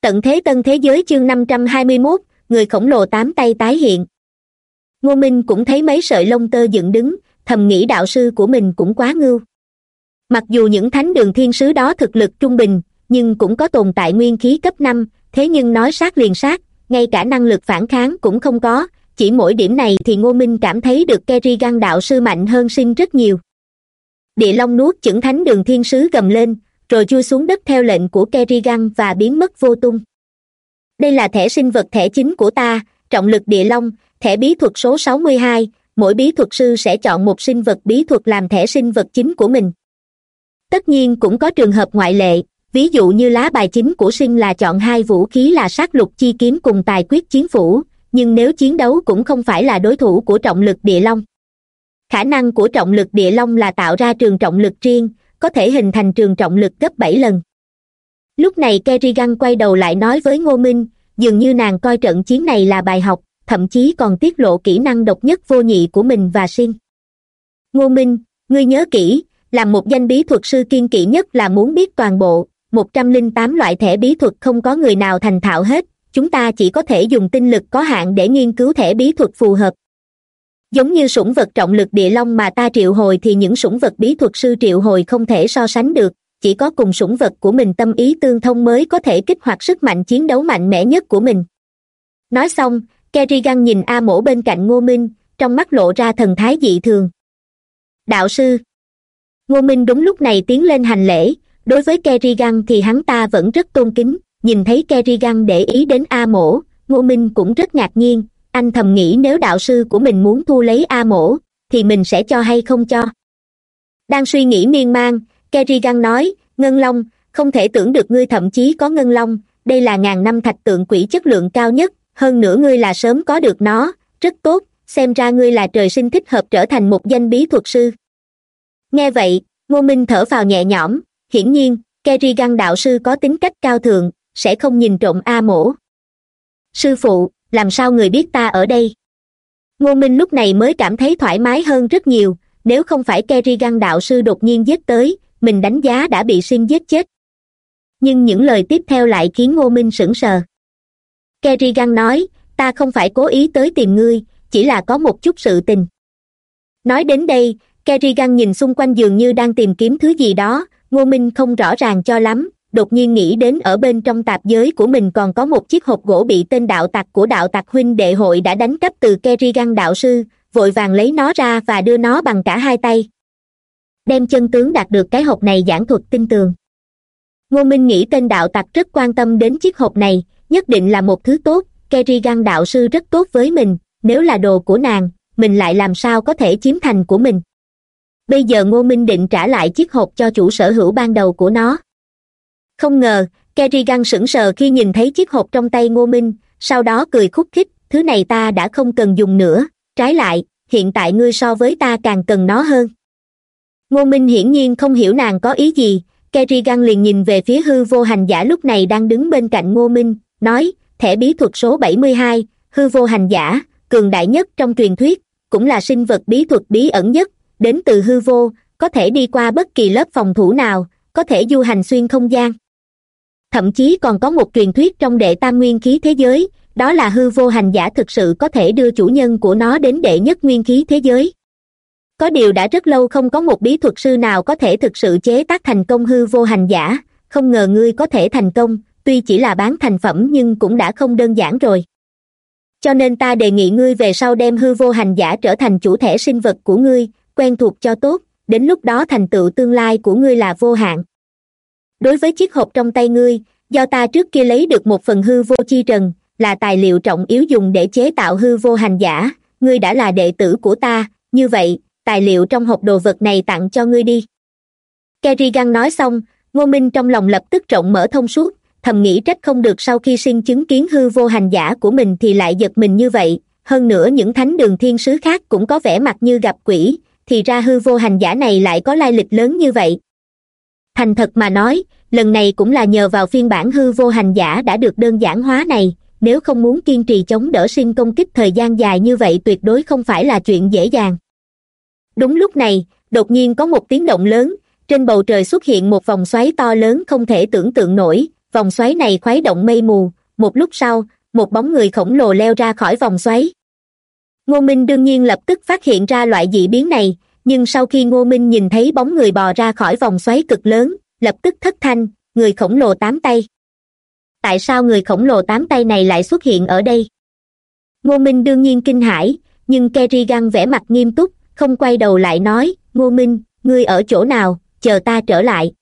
tận thế tân thế giới chương năm trăm hai mươi mốt, người khổng lồ tám tay tái hiện. Ngô minh cũng thấy mấy sợi lông tơ dựng đứng, thầm nghĩ đạo sư của mình cũng quá ngưu. Mặc dù những thánh đường thiên sứ đó thực lực trung bình, nhưng cũng có tồn tại nguyên khí cấp năm, thế nhưng nói sát liền sát, ngay cả năng lực phản kháng cũng không có, chỉ mỗi điểm này thì ngô minh cảm thấy được kerrigan đạo sư mạnh hơn sinh rất nhiều. Địa long nuốt chửng thánh đường thiên sứ gầm lên rồi chui xuống đất theo lệnh của kerrigan và biến mất vô tung. Đây là thẻ sinh vật thẻ chính của ta, trọng lực địa long, thẻ bí thuật số sáu mươi hai, mỗi bí thuật sư sẽ chọn một sinh vật bí thuật làm thẻ sinh vật chính của mình. Tất nhiên cũng có trường hợp ngoại lệ, ví dụ như lá bài chính của sinh là chọn hai vũ khí là sát lục chi kiếm cùng tài quyết chiến phủ, nhưng nếu chiến đấu cũng không phải là đối thủ của trọng lực địa long. Khả năng của trọng lực địa long là tạo ra trường trọng lực riêng có thể hình thành trường trọng lực gấp bảy lần. Lúc này kerrigan quay đầu lại nói với ngô minh, dường như nàng coi trận chiến này là bài học, thậm chí còn tiết lộ kỹ năng độc nhất vô nhị của mình và sinh ngô minh, ngươi nhớ kỹ làm một danh bí thuật sư kiên kỵ nhất là muốn biết toàn bộ, một trăm linh tám loại thẻ bí thuật không có người nào thành thạo hết, chúng ta chỉ có thể dùng tinh lực có hạn để nghiên cứu thẻ bí thuật phù hợp giống như sủng vật trọng lực địa long mà ta triệu hồi thì những sủng vật bí thuật sư triệu hồi không thể so sánh được. Chỉ có cùng sủng vật của mình tâm ý tương thông mới có thể kích hoạt sức mạnh chiến đấu mạnh mẽ nhất của mình. Nói xong, kerrigan nhìn a mổ bên cạnh ngô minh, trong mắt lộ ra thần thái dị thường. Đạo sư. Ngô minh đúng lúc này tiến lên hành lễ, đối với kerrigan thì hắn ta vẫn rất tôn kính, nhìn thấy kerrigan để ý đến a mổ, ngô minh cũng rất ngạc nhiên anh thầm nghĩ nếu đạo sư của mình muốn thu lấy a mổ, thì mình sẽ cho hay không cho? Đang suy nghĩ miên man kerrigan nói, ngân long, không thể tưởng được ngươi thậm chí có ngân long. Đây là ngàn năm thạch tượng quỷ chất lượng cao nhất, hơn nữa ngươi là sớm có được nó. Rất tốt, xem ra ngươi là trời sinh thích hợp trở thành một danh bí thuật sư. Nghe vậy, ngô minh thở vào nhẹ nhõm. Hiển nhiên kerrigan đạo sư có tính cách cao thượng, sẽ không nhìn trộm a mổ. Sư phụ làm sao người biết ta ở đây? Ngô minh lúc này mới cảm thấy thoải mái hơn rất nhiều, nếu không phải kerrigan đạo sư đột nhiên giết tới, mình đánh giá đã bị sim giết chết. Nhưng những lời tiếp theo lại khiến ngô minh sững sờ. Kerrigan nói, ta không phải cố ý tới tìm ngươi, chỉ là có một chút sự tình. Nói đến đây kerrigan nhìn xung quanh dường như đang tìm kiếm thứ gì đó, ngô minh không rõ ràng cho lắm đột nhiên nghĩ đến ở bên trong tạp giới của mình còn có một chiếc hộp gỗ bị tên đạo tặc của đạo tặc huynh đệ hội đã đánh cắp từ kerrigan đạo sư, vội vàng lấy nó ra và đưa nó bằng cả hai tay. Đem chân tướng đạt được cái hộp này giảng thuật tin tường. Ngô minh nghĩ tên đạo tặc rất quan tâm đến chiếc hộp này, nhất định là một thứ tốt, kerrigan đạo sư rất tốt với mình, nếu là đồ của nàng, mình lại làm sao có thể chiếm thành của mình. Bây giờ ngô minh định trả lại chiếc hộp cho chủ sở hữu ban đầu của nó không ngờ, kerrigan sững sờ khi nhìn thấy chiếc hộp trong tay ngô minh, sau đó cười khúc khích, thứ này ta đã không cần dùng nữa, trái lại, hiện tại ngươi so với ta càng cần nó hơn. Ngô minh hiển nhiên không hiểu nàng có ý gì, kerrigan liền nhìn về phía hư vô hành giả lúc này đang đứng bên cạnh ngô minh, nói, thẻ bí thuật số bảy mươi hai, hư vô hành giả, cường đại nhất trong truyền thuyết, cũng là sinh vật bí thuật bí ẩn nhất, đến từ hư vô, có thể đi qua bất kỳ lớp phòng thủ nào, có thể du hành xuyên không gian thậm chí còn có một truyền thuyết trong đệ tam nguyên khí thế giới, đó là hư vô hành giả thực sự có thể đưa chủ nhân của nó đến đệ nhất nguyên khí thế giới. Có điều đã rất lâu không có một bí thuật sư nào có thể thực sự chế tác thành công hư vô hành giả, không ngờ ngươi có thể thành công, tuy chỉ là bán thành phẩm nhưng cũng đã không đơn giản rồi. Cho nên ta đề nghị ngươi về sau đem hư vô hành giả trở thành chủ thể sinh vật của ngươi, quen thuộc cho tốt, đến lúc đó thành tựu tương lai của ngươi là vô hạn đối với chiếc hộp trong tay ngươi, do ta trước kia lấy được một phần hư vô chi trần, là tài liệu trọng yếu dùng để chế tạo hư vô hành giả. Ngươi đã là đệ tử của ta, như vậy, tài liệu trong hộp đồ vật này tặng cho ngươi đi. Kerrigan nói xong, ngô minh trong lòng lập tức rộng mở thông suốt, thầm nghĩ trách không được sau khi sinh chứng kiến hư vô hành giả của mình thì lại giật mình như vậy. Hơn nữa những thánh đường thiên sứ khác cũng có vẻ mặt như gặp quỷ, thì ra hư vô hành giả này lại có lai lịch lớn như vậy thành thật mà nói, lần này cũng là nhờ vào phiên bản hư vô hành giả đã được đơn giản hóa này, nếu không muốn kiên trì chống đỡ sinh công kích thời gian dài như vậy tuyệt đối không phải là chuyện dễ dàng. Đúng lúc này, đột nhiên có một tiếng động lớn, trên bầu trời xuất hiện một vòng xoáy to lớn không thể tưởng tượng nổi, vòng xoáy này khuấy động mây mù, một lúc sau, một bóng người khổng lồ leo ra khỏi vòng xoáy. Ngô minh đương nhiên lập tức phát hiện ra loại dị biến này nhưng sau khi ngô minh nhìn thấy bóng người bò ra khỏi vòng xoáy cực lớn, lập tức thất thanh, người khổng lồ tám tay. Tại sao người khổng lồ tám tay này lại xuất hiện ở đây? Ngô minh đương nhiên kinh hãi, nhưng kerrigan vẻ mặt nghiêm túc, không quay đầu lại nói, ngô minh, ngươi ở chỗ nào? Chờ ta trở lại.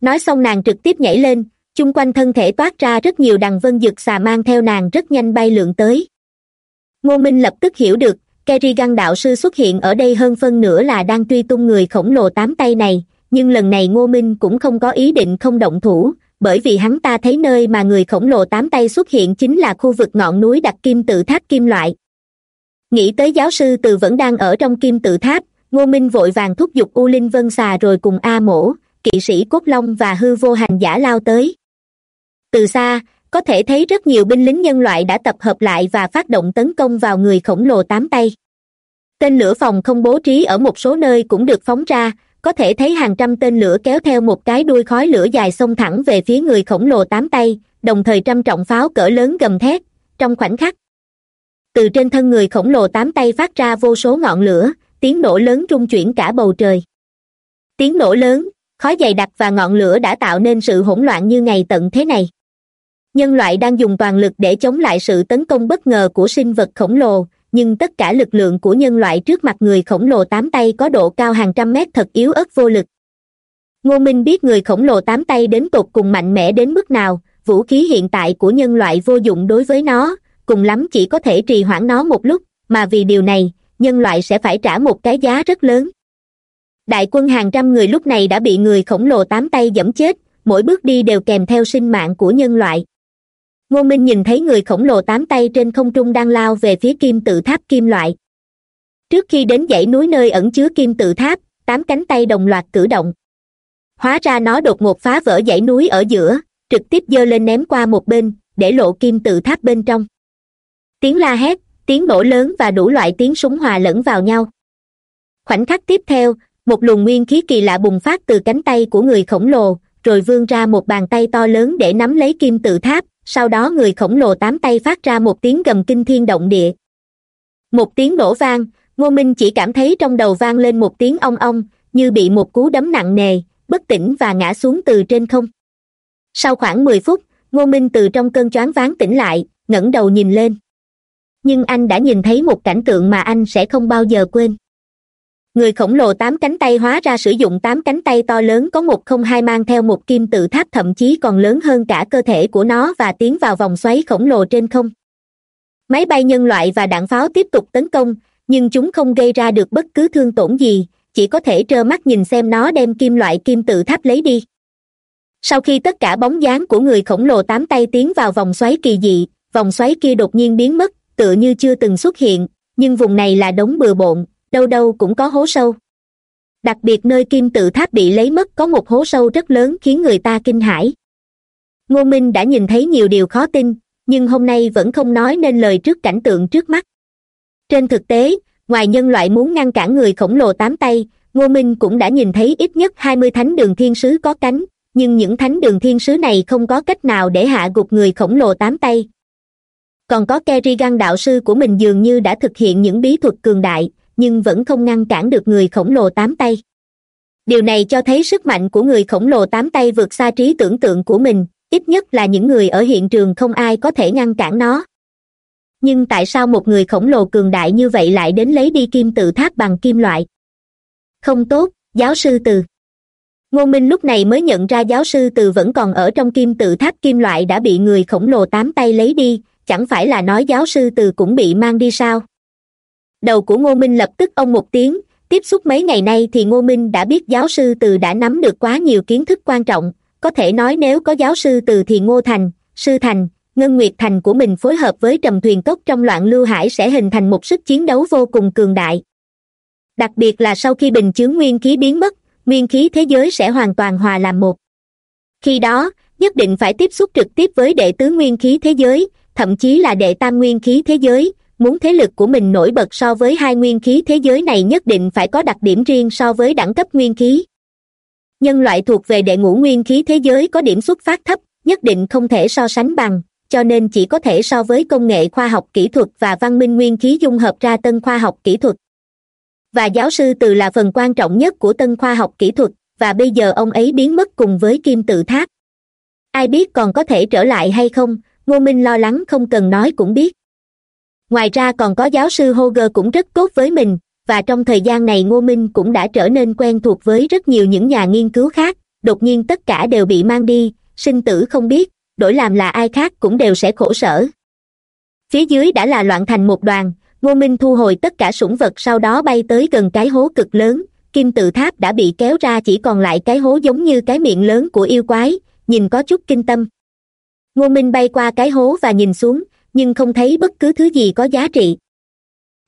Nói xong nàng trực tiếp nhảy lên, chung quanh thân thể toát ra rất nhiều đằng vân dực xà mang theo nàng rất nhanh bay lượn tới. Ngô minh lập tức hiểu được kerrigan đạo sư xuất hiện ở đây hơn phân nửa là đang truy tung người khổng lồ tám tay này, nhưng lần này ngô minh cũng không có ý định không động thủ, bởi vì hắn ta thấy nơi mà người khổng lồ tám tay xuất hiện chính là khu vực ngọn núi đặt kim tự tháp kim loại. Nghĩ tới giáo sư từ vẫn đang ở trong kim tự tháp, ngô minh vội vàng thúc giục u linh vân xà rồi cùng a mổ, kỵ sĩ cốt long và hư vô hành giả lao tới. Từ xa có thể thấy rất nhiều binh lính nhân loại đã tập hợp lại và phát động tấn công vào người khổng lồ tám tay. Tên lửa phòng không bố trí ở một số nơi cũng được phóng ra, có thể thấy hàng trăm tên lửa kéo theo một cái đuôi khói lửa dài xông thẳng về phía người khổng lồ tám tay, đồng thời trăm trọng pháo cỡ lớn gầm thét. Trong khoảnh khắc, từ trên thân người khổng lồ tám tay phát ra vô số ngọn lửa, tiếng nổ lớn rung chuyển cả bầu trời. Tiếng nổ lớn, khói dày đặc và ngọn lửa đã tạo nên sự hỗn loạn như ngày tận thế này nhân loại đang dùng toàn lực để chống lại sự tấn công bất ngờ của sinh vật khổng lồ, nhưng tất cả lực lượng của nhân loại trước mặt người khổng lồ tám tay có độ cao hàng trăm mét thật yếu ớt vô lực. Ngô minh biết người khổng lồ tám tay đến tột cùng mạnh mẽ đến mức nào, vũ khí hiện tại của nhân loại vô dụng đối với nó, cùng lắm chỉ có thể trì hoãn nó một lúc, mà vì điều này, nhân loại sẽ phải trả một cái giá rất lớn. Đại quân hàng trăm người lúc này đã bị người khổng lồ tám tay dẫm chết, mỗi bước đi đều kèm theo sinh mạng của nhân loại ngô minh nhìn thấy người khổng lồ tám tay trên không trung đang lao về phía kim tự tháp kim loại. Trước khi đến dãy núi nơi ẩn chứa kim tự tháp, tám cánh tay đồng loạt cử động. Hóa ra nó đột ngột phá vỡ dãy núi ở giữa, trực tiếp giơ lên ném qua một bên, để lộ kim tự tháp bên trong. Tiếng la hét, tiếng nổ lớn và đủ loại tiếng súng hòa lẫn vào nhau. Khoảnh khắc tiếp theo, một luồng nguyên khí kỳ lạ bùng phát từ cánh tay của người khổng lồ, rồi vươn ra một bàn tay to lớn để nắm lấy kim tự tháp sau đó người khổng lồ tám tay phát ra một tiếng gầm kinh thiên động địa. Một tiếng nổ vang, ngô minh chỉ cảm thấy trong đầu vang lên một tiếng ong ong, như bị một cú đấm nặng nề, bất tỉnh và ngã xuống từ trên không. Sau khoảng mười phút, ngô minh từ trong cơn choáng váng tỉnh lại, ngẩng đầu nhìn lên. Nhưng anh đã nhìn thấy một cảnh tượng mà anh sẽ không bao giờ quên người khổng lồ tám cánh tay hóa ra sử dụng tám cánh tay to lớn có một không hai mang theo một kim tự tháp thậm chí còn lớn hơn cả cơ thể của nó và tiến vào vòng xoáy khổng lồ trên không. Máy bay nhân loại và đạn pháo tiếp tục tấn công, nhưng chúng không gây ra được bất cứ thương tổn gì, chỉ có thể trơ mắt nhìn xem nó đem kim loại kim tự tháp lấy đi. Sau khi tất cả bóng dáng của người khổng lồ tám tay tiến vào vòng xoáy kỳ dị, vòng xoáy kia đột nhiên biến mất, tựa như chưa từng xuất hiện, nhưng vùng này là đống bừa bộn đâu đâu cũng có hố sâu. Đặc biệt nơi kim tự tháp bị lấy mất có một hố sâu rất lớn khiến người ta kinh hãi. Ngô minh đã nhìn thấy nhiều điều khó tin, nhưng hôm nay vẫn không nói nên lời trước cảnh tượng trước mắt. Trên thực tế, ngoài nhân loại muốn ngăn cản người khổng lồ tám tay, ngô minh cũng đã nhìn thấy ít nhất hai mươi thánh đường thiên sứ có cánh, nhưng những thánh đường thiên sứ này không có cách nào để hạ gục người khổng lồ tám tay. Còn có kerrigan đạo sư của mình dường như đã thực hiện những bí thuật cường đại nhưng vẫn không ngăn cản được người khổng lồ tám tay. Điều này cho thấy sức mạnh của người khổng lồ tám tay vượt xa trí tưởng tượng của mình, ít nhất là những người ở hiện trường không ai có thể ngăn cản nó. Nhưng tại sao một người khổng lồ cường đại như vậy lại đến lấy đi kim tự tháp bằng kim loại? Không tốt, giáo sư từ. Ngô minh lúc này mới nhận ra giáo sư từ vẫn còn ở trong kim tự tháp kim loại đã bị người khổng lồ tám tay lấy đi, chẳng phải là nói giáo sư từ cũng bị mang đi sao? Đầu của ngô minh lập tức ông một tiếng. Tiếp xúc mấy ngày nay thì ngô minh đã biết giáo sư từ đã nắm được quá nhiều kiến thức quan trọng. Có thể nói nếu có giáo sư từ thì ngô thành, sư thành, ngân nguyệt thành của mình phối hợp với trầm thuyền cốc trong loạn lưu hải sẽ hình thành một sức chiến đấu vô cùng cường đại. Đặc biệt là sau khi bình chướng nguyên khí biến mất, nguyên khí thế giới sẽ hoàn toàn hòa làm một. Khi đó, nhất định phải tiếp xúc trực tiếp với đệ tứ nguyên khí thế giới, thậm chí là đệ tam nguyên khí thế giới muốn thế lực của mình nổi bật so với hai nguyên khí thế giới này nhất định phải có đặc điểm riêng so với đẳng cấp nguyên khí. Nhân loại thuộc về đệ ngũ nguyên khí thế giới có điểm xuất phát thấp, nhất định không thể so sánh bằng, cho nên chỉ có thể so với công nghệ khoa học kỹ thuật và văn minh nguyên khí dung hợp ra tân khoa học kỹ thuật. Và giáo sư từ là phần quan trọng nhất của tân khoa học kỹ thuật, và bây giờ ông ấy biến mất cùng với kim tự tháp. Ai biết còn có thể trở lại hay không, ngô minh lo lắng không cần nói cũng biết ngoài ra còn có giáo sư Hoger cũng rất tốt với mình, và trong thời gian này ngô minh cũng đã trở nên quen thuộc với rất nhiều những nhà nghiên cứu khác, đột nhiên tất cả đều bị mang đi, sinh tử không biết, đổi làm là ai khác cũng đều sẽ khổ sở. Phía dưới đã là loạn thành một đoàn, ngô minh thu hồi tất cả sủng vật sau đó bay tới gần cái hố cực lớn, kim tự tháp đã bị kéo ra chỉ còn lại cái hố giống như cái miệng lớn của yêu quái, nhìn có chút kinh tâm. Ngô minh bay qua cái hố và nhìn xuống nhưng không thấy bất cứ thứ gì có giá trị.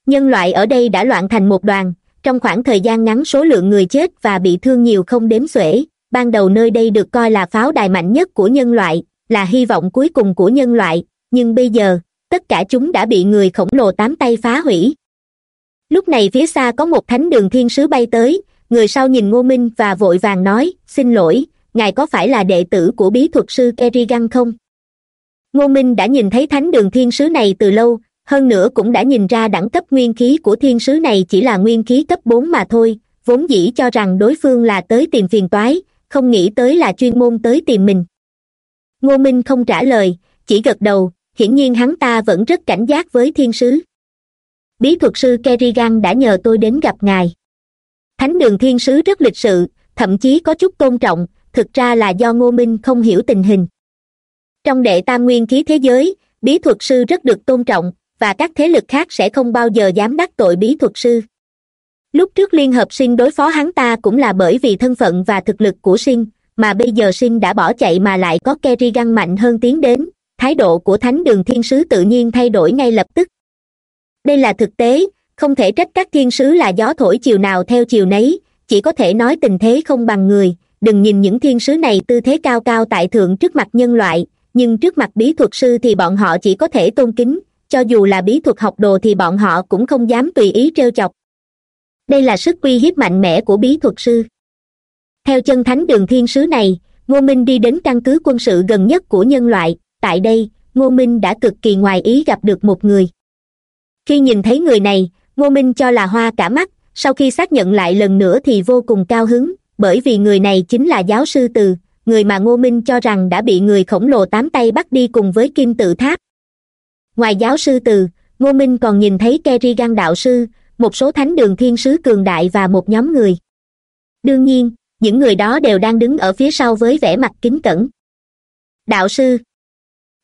Nhân loại ở đây đã loạn thành một đoàn, trong khoảng thời gian ngắn số lượng người chết và bị thương nhiều không đếm xuể. Ban đầu nơi đây được coi là pháo đài mạnh nhất của nhân loại, là hy vọng cuối cùng của nhân loại, nhưng bây giờ, tất cả chúng đã bị người khổng lồ tám tay phá hủy. Lúc này phía xa có một thánh đường thiên sứ bay tới, người sau nhìn ngô minh và vội vàng nói, xin lỗi, ngài có phải là đệ tử của bí thuật sư kerrigan không? Ngô minh đã nhìn thấy thánh đường thiên sứ này từ lâu, hơn nữa cũng đã nhìn ra đẳng cấp nguyên khí của thiên sứ này chỉ là nguyên khí cấp bốn mà thôi, vốn dĩ cho rằng đối phương là tới tìm phiền toái, không nghĩ tới là chuyên môn tới tìm mình. Ngô minh không trả lời, chỉ gật đầu, hiển nhiên hắn ta vẫn rất cảnh giác với thiên sứ. Bí thuật sư kerrigan đã nhờ tôi đến gặp ngài. Thánh đường thiên sứ rất lịch sự, thậm chí có chút tôn trọng, thực ra là do ngô minh không hiểu tình hình trong đệ tam nguyên khí thế giới, bí thuật sư rất được tôn trọng, và các thế lực khác sẽ không bao giờ dám đắc tội bí thuật sư. Lúc trước liên hợp sinh đối phó hắn ta cũng là bởi vì thân phận và thực lực của sinh mà bây giờ sinh đã bỏ chạy mà lại có kerrigan mạnh hơn tiến đến, thái độ của thánh đường thiên sứ tự nhiên thay đổi ngay lập tức. Đây là thực tế, không thể trách các thiên sứ là gió thổi chiều nào theo chiều nấy, chỉ có thể nói tình thế không bằng người, đừng nhìn những thiên sứ này tư thế cao cao tại thượng trước mặt nhân loại nhưng trước mặt bí thuật sư thì bọn họ chỉ có thể tôn kính, cho dù là bí thuật học đồ thì bọn họ cũng không dám tùy ý trêu chọc. Đây là sức uy hiếp mạnh mẽ của bí thuật sư. Theo chân thánh đường thiên sứ này, ngô minh đi đến căn cứ quân sự gần nhất của nhân loại. Tại đây, ngô minh đã cực kỳ ngoài ý gặp được một người. Khi nhìn thấy người này, ngô minh cho là hoa cả mắt. Sau khi xác nhận lại lần nữa thì vô cùng cao hứng, bởi vì người này chính là giáo sư từ người mà ngô minh cho rằng đã bị người khổng lồ tám tay bắt đi cùng với kim tự tháp. Ngoài giáo sư từ, ngô minh còn nhìn thấy kerrigan đạo sư, một số thánh đường thiên sứ cường đại và một nhóm người. Đương nhiên, những người đó đều đang đứng ở phía sau với vẻ mặt kính cẩn. Đạo sư.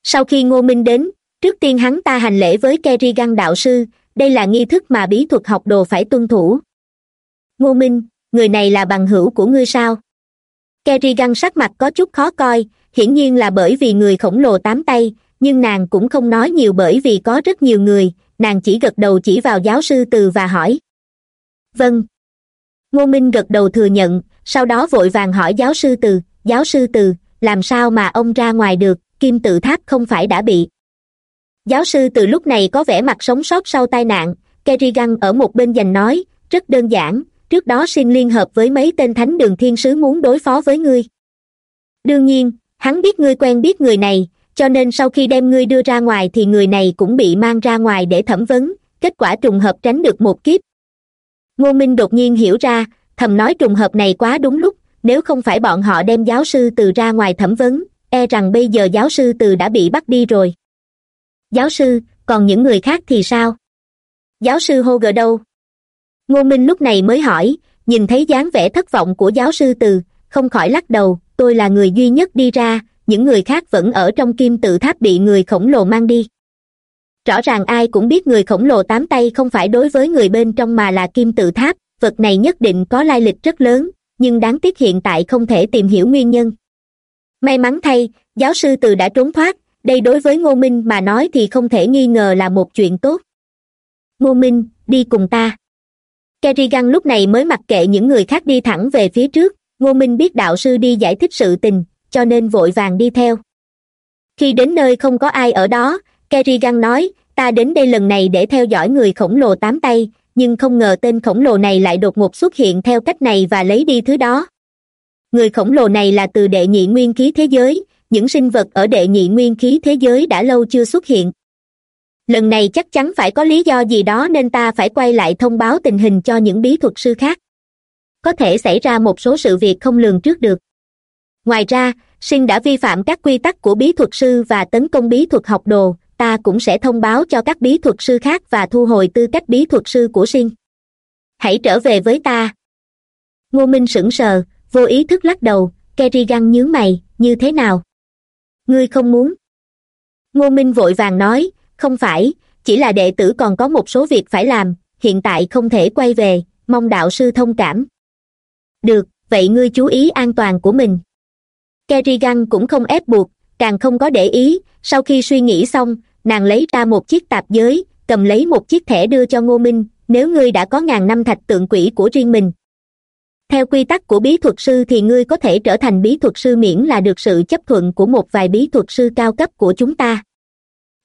Sau khi ngô minh đến, trước tiên hắn ta hành lễ với kerrigan đạo sư, đây là nghi thức mà bí thuật học đồ phải tuân thủ. Ngô minh, người này là bằng hữu của ngươi sao? Kerrigan sắc mặt có chút khó coi, hiển nhiên là bởi vì người khổng lồ tám tay, nhưng nàng cũng không nói nhiều bởi vì có rất nhiều người, nàng chỉ gật đầu chỉ vào giáo sư từ và hỏi. Vâng. Ngô minh gật đầu thừa nhận, sau đó vội vàng hỏi giáo sư từ, giáo sư từ, làm sao mà ông ra ngoài được? Kim tự tháp không phải đã bị. Giáo sư từ lúc này có vẻ mặt sống sót sau tai nạn kerrigan ở một bên dành nói, rất đơn giản trước đó xin liên hợp với mấy tên thánh đường thiên sứ muốn đối phó với ngươi. Đương nhiên, hắn biết ngươi quen biết người này, cho nên sau khi đem ngươi đưa ra ngoài thì người này cũng bị mang ra ngoài để thẩm vấn, kết quả trùng hợp tránh được một kiếp. Ngô minh đột nhiên hiểu ra, thầm nói trùng hợp này quá đúng lúc, nếu không phải bọn họ đem giáo sư từ ra ngoài thẩm vấn e rằng bây giờ giáo sư từ đã bị bắt đi rồi. Giáo sư, còn những người khác thì sao? Giáo sư hô gờ đâu? Ngô minh lúc này mới hỏi, nhìn thấy dáng vẻ thất vọng của giáo sư từ, không khỏi lắc đầu, tôi là người duy nhất đi ra, những người khác vẫn ở trong kim tự tháp bị người khổng lồ mang đi. Rõ ràng ai cũng biết người khổng lồ tám tay không phải đối với người bên trong mà là kim tự tháp, vật này nhất định có lai lịch rất lớn, nhưng đáng tiếc hiện tại không thể tìm hiểu nguyên nhân. May mắn thay, giáo sư từ đã trốn thoát, đây đối với ngô minh mà nói thì không thể nghi ngờ là một chuyện tốt. Ngô minh, đi cùng ta kerrigan lúc này mới mặc kệ những người khác đi thẳng về phía trước, ngô minh biết đạo sư đi giải thích sự tình, cho nên vội vàng đi theo. Khi đến nơi không có ai ở đó, kerrigan nói, ta đến đây lần này để theo dõi người khổng lồ tám tay, nhưng không ngờ tên khổng lồ này lại đột ngột xuất hiện theo cách này và lấy đi thứ đó. Người khổng lồ này là từ đệ nhị nguyên khí thế giới, những sinh vật ở đệ nhị nguyên khí thế giới đã lâu chưa xuất hiện lần này chắc chắn phải có lý do gì đó nên ta phải quay lại thông báo tình hình cho những bí thuật sư khác. Có thể xảy ra một số sự việc không lường trước được. Ngoài ra sinh đã vi phạm các quy tắc của bí thuật sư và tấn công bí thuật học đồ, ta cũng sẽ thông báo cho các bí thuật sư khác và thu hồi tư cách bí thuật sư của sinh hãy trở về với ta. Ngô minh sững sờ, vô ý thức lắc đầu kerrigan nhướng mày, như thế nào? Ngươi không muốn? Ngô minh vội vàng nói không phải, chỉ là đệ tử còn có một số việc phải làm, hiện tại không thể quay về, mong đạo sư thông cảm. Được, vậy ngươi chú ý an toàn của mình. Kerrigan cũng không ép buộc, càng không có để ý, sau khi suy nghĩ xong, nàng lấy ra một chiếc tạp giới, cầm lấy một chiếc thẻ đưa cho ngô minh, nếu ngươi đã có ngàn năm thạch tượng quỷ của riêng mình. Theo quy tắc của bí thuật sư thì ngươi có thể trở thành bí thuật sư miễn là được sự chấp thuận của một vài bí thuật sư cao cấp của chúng ta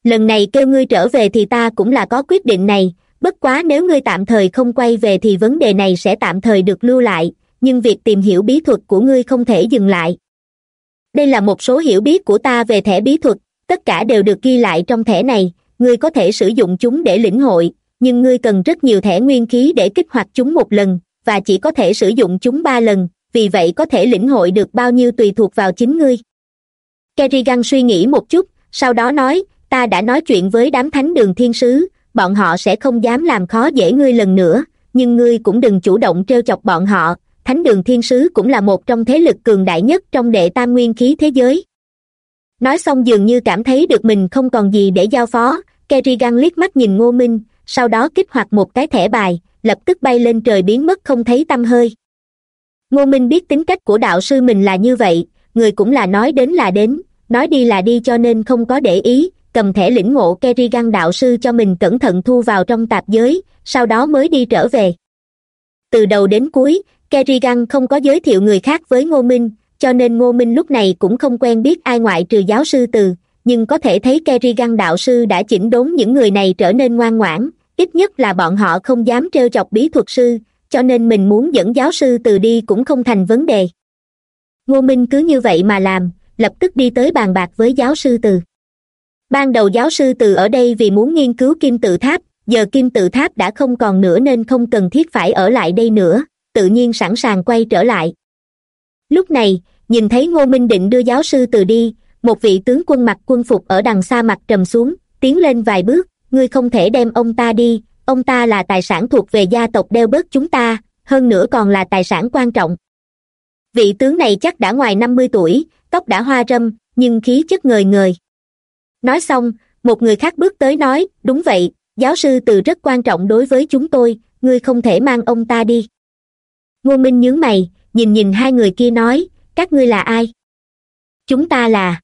lần này kêu ngươi trở về thì ta cũng là có quyết định này. Bất quá nếu ngươi tạm thời không quay về thì vấn đề này sẽ tạm thời được lưu lại, nhưng việc tìm hiểu bí thuật của ngươi không thể dừng lại. Đây là một số hiểu biết của ta về thẻ bí thuật, tất cả đều được ghi lại trong thẻ này, ngươi có thể sử dụng chúng để lĩnh hội, nhưng ngươi cần rất nhiều thẻ nguyên khí để kích hoạt chúng một lần, và chỉ có thể sử dụng chúng ba lần, vì vậy có thể lĩnh hội được bao nhiêu tùy thuộc vào chính ngươi. Kerrigan suy nghĩ một chút, sau đó nói ta đã nói chuyện với đám thánh đường thiên sứ, bọn họ sẽ không dám làm khó dễ ngươi lần nữa, nhưng ngươi cũng đừng chủ động t chọc bọn họ. Thánh đường thiên sứ cũng là một trong thế lực cường đại nhất trong đệ tam nguyên khí thế giới. Nói xong dường như cảm thấy được mình không còn gì để giao phó, kerrigan liếc mắt nhìn ngô minh, sau đó kích hoạt một cái thẻ bài, lập tức bay lên trời biến mất không thấy tăm hơi. Ngô minh biết tính cách của đạo sư mình là như vậy, người cũng là nói đến là đến, nói đi là đi cho nên không có để ý cầm thẻ lĩnh ngộ kerrigan đạo sư cho mình cẩn thận thu vào trong tạp giới, sau đó mới đi trở về. Từ đầu đến cuối kerrigan không có giới thiệu người khác với ngô minh, cho nên ngô minh lúc này cũng không quen biết ai ngoại trừ giáo sư từ, nhưng có thể thấy kerrigan đạo sư đã chỉnh đốn những người này trở nên ngoan ngoãn, ít nhất là bọn họ không dám trêu chọc bí thuật sư, cho nên mình muốn dẫn giáo sư từ đi cũng không thành vấn đề. Ngô minh cứ như vậy mà làm, lập tức đi tới bàn bạc với giáo sư từ ban đầu giáo sư từ ở đây vì muốn nghiên cứu kim tự tháp, giờ kim tự tháp đã không còn nữa nên không cần thiết phải ở lại đây nữa, tự nhiên sẵn sàng quay trở lại. Lúc này, nhìn thấy ngô minh định đưa giáo sư từ đi, một vị tướng quân mặc quân phục ở đằng xa mặt trầm xuống, tiến lên vài bước, ngươi không thể đem ông ta đi, ông ta là tài sản thuộc về gia tộc đeo bớt chúng ta, hơn nữa còn là tài sản quan trọng. Vị tướng này chắc đã ngoài năm mươi tuổi, tóc đã hoa râm, nhưng khí chất ngời ngời nói xong, một người khác bước tới nói, đúng vậy, giáo sư từ rất quan trọng đối với chúng tôi, ngươi không thể mang ông ta đi. Ngô minh nhướng mày, nhìn nhìn hai người kia nói, các ngươi là ai? Chúng ta là.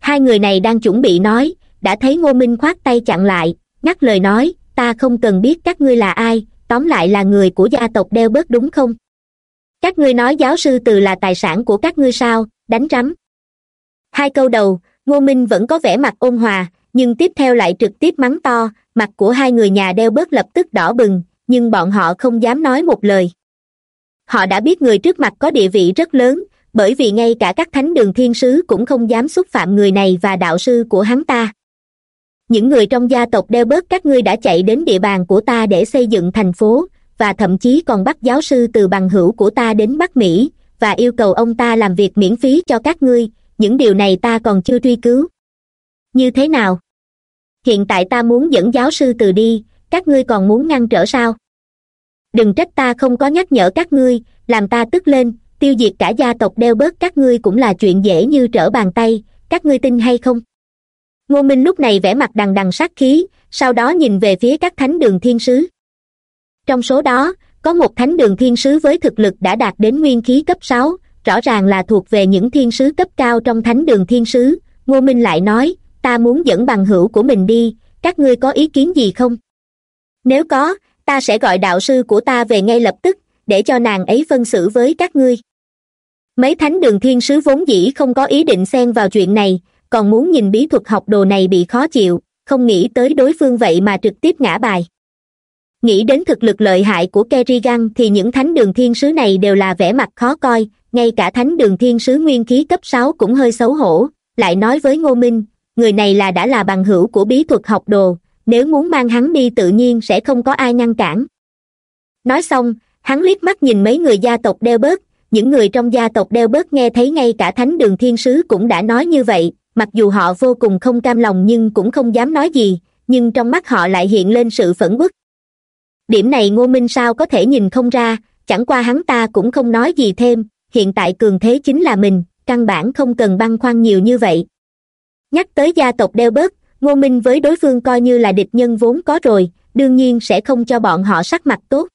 Hai người này đang chuẩn bị nói, đã thấy ngô minh khoát tay chặn lại, ngắt lời nói, ta không cần biết các ngươi là ai, tóm lại là người của gia tộc đeo bớt đúng không? Các ngươi nói giáo sư từ là tài sản của các ngươi sao, đánh rắm. Hai câu đầu ngô minh vẫn có vẻ mặt ôn hòa, nhưng tiếp theo lại trực tiếp mắng to, mặt của hai người nhà đeo bớt lập tức đỏ bừng, nhưng bọn họ không dám nói một lời. Họ đã biết người trước mặt có địa vị rất lớn, bởi vì ngay cả các thánh đường thiên sứ cũng không dám xúc phạm người này và đạo sư của hắn ta. Những người trong gia tộc đeo bớt các ngươi đã chạy đến địa bàn của ta để xây dựng thành phố, và thậm chí còn bắt giáo sư từ bằng hữu của ta đến bắc mỹ, và yêu cầu ông ta làm việc miễn phí cho các ngươi những điều này ta còn chưa truy cứu. Như thế nào? Hiện tại ta muốn dẫn giáo sư từ đi, các ngươi còn muốn ngăn trở sao? Đừng trách ta không có nhắc nhở các ngươi, làm ta tức lên, tiêu diệt cả gia tộc đeo bớt các ngươi cũng là chuyện dễ như trở bàn tay, các ngươi tin hay không? Ngô minh lúc này vẽ mặt đằng đằng sát khí, sau đó nhìn về phía các thánh đường thiên sứ. Trong số đó, có một thánh đường thiên sứ với thực lực đã đạt đến nguyên khí cấp sáu rõ ràng là thuộc về những thiên sứ cấp cao trong thánh đường thiên sứ. Ngô minh lại nói, ta muốn dẫn bằng hữu của mình đi, các ngươi có ý kiến gì không? Nếu có, ta sẽ gọi đạo sư của ta về ngay lập tức, để cho nàng ấy phân xử với các ngươi. Mấy thánh đường thiên sứ vốn dĩ không có ý định xen vào chuyện này, còn muốn nhìn bí thuật học đồ này bị khó chịu, không nghĩ tới đối phương vậy mà trực tiếp ngã bài. Nghĩ đến thực lực lợi hại của kerrigan thì những thánh đường thiên sứ này đều là vẻ mặt khó coi ngay cả thánh đường thiên sứ nguyên khí cấp sáu cũng hơi xấu hổ, lại nói với ngô minh, người này là đã là bằng hữu của bí thuật học đồ, nếu muốn mang hắn đi tự nhiên sẽ không có ai ngăn cản. Nói xong, hắn liếc mắt nhìn mấy người gia tộc đeo bớt những người trong gia tộc đeo bớt nghe thấy ngay cả thánh đường thiên sứ cũng đã nói như vậy, mặc dù họ vô cùng không cam lòng nhưng cũng không dám nói gì, nhưng trong mắt họ lại hiện lên sự phẫn uất. Điểm này ngô minh sao có thể nhìn không ra, chẳng qua hắn ta cũng không nói gì thêm hiện tại cường thế chính là mình, căn bản không cần băn khoăn nhiều như vậy. Nhắc tới gia tộc đeo bớt ngô minh với đối phương coi như là địch nhân vốn có rồi, đương nhiên sẽ không cho bọn họ sắc mặt tốt.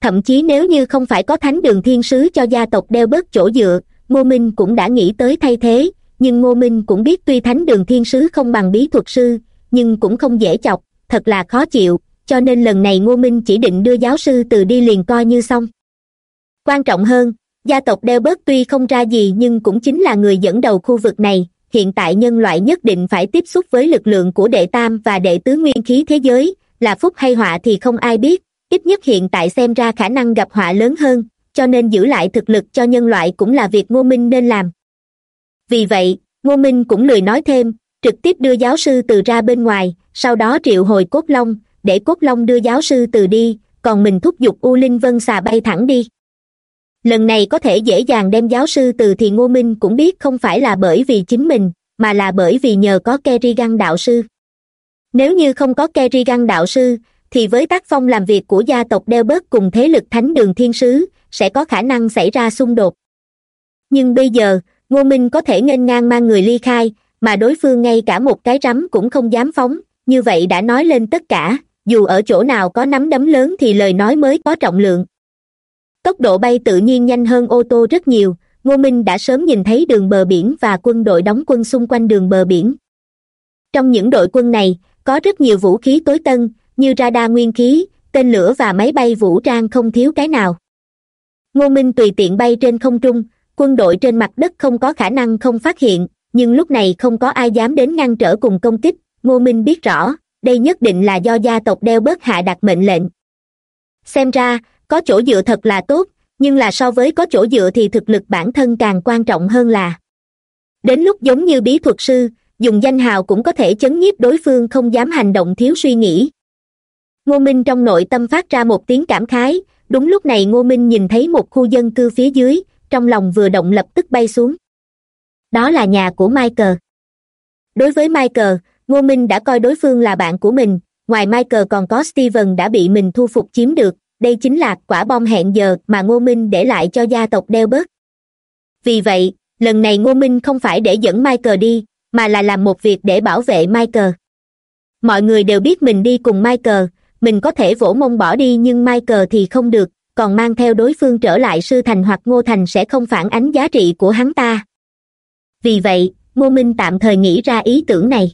Thậm chí nếu như không phải có thánh đường thiên sứ cho gia tộc đeo bớt chỗ dựa, ngô minh cũng đã nghĩ tới thay thế, nhưng ngô minh cũng biết tuy thánh đường thiên sứ không bằng bí thuật sư, nhưng cũng không dễ chọc, thật là khó chịu, cho nên lần này ngô minh chỉ định đưa giáo sư từ đi liền coi như xong. Quan trọng hơn gia tộc đeo bớt tuy không ra gì nhưng cũng chính là người dẫn đầu khu vực này. Hiện tại nhân loại nhất định phải tiếp xúc với lực lượng của đệ tam và đệ tứ nguyên khí thế giới. Là phúc hay họa thì không ai biết. Ít nhất hiện tại xem ra khả năng gặp họa lớn hơn. Cho nên giữ lại thực lực cho nhân loại cũng là việc ngô minh nên làm. Vì vậy, ngô minh cũng lười nói thêm, trực tiếp đưa giáo sư từ ra bên ngoài, sau đó triệu hồi cốt long, để cốt long đưa giáo sư từ đi, còn mình thúc giục u linh vân xà bay thẳng đi lần này có thể dễ dàng đem giáo sư từ thì ngô minh cũng biết không phải là bởi vì chính mình, mà là bởi vì nhờ có kerrigan đạo sư. Nếu như không có kerrigan đạo sư, thì với tác phong làm việc của gia tộc đeo bớt cùng thế lực thánh đường thiên sứ, sẽ có khả năng xảy ra xung đột. Nhưng bây giờ, ngô minh có thể nghênh ngang mang người ly khai, mà đối phương ngay cả một cái rắm cũng không dám phóng, như vậy đã nói lên tất cả, dù ở chỗ nào có nắm đấm lớn thì lời nói mới có trọng lượng tốc độ bay tự nhiên nhanh hơn ô tô rất nhiều, ngô minh đã sớm nhìn thấy đường bờ biển và quân đội đóng quân xung quanh đường bờ biển. Trong những đội quân này, có rất nhiều vũ khí tối tân, như radar nguyên khí, tên lửa và máy bay vũ trang không thiếu cái nào. Ngô minh tùy tiện bay trên không trung, quân đội trên mặt đất không có khả năng không phát hiện, nhưng lúc này không có ai dám đến ngăn trở cùng công kích, ngô minh biết rõ, đây nhất định là do gia tộc đeo bớt hạ đặt mệnh lệnh. Xem ra có chỗ dựa thật là tốt, nhưng là so với có chỗ dựa thì thực lực bản thân càng quan trọng hơn là. Đến lúc giống như bí thuật sư, dùng danh hào cũng có thể chấn nhiếp đối phương không dám hành động thiếu suy nghĩ. Ngô minh trong nội tâm phát ra một tiếng cảm khái, đúng lúc này ngô minh nhìn thấy một khu dân cư phía dưới, trong lòng vừa động lập tức bay xuống. Đó là nhà của michael. Đối với michael, ngô minh đã coi đối phương là bạn của mình, ngoài michael còn có steven đã bị mình thu phục chiếm được đây chính là quả bom hẹn giờ mà ngô minh để lại cho gia tộc đeo bớt vì vậy, lần này ngô minh không phải để dẫn michael đi, mà là làm một việc để bảo vệ michael. Mọi người đều biết mình đi cùng michael, mình có thể vỗ mông bỏ đi nhưng michael thì không được, còn mang theo đối phương trở lại sư thành hoặc ngô thành sẽ không phản ánh giá trị của hắn ta. Vì vậy, ngô minh tạm thời nghĩ ra ý tưởng này.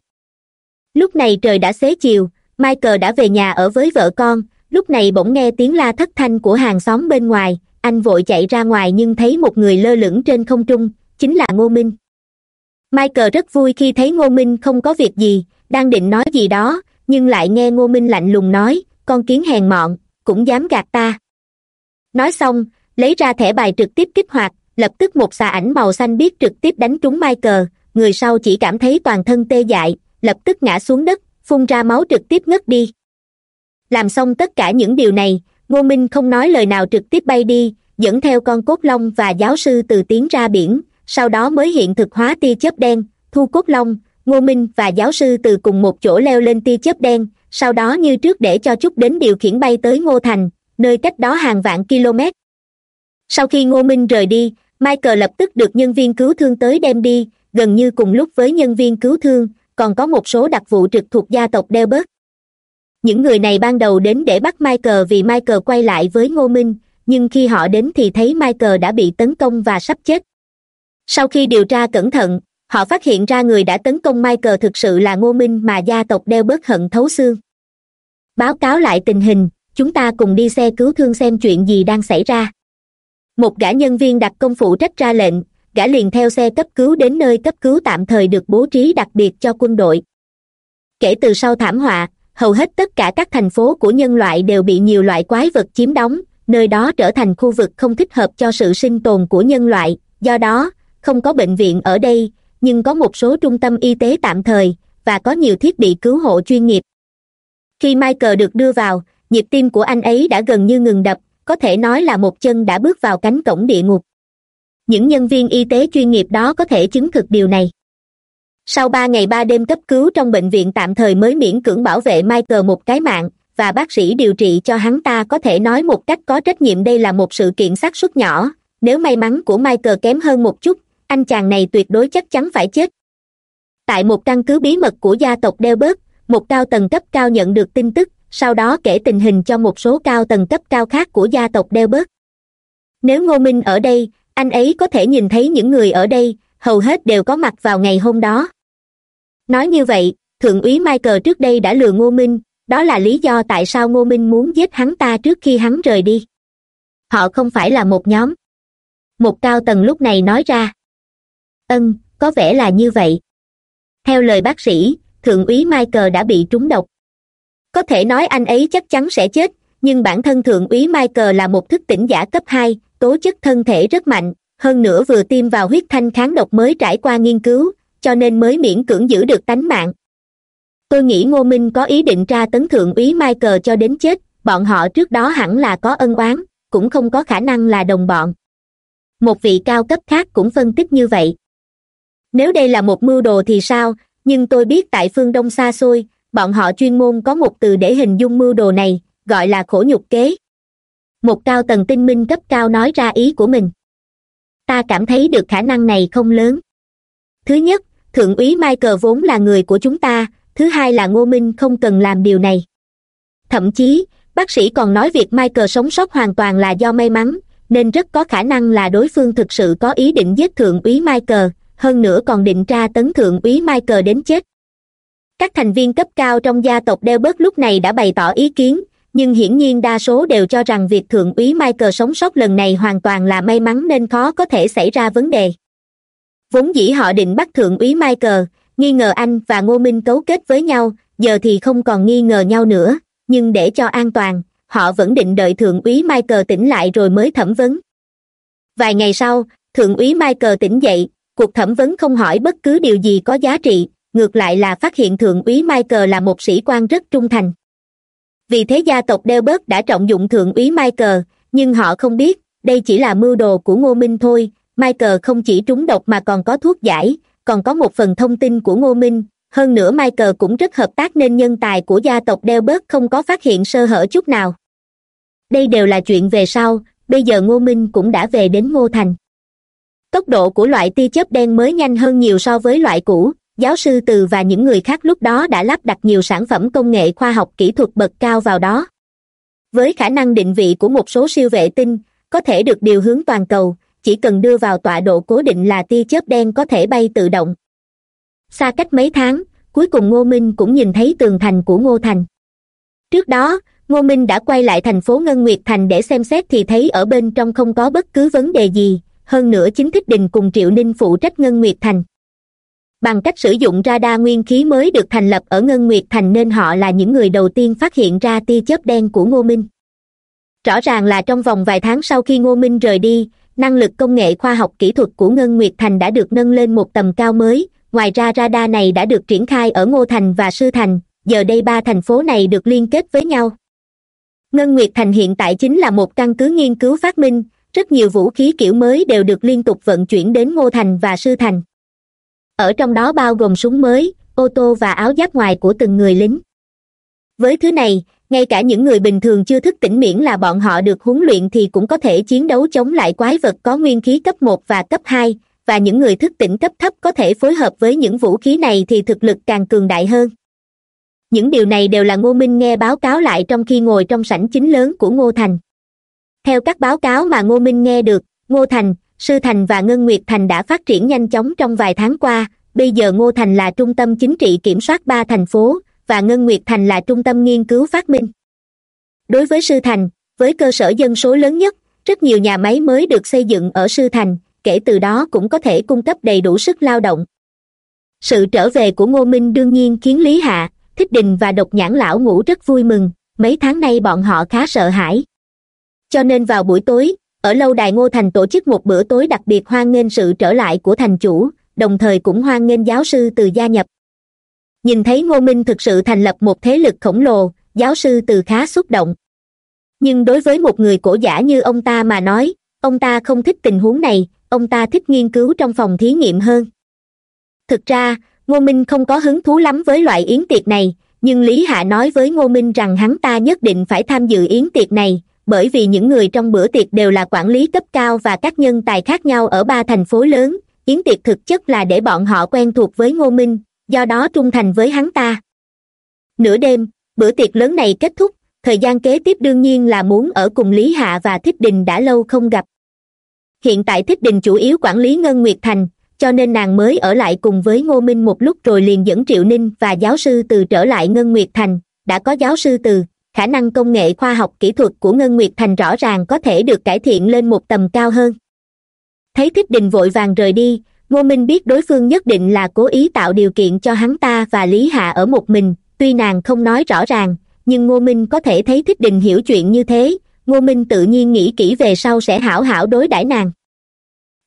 Lúc này trời đã xế chiều, michael đã về nhà ở với vợ con lúc này bỗng nghe tiếng la thất thanh của hàng xóm bên ngoài, anh vội chạy ra ngoài nhưng thấy một người lơ lửng trên không trung, chính là ngô minh. Michael rất vui khi thấy ngô minh không có việc gì, đang định nói gì đó, nhưng lại nghe ngô minh lạnh lùng nói, con kiến hèn mọn, cũng dám gạt ta. Nói xong, lấy ra thẻ bài trực tiếp kích hoạt, lập tức một xà ảnh màu xanh biết trực tiếp đánh trúng michael, người sau chỉ cảm thấy toàn thân tê dại, lập tức ngã xuống đất, phun ra máu trực tiếp ngất đi làm xong tất cả những điều này, ngô minh không nói lời nào trực tiếp bay đi, dẫn theo con cốt long và giáo sư từ tiến ra biển, sau đó mới hiện thực hóa tia chớp đen, thu cốt long, ngô minh và giáo sư từ cùng một chỗ leo lên tia chớp đen, sau đó như trước để cho chút đến điều khiển bay tới ngô thành, nơi cách đó hàng vạn km. Sau khi ngô minh rời đi, michael lập tức được nhân viên cứu thương tới đem đi, gần như cùng lúc với nhân viên cứu thương, còn có một số đặc vụ trực thuộc gia tộc delbert những người này ban đầu đến để bắt michael vì michael quay lại với ngô minh, nhưng khi họ đến thì thấy michael đã bị tấn công và sắp chết. Sau khi điều tra cẩn thận, họ phát hiện ra người đã tấn công michael thực sự là ngô minh mà gia tộc đeo bớt hận thấu xương. Báo cáo lại tình hình, chúng ta cùng đi xe cứu thương xem chuyện gì đang xảy ra. Một gã nhân viên đặc công phụ trách ra lệnh, gã liền theo xe cấp cứu đến nơi cấp cứu tạm thời được bố trí đặc biệt cho quân đội. Kể từ sau thảm họa hầu hết tất cả các thành phố của nhân loại đều bị nhiều loại quái vật chiếm đóng, nơi đó trở thành khu vực không thích hợp cho sự sinh tồn của nhân loại. Do đó, không có bệnh viện ở đây, nhưng có một số trung tâm y tế tạm thời và có nhiều thiết bị cứu hộ chuyên nghiệp. Khi michael được đưa vào, nhịp tim của anh ấy đã gần như ngừng đập, có thể nói là một chân đã bước vào cánh cổng địa ngục. Những nhân viên y tế chuyên nghiệp đó có thể chứng thực điều này sau ba ngày ba đêm cấp cứu trong bệnh viện tạm thời mới miễn cưỡng bảo vệ michael một cái mạng, và bác sĩ điều trị cho hắn ta có thể nói một cách có trách nhiệm đây là một sự kiện xác suất nhỏ. Nếu may mắn của michael kém hơn một chút, anh chàng này tuyệt đối chắc chắn phải chết. Tại một căn cứ bí mật của gia tộc delbert, một cao tầng cấp cao nhận được tin tức, sau đó kể tình hình cho một số cao tầng cấp cao khác của gia tộc delbert. Nếu ngô minh ở đây, anh ấy có thể nhìn thấy những người ở đây hầu hết đều có mặt vào ngày hôm đó. Nói như vậy, thượng úy michael trước đây đã lừa ngô minh, đó là lý do tại sao ngô minh muốn giết hắn ta trước khi hắn rời đi. Họ không phải là một nhóm. Một cao tầng lúc này nói ra. Ân, có vẻ là như vậy. Theo lời bác sĩ, thượng úy michael đã bị trúng độc. Có thể nói anh ấy chắc chắn sẽ chết, nhưng bản thân thượng úy michael là một thức tỉnh giả cấp hai, tố chất thân thể rất mạnh hơn nữa vừa tiêm vào huyết thanh kháng độc mới trải qua nghiên cứu, cho nên mới miễn cưỡng giữ được tánh mạng. Tôi nghĩ ngô minh có ý định tra tấn thượng úy michael cho đến chết, bọn họ trước đó hẳn là có ân oán, cũng không có khả năng là đồng bọn. Một vị cao cấp khác cũng phân tích như vậy. Nếu đây là một mưu đồ thì sao, nhưng tôi biết tại phương đông xa xôi, bọn họ chuyên môn có một từ để hình dung mưu đồ này, gọi là khổ nhục kế. Một cao tầng tinh minh cấp cao nói ra ý của mình ta cảm thấy được khả năng này không lớn. Thứ nhất, thượng úy michael vốn là người của chúng ta, thứ hai là ngô minh không cần làm điều này. Thậm chí, bác sĩ còn nói việc michael sống sót hoàn toàn là do may mắn, nên rất có khả năng là đối phương thực sự có ý định giết thượng úy michael, hơn nữa còn định tra tấn thượng úy michael đến chết. Các thành viên cấp cao trong gia tộc đeo bớt lúc này đã bày tỏ ý kiến nhưng hiển nhiên đa số đều cho rằng việc thượng úy michael sống sót lần này hoàn toàn là may mắn nên khó có thể xảy ra vấn đề. Vốn dĩ họ định bắt thượng úy michael, nghi ngờ anh và ngô minh cấu kết với nhau, giờ thì không còn nghi ngờ nhau nữa, nhưng để cho an toàn, họ vẫn định đợi thượng úy michael tỉnh lại rồi mới thẩm vấn. Vài ngày sau, thượng úy michael tỉnh dậy, cuộc thẩm vấn không hỏi bất cứ điều gì có giá trị, ngược lại là phát hiện thượng úy michael là một sĩ quan rất trung thành vì thế gia tộc delbert đã trọng dụng thượng úy michael, nhưng họ không biết, đây chỉ là mưu đồ của ngô minh thôi. Michael không chỉ trúng độc mà còn có thuốc giải, còn có một phần thông tin của ngô minh. Hơn nữa michael cũng rất hợp tác nên nhân tài của gia tộc delbert không có phát hiện sơ hở chút nào. Đây đều là chuyện về sau, bây giờ ngô minh cũng đã về đến ngô thành. Tốc độ của loại tia chớp đen mới nhanh hơn nhiều so với loại cũ giáo sư từ và những người khác lúc đó đã lắp đặt nhiều sản phẩm công nghệ khoa học kỹ thuật bậc cao vào đó. Với khả năng định vị của một số siêu vệ tinh, có thể được điều hướng toàn cầu, chỉ cần đưa vào tọa độ cố định là tia chớp đen có thể bay tự động. Xa cách mấy tháng, cuối cùng ngô minh cũng nhìn thấy tường thành của ngô thành. Trước đó, ngô minh đã quay lại thành phố ngân nguyệt thành để xem xét thì thấy ở bên trong không có bất cứ vấn đề gì, hơn nữa chính thích đình cùng triệu ninh phụ trách ngân nguyệt thành bằng cách sử dụng radar nguyên khí mới được thành lập ở ngân nguyệt thành nên họ là những người đầu tiên phát hiện ra tia chớp đen của ngô minh. Rõ ràng là trong vòng vài tháng sau khi ngô minh rời đi, năng lực công nghệ khoa học kỹ thuật của ngân nguyệt thành đã được nâng lên một tầm cao mới. Ngoài ra radar này đã được triển khai ở ngô thành và sư thành, giờ đây ba thành phố này được liên kết với nhau. Ngân nguyệt thành hiện tại chính là một căn cứ nghiên cứu phát minh, rất nhiều vũ khí kiểu mới đều được liên tục vận chuyển đến ngô thành và sư thành ở trong đó bao gồm súng mới, ô tô và áo giáp ngoài của từng người lính. Với thứ này, ngay cả những người bình thường chưa thức tỉnh miễn là bọn họ được huấn luyện thì cũng có thể chiến đấu chống lại quái vật có nguyên khí cấp một và cấp hai, và những người thức tỉnh cấp thấp có thể phối hợp với những vũ khí này thì thực lực càng cường đại hơn. Những điều này đều là ngô minh nghe báo cáo lại trong khi ngồi trong sảnh chính lớn của ngô thành. Theo các báo cáo mà ngô minh nghe được, ngô thành sư thành và ngân nguyệt thành đã phát triển nhanh chóng trong vài tháng qua. Bây giờ ngô thành là trung tâm chính trị kiểm soát ba thành phố và ngân nguyệt thành là trung tâm nghiên cứu phát minh. Đối với sư thành, với cơ sở dân số lớn nhất, rất nhiều nhà máy mới được xây dựng ở sư thành, kể từ đó cũng có thể cung cấp đầy đủ sức lao động. Sự trở về của ngô minh đương nhiên khiến lý hạ, thích đình và độc nhãn lão ngủ rất vui mừng, mấy tháng nay bọn họ khá sợ hãi. Cho nên vào buổi tối ở lâu đài ngô thành tổ chức một bữa tối đặc biệt hoan nghênh sự trở lại của thành chủ, đồng thời cũng hoan nghênh giáo sư từ gia nhập. Nhìn thấy ngô minh thực sự thành lập một thế lực khổng lồ, giáo sư từ khá xúc động. Nhưng đối với một người cổ giả như ông ta mà nói, ông ta không thích tình huống này, ông ta thích nghiên cứu trong phòng thí nghiệm hơn. Thực ra, ngô minh không có hứng thú lắm với loại yến tiệc này, nhưng lý hạ nói với ngô minh rằng hắn ta nhất định phải tham dự yến tiệc này bởi vì những người trong bữa tiệc đều là quản lý cấp cao và các nhân tài khác nhau ở ba thành phố lớn. Yến tiệc thực chất là để bọn họ quen thuộc với ngô minh, do đó trung thành với hắn ta. Nửa đêm, bữa tiệc lớn này kết thúc, thời gian kế tiếp đương nhiên là muốn ở cùng lý hạ và thích đình đã lâu không gặp. Hiện tại thích đình chủ yếu quản lý ngân nguyệt thành, cho nên nàng mới ở lại cùng với ngô minh một lúc rồi liền dẫn triệu ninh và giáo sư từ trở lại ngân nguyệt thành, đã có giáo sư từ khả năng công nghệ khoa học kỹ thuật của ngân nguyệt thành rõ ràng có thể được cải thiện lên một tầm cao hơn. Thấy thích đình vội vàng rời đi, ngô minh biết đối phương nhất định là cố ý tạo điều kiện cho hắn ta và lý hạ ở một mình, tuy nàng không nói rõ ràng, nhưng ngô minh có thể thấy thích đình hiểu chuyện như thế, ngô minh tự nhiên nghĩ kỹ về sau sẽ hảo hảo đối đãi nàng.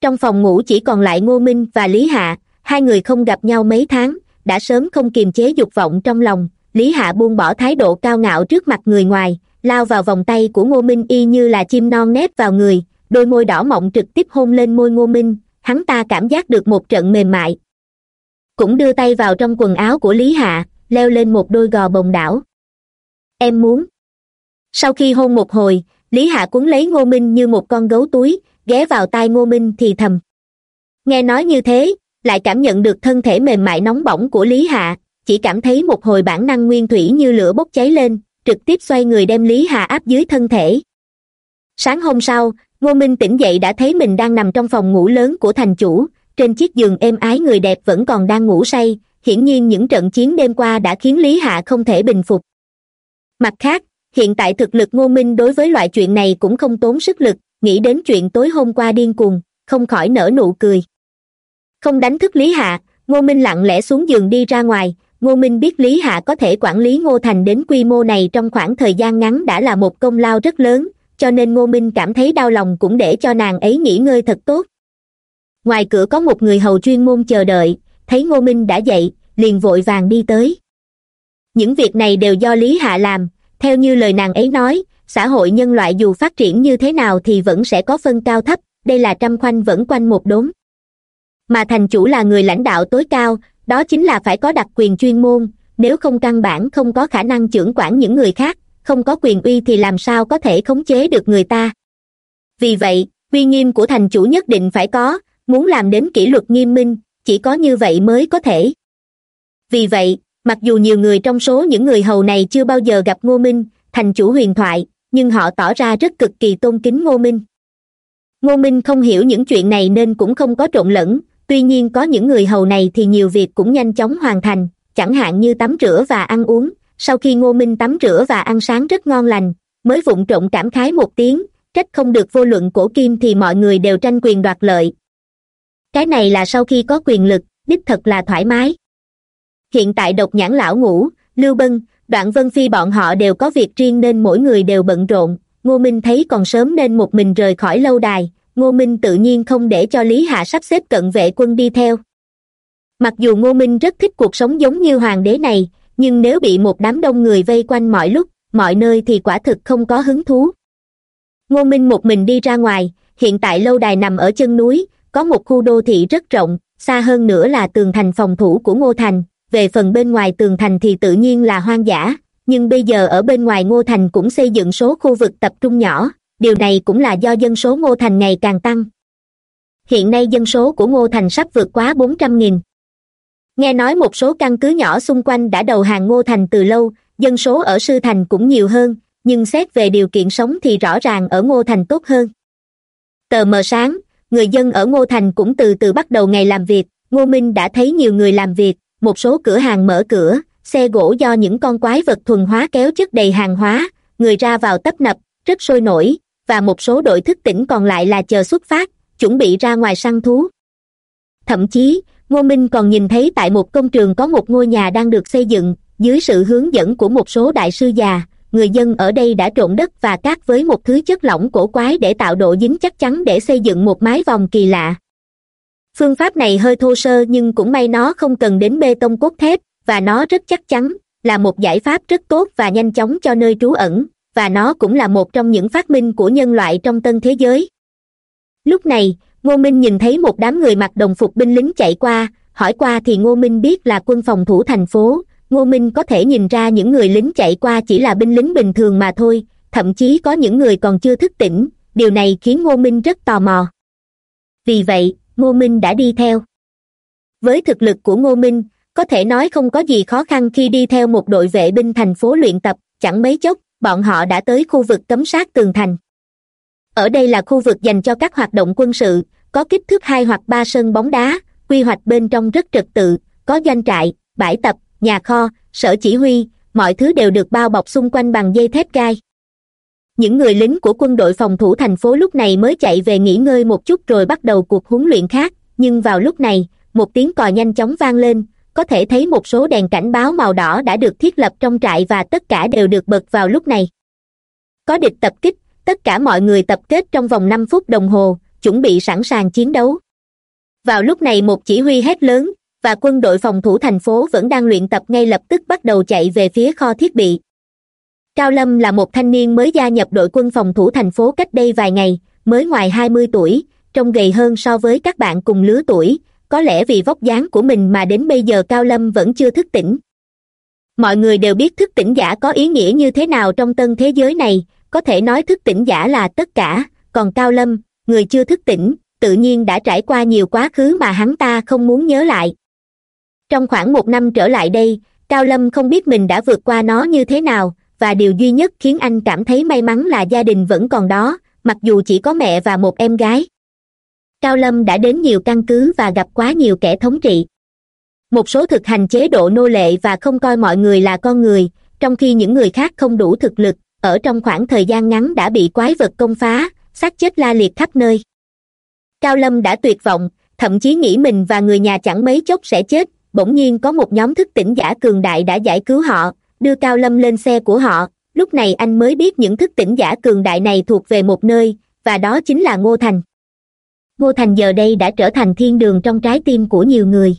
Trong phòng ngủ chỉ còn lại ngô minh và lý hạ, hai người không gặp nhau mấy tháng, đã sớm không kiềm chế dục vọng trong lòng lý hạ buông bỏ thái độ cao ngạo trước mặt người ngoài, lao vào vòng tay của ngô minh y như là chim non nép vào người, đôi môi đỏ mọng trực tiếp hôn lên môi ngô minh, hắn ta cảm giác được một trận mềm mại. Cũng đưa tay vào trong quần áo của lý hạ, leo lên một đôi gò bồng đảo. Em muốn. Sau khi hôn một hồi, lý hạ cuốn lấy ngô minh như một con gấu túi, ghé vào tai ngô minh thì thầm. Nghe nói như thế, lại cảm nhận được thân thể mềm mại nóng bỏng của lý hạ chỉ cảm thấy một hồi bản năng nguyên thủy như lửa bốc cháy lên, trực tiếp xoay người đem lý Hà áp dưới thân thể. Sáng hôm sau, ngô minh tỉnh dậy đã thấy mình đang nằm trong phòng ngủ lớn của thành chủ, trên chiếc giường êm ái người đẹp vẫn còn đang ngủ say, hiển nhiên những trận chiến đêm qua đã khiến lý hạ không thể bình phục. Mặt khác, hiện tại thực lực ngô minh đối với loại chuyện này cũng không tốn sức lực, nghĩ đến chuyện tối hôm qua điên cuồng, không khỏi nở nụ cười. Không đánh thức lý hạ ngô minh lặng lẽ xuống giường đi ra ngoài ngô minh biết lý hạ có thể quản lý ngô thành đến quy mô này trong khoảng thời gian ngắn đã là một công lao rất lớn, cho nên ngô minh cảm thấy đau lòng cũng để cho nàng ấy nghỉ ngơi thật tốt. Ngoài cửa có một người hầu chuyên môn chờ đợi, thấy ngô minh đã dậy, liền vội vàng đi tới. Những việc này đều do lý hạ làm, theo như lời nàng ấy nói, xã hội nhân loại dù phát triển như thế nào thì vẫn sẽ có phân cao thấp, đây là trăm khoanh vẫn quanh một đốm mà thành chủ là người lãnh đạo tối cao đó chính là phải có đặc quyền chuyên môn, nếu không căn bản không có khả năng trưởng quản những người khác, không có quyền uy thì làm sao có thể khống chế được người ta? Vì vậy, uy nghiêm của thành chủ nhất định phải có, muốn làm đến kỷ luật nghiêm minh, chỉ có như vậy mới có thể. Vì vậy, mặc dù nhiều người trong số những người hầu này chưa bao giờ gặp ngô minh, thành chủ huyền thoại, nhưng họ tỏ ra rất cực kỳ tôn kính ngô minh. Ngô minh không hiểu những chuyện này nên cũng không có trộn lẫn tuy nhiên có những người hầu này thì nhiều việc cũng nhanh chóng hoàn thành, chẳng hạn như tắm rửa và ăn uống. Sau khi ngô minh tắm rửa và ăn sáng rất ngon lành, mới vụng trộn cảm khái một tiếng, trách không được vô luận cổ kim thì mọi người đều tranh quyền đoạt lợi. Cái này là sau khi có quyền lực, đích thật là thoải mái. Hiện tại độc nhãn lão ngủ lưu bân, đoạn vân phi bọn họ đều có việc riêng nên mỗi người đều bận rộn. Ngô minh thấy còn sớm nên một mình rời khỏi lâu đài ngô minh tự nhiên không để cho lý hạ sắp xếp cận vệ quân đi theo. Mặc dù ngô minh rất thích cuộc sống giống như hoàng đế này, nhưng nếu bị một đám đông người vây quanh mọi lúc, mọi nơi thì quả thực không có hứng thú. Ngô minh một mình đi ra ngoài, hiện tại lâu đài nằm ở chân núi, có một khu đô thị rất rộng, xa hơn nữa là tường thành phòng thủ của ngô thành. Về phần bên ngoài tường thành thì tự nhiên là hoang dã, nhưng bây giờ ở bên ngoài ngô thành cũng xây dựng số khu vực tập trung nhỏ điều này cũng là do dân số ngô thành ngày càng tăng. Hiện nay dân số của ngô thành sắp vượt quá bốn trăm nghìn. Nghe nói một số căn cứ nhỏ xung quanh đã đầu hàng ngô thành từ lâu, dân số ở sư thành cũng nhiều hơn, nhưng xét về điều kiện sống thì rõ ràng ở ngô thành tốt hơn. Tờ mờ sáng, người dân ở ngô thành cũng từ từ bắt đầu ngày làm việc, ngô minh đã thấy nhiều người làm việc, một số cửa hàng mở cửa, xe gỗ do những con quái vật thuần hóa kéo chất đầy hàng hóa, người ra vào tấp nập, rất sôi nổi và một số đội thức tỉnh còn lại là chờ xuất phát, chuẩn bị ra ngoài săn thú. Thậm chí, ngô minh còn nhìn thấy tại một công trường có một ngôi nhà đang được xây dựng, dưới sự hướng dẫn của một số đại sư già, người dân ở đây đã trộn đất và cát với một thứ chất lỏng cổ quái để tạo độ dính chắc chắn để xây dựng một mái vòng kỳ lạ. Phương pháp này hơi thô sơ nhưng cũng may nó không cần đến bê tông cốt thép, và nó rất chắc chắn, là một giải pháp rất tốt và nhanh chóng cho nơi trú ẩn và nó cũng là một trong những phát minh của nhân loại trong tân thế giới. Lúc này, ngô minh nhìn thấy một đám người mặc đồng phục binh lính chạy qua, hỏi qua thì ngô minh biết là quân phòng thủ thành phố. Ngô minh có thể nhìn ra những người lính chạy qua chỉ là binh lính bình thường mà thôi, thậm chí có những người còn chưa thức tỉnh. Điều này khiến ngô minh rất tò mò. Vì vậy, ngô minh đã đi theo. Với thực lực của ngô minh, có thể nói không có gì khó khăn khi đi theo một đội vệ binh thành phố luyện tập, chẳng mấy chốc bọn họ đã tới khu vực cấm sát tường thành. Ở đây là khu vực dành cho các hoạt động quân sự, có kích thước hai hoặc ba sân bóng đá, quy hoạch bên trong rất trật tự, có doanh trại, bãi tập, nhà kho, sở chỉ huy, mọi thứ đều được bao bọc xung quanh bằng dây thép gai. Những người lính của quân đội phòng thủ thành phố lúc này mới chạy về nghỉ ngơi một chút rồi bắt đầu cuộc huấn luyện khác, nhưng vào lúc này, một tiếng còi nhanh chóng vang lên có thể thấy một số đèn cảnh báo màu đỏ đã được thiết lập trong trại và tất cả đều được bật vào lúc này. Có địch tập kích, tất cả mọi người tập kết trong vòng năm phút đồng hồ, chuẩn bị sẵn sàng chiến đấu. Vào lúc này một chỉ huy hét lớn, và quân đội phòng thủ thành phố vẫn đang luyện tập ngay lập tức bắt đầu chạy về phía kho thiết bị. Cao lâm là một thanh niên mới gia nhập đội quân phòng thủ thành phố cách đây vài ngày, mới ngoài hai mươi tuổi, trông gầy hơn so với các bạn cùng lứa tuổi có lẽ vì vóc dáng của mình mà đến bây giờ cao lâm vẫn chưa thức tỉnh. Mọi người đều biết thức tỉnh giả có ý nghĩa như thế nào trong tân thế giới này. Có thể nói thức tỉnh giả là tất cả. Còn cao lâm, người chưa thức tỉnh, tự nhiên đã trải qua nhiều quá khứ mà hắn ta không muốn nhớ lại. Trong khoảng một năm trở lại đây, cao lâm không biết mình đã vượt qua nó như thế nào, và điều duy nhất khiến anh cảm thấy may mắn là gia đình vẫn còn đó, mặc dù chỉ có mẹ và một em gái cao lâm đã đến nhiều căn cứ và gặp quá nhiều kẻ thống trị. Một số thực hành chế độ nô lệ và không coi mọi người là con người, trong khi những người khác không đủ thực lực, ở trong khoảng thời gian ngắn đã bị quái vật công phá, xác chết la liệt khắp nơi. Cao lâm đã tuyệt vọng, thậm chí nghĩ mình và người nhà chẳng mấy chốc sẽ chết, bỗng nhiên có một nhóm thức tỉnh giả cường đại đã giải cứu họ, đưa cao lâm lên xe của họ. Lúc này anh mới biết những thức tỉnh giả cường đại này thuộc về một nơi, và đó chính là ngô thành ngô thành giờ đây đã trở thành thiên đường trong trái tim của nhiều người.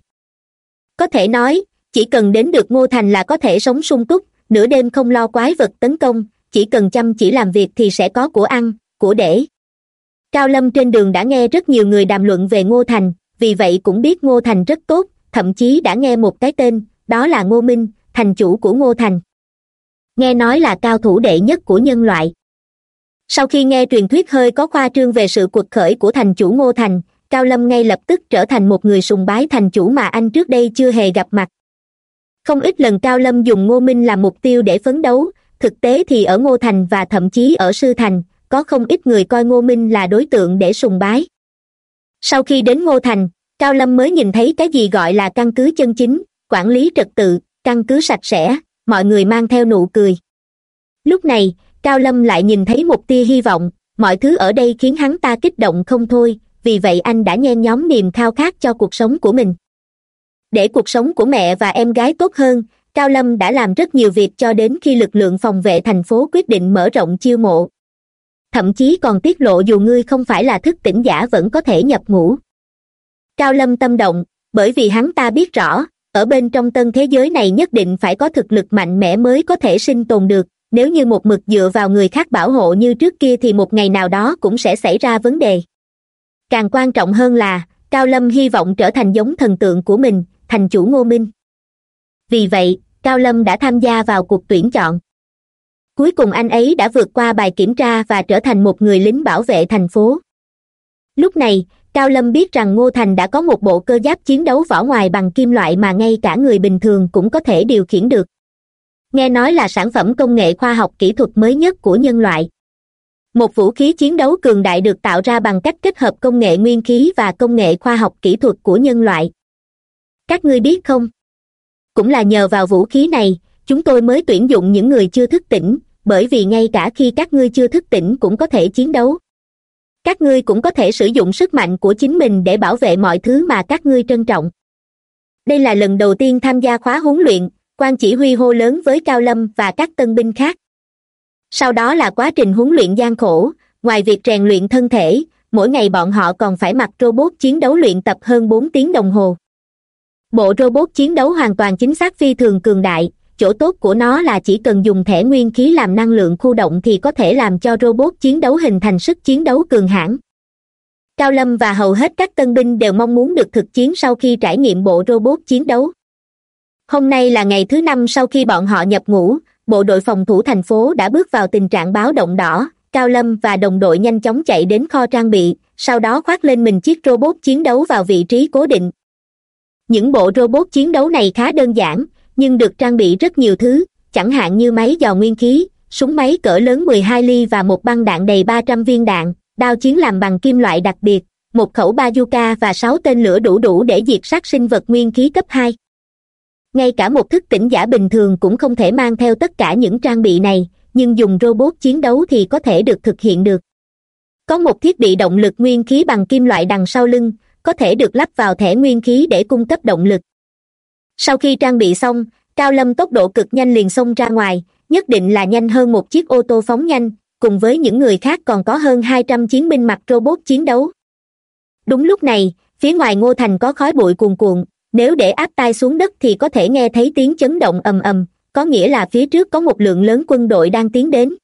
Có thể nói, chỉ cần đến được ngô thành là có thể sống sung túc, nửa đêm không lo quái vật tấn công, chỉ cần chăm chỉ làm việc thì sẽ có của ăn, của để. Cao lâm trên đường đã nghe rất nhiều người đàm luận về ngô thành, vì vậy cũng biết ngô thành rất tốt, thậm chí đã nghe một cái tên, đó là ngô minh, thành chủ của ngô thành. Nghe nói là cao thủ đệ nhất của nhân loại sau khi nghe truyền thuyết hơi có khoa trương về sự cuộc khởi của thành chủ ngô thành, cao lâm ngay lập tức trở thành một người sùng bái thành chủ mà anh trước đây chưa hề gặp mặt. Không ít lần cao lâm dùng ngô minh làm mục tiêu để phấn đấu, thực tế thì ở ngô thành và thậm chí ở sư thành, có không ít người coi ngô minh là đối tượng để sùng bái. Sau khi đến ngô thành, cao lâm mới nhìn thấy cái gì gọi là căn cứ chân chính, quản lý trật tự, căn cứ sạch sẽ, mọi người mang theo nụ cười. Lúc này cao lâm lại nhìn thấy một tia hy vọng, mọi thứ ở đây khiến hắn ta kích động không thôi, vì vậy anh đã nhen nhóm niềm khao khát cho cuộc sống của mình. Để cuộc sống của mẹ và em gái tốt hơn, cao lâm đã làm rất nhiều việc cho đến khi lực lượng phòng vệ thành phố quyết định mở rộng chiêu mộ. Thậm chí còn tiết lộ dù ngươi không phải là thức tỉnh giả vẫn có thể nhập ngũ. Cao lâm tâm động, bởi vì hắn ta biết rõ, ở bên trong tân thế giới này nhất định phải có thực lực mạnh mẽ mới có thể sinh tồn được nếu như một mực dựa vào người khác bảo hộ như trước kia thì một ngày nào đó cũng sẽ xảy ra vấn đề. Càng quan trọng hơn là, cao lâm hy vọng trở thành giống thần tượng của mình, thành chủ ngô minh. Vì vậy, cao lâm đã tham gia vào cuộc tuyển chọn. Cuối cùng anh ấy đã vượt qua bài kiểm tra và trở thành một người lính bảo vệ thành phố. Lúc này, cao lâm biết rằng ngô thành đã có một bộ cơ giáp chiến đấu vỏ ngoài bằng kim loại mà ngay cả người bình thường cũng có thể điều khiển được nghe nói là sản phẩm công nghệ khoa học kỹ thuật mới nhất của nhân loại. Một vũ khí chiến đấu cường đại được tạo ra bằng cách kết hợp công nghệ nguyên khí và công nghệ khoa học kỹ thuật của nhân loại. Các ngươi biết không? Cũng là nhờ vào vũ khí này, chúng tôi mới tuyển dụng những người chưa thức tỉnh, bởi vì ngay cả khi các ngươi chưa thức tỉnh cũng có thể chiến đấu. Các ngươi cũng có thể sử dụng sức mạnh của chính mình để bảo vệ mọi thứ mà các ngươi trân trọng. Đây là lần đầu tiên tham gia khóa huấn luyện quan chỉ huy hô lớn với cao lâm và các tân binh khác. Sau đó là quá trình huấn luyện gian khổ, ngoài việc rèn luyện thân thể, mỗi ngày bọn họ còn phải mặc robot chiến đấu luyện tập hơn bốn tiếng đồng hồ. Bộ robot chiến đấu hoàn toàn chính xác phi thường cường đại, chỗ tốt của nó là chỉ cần dùng thẻ nguyên khí làm năng lượng khu động thì có thể làm cho robot chiến đấu hình thành sức chiến đấu cường hãn. Cao lâm và hầu hết các tân binh đều mong muốn được thực chiến sau khi trải nghiệm bộ robot chiến đấu hôm nay là ngày thứ năm sau khi bọn họ nhập ngũ, bộ đội phòng thủ thành phố đã bước vào tình trạng báo động đỏ, cao lâm và đồng đội nhanh chóng chạy đến kho trang bị, sau đó khoác lên mình chiếc robot chiến đấu vào vị trí cố định. Những bộ robot chiến đấu này khá đơn giản, nhưng được trang bị rất nhiều thứ, chẳng hạn như máy dò nguyên khí, súng máy cỡ lớn mười hai ly và một băng đạn đầy ba trăm viên đạn, đao chiến làm bằng kim loại đặc biệt, một khẩu bazooka và sáu tên lửa đủ đủ để diệt sát sinh vật nguyên khí cấp hai ngay cả một thức tỉnh giả bình thường cũng không thể mang theo tất cả những trang bị này, nhưng dùng robot chiến đấu thì có thể được thực hiện được. Có một thiết bị động lực nguyên khí bằng kim loại đằng sau lưng, có thể được lắp vào thẻ nguyên khí để cung cấp động lực. Sau khi trang bị xong, cao lâm tốc độ cực nhanh liền xông ra ngoài, nhất định là nhanh hơn một chiếc ô tô phóng nhanh, cùng với những người khác còn có hơn hai trăm chiến binh mặc robot chiến đấu. Đúng lúc này, phía ngoài ngô thành có khói bụi cuồn cuộn nếu để áp tai xuống đất thì có thể nghe thấy tiếng chấn động ầm ầm, có nghĩa là phía trước có một lượng lớn quân đội đang tiến đến.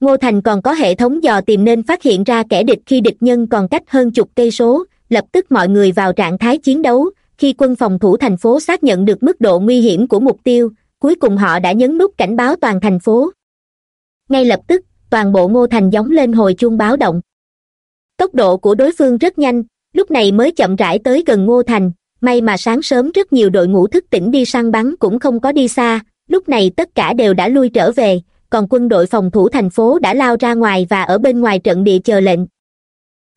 Ngô thành còn có hệ thống dò tìm nên phát hiện ra kẻ địch khi địch nhân còn cách hơn chục cây số, lập tức mọi người vào trạng thái chiến đấu. Khi quân phòng thủ thành phố xác nhận được mức độ nguy hiểm của mục tiêu, cuối cùng họ đã nhấn nút cảnh báo toàn thành phố. Ngay lập tức, toàn bộ ngô thành giống lên hồi chuông báo động. Tốc độ của đối phương rất nhanh, lúc này mới chậm rãi tới gần ngô thành may mà sáng sớm rất nhiều đội ngũ thức tỉnh đi săn bắn cũng không có đi xa, lúc này tất cả đều đã lui trở về, còn quân đội phòng thủ thành phố đã lao ra ngoài và ở bên ngoài trận địa chờ lệnh.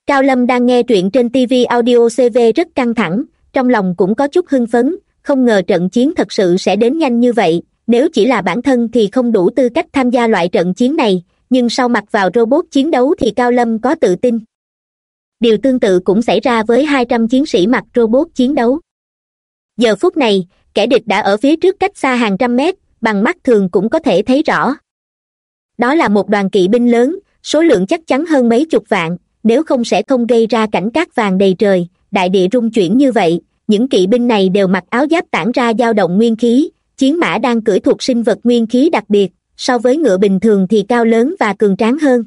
Cao lâm đang nghe truyện trên tv audio cv rất căng thẳng, trong lòng cũng có chút hưng phấn, không ngờ trận chiến thật sự sẽ đến nhanh như vậy, nếu chỉ là bản thân thì không đủ tư cách tham gia loại trận chiến này, nhưng sau mặt vào robot chiến đấu thì cao lâm có tự tin điều tương tự cũng xảy ra với hai trăm chiến sĩ mặc robot chiến đấu. Giờ phút này, kẻ địch đã ở phía trước cách xa hàng trăm mét, bằng mắt thường cũng có thể thấy rõ. Đó là một đoàn kỵ binh lớn, số lượng chắc chắn hơn mấy chục vạn, nếu không sẽ không gây ra cảnh cát vàng đầy trời, đại địa rung chuyển như vậy. Những kỵ binh này đều mặc áo giáp tản ra dao động nguyên khí, chiến mã đang cưỡi thuộc sinh vật nguyên khí đặc biệt, so với ngựa bình thường thì cao lớn và cường tráng hơn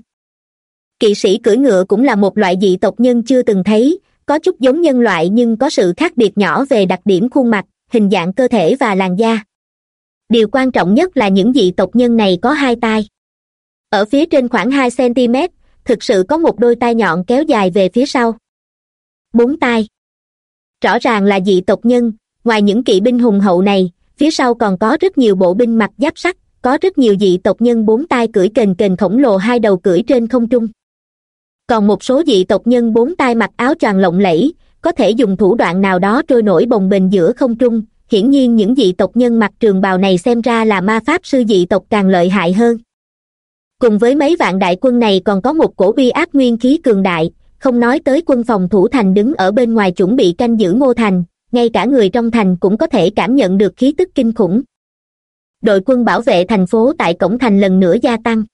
kỵ sĩ cưỡi ngựa cũng là một loại dị tộc nhân chưa từng thấy, có chút giống nhân loại nhưng có sự khác biệt nhỏ về đặc điểm khuôn mặt, hình dạng cơ thể và làn da. Điều quan trọng nhất là những dị tộc nhân này có hai tai. Ở phía trên khoảng hai cm thực sự có một đôi tai nhọn kéo dài về phía sau. Bốn tai. Rõ ràng là dị tộc nhân, ngoài những kỵ binh hùng hậu này, phía sau còn có rất nhiều bộ binh mặc giáp sắt, có rất nhiều dị tộc nhân bốn tai cưỡi kềnh kềnh khổng lồ hai đầu cưỡi trên không trung còn một số dị tộc nhân bốn tai mặc áo choàng lộng lẫy, có thể dùng thủ đoạn nào đó trôi nổi bồng bềnh giữa không trung. Hiển nhiên những dị tộc nhân mặc trường bào này xem ra là ma pháp sư dị tộc càng lợi hại hơn. Cùng với mấy vạn đại quân này còn có một cổ uy áp nguyên khí cường đại, không nói tới quân phòng thủ thành đứng ở bên ngoài chuẩn bị canh giữ ngô thành, ngay cả người trong thành cũng có thể cảm nhận được khí tức kinh khủng. Đội quân bảo vệ thành phố tại cổng thành lần nữa gia tăng.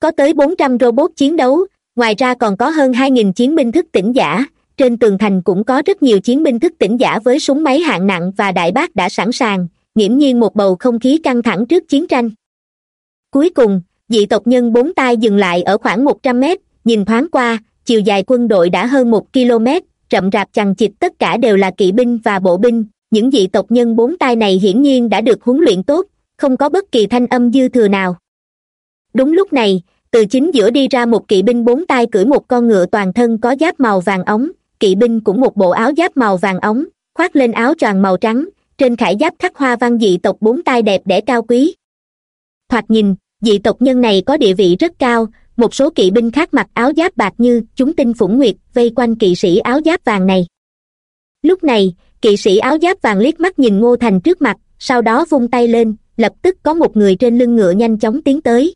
Có tới bốn trăm robot chiến đấu ngoài ra còn có hơn hai nghìn chiến binh thức tỉnh giả. Trên tường thành cũng có rất nhiều chiến binh thức tỉnh giả với súng máy hạng nặng và đại bác đã sẵn sàng, nghiễm nhiên một bầu không khí căng thẳng trước chiến tranh. Cuối cùng, dị tộc nhân bốn tai dừng lại ở khoảng một trăm mét, nhìn thoáng qua, chiều dài quân đội đã hơn một km rậm rạp chằng chịt tất cả đều là kỵ binh và bộ binh. Những dị tộc nhân bốn tai này hiển nhiên đã được huấn luyện tốt, không có bất kỳ thanh âm dư thừa nào. Đúng lúc này từ chính giữa đi ra một kỵ binh bốn tay cưỡi một con ngựa toàn thân có giáp màu vàng ống. Kỵ binh cũng một bộ áo giáp màu vàng ống, khoác lên áo choàng màu trắng, trên khải giáp khắc hoa văn dị tộc bốn tay đẹp đẽ cao quý. Thoạt nhìn, dị tộc nhân này có địa vị rất cao, một số kỵ binh khác mặc áo giáp bạc như chúng tinh phủng nguyệt vây quanh kỵ sĩ áo giáp vàng này. Lúc này, kỵ sĩ áo giáp vàng liếc mắt nhìn ngô thành trước mặt, sau đó vung tay lên, lập tức có một người trên lưng ngựa nhanh chóng tiến tới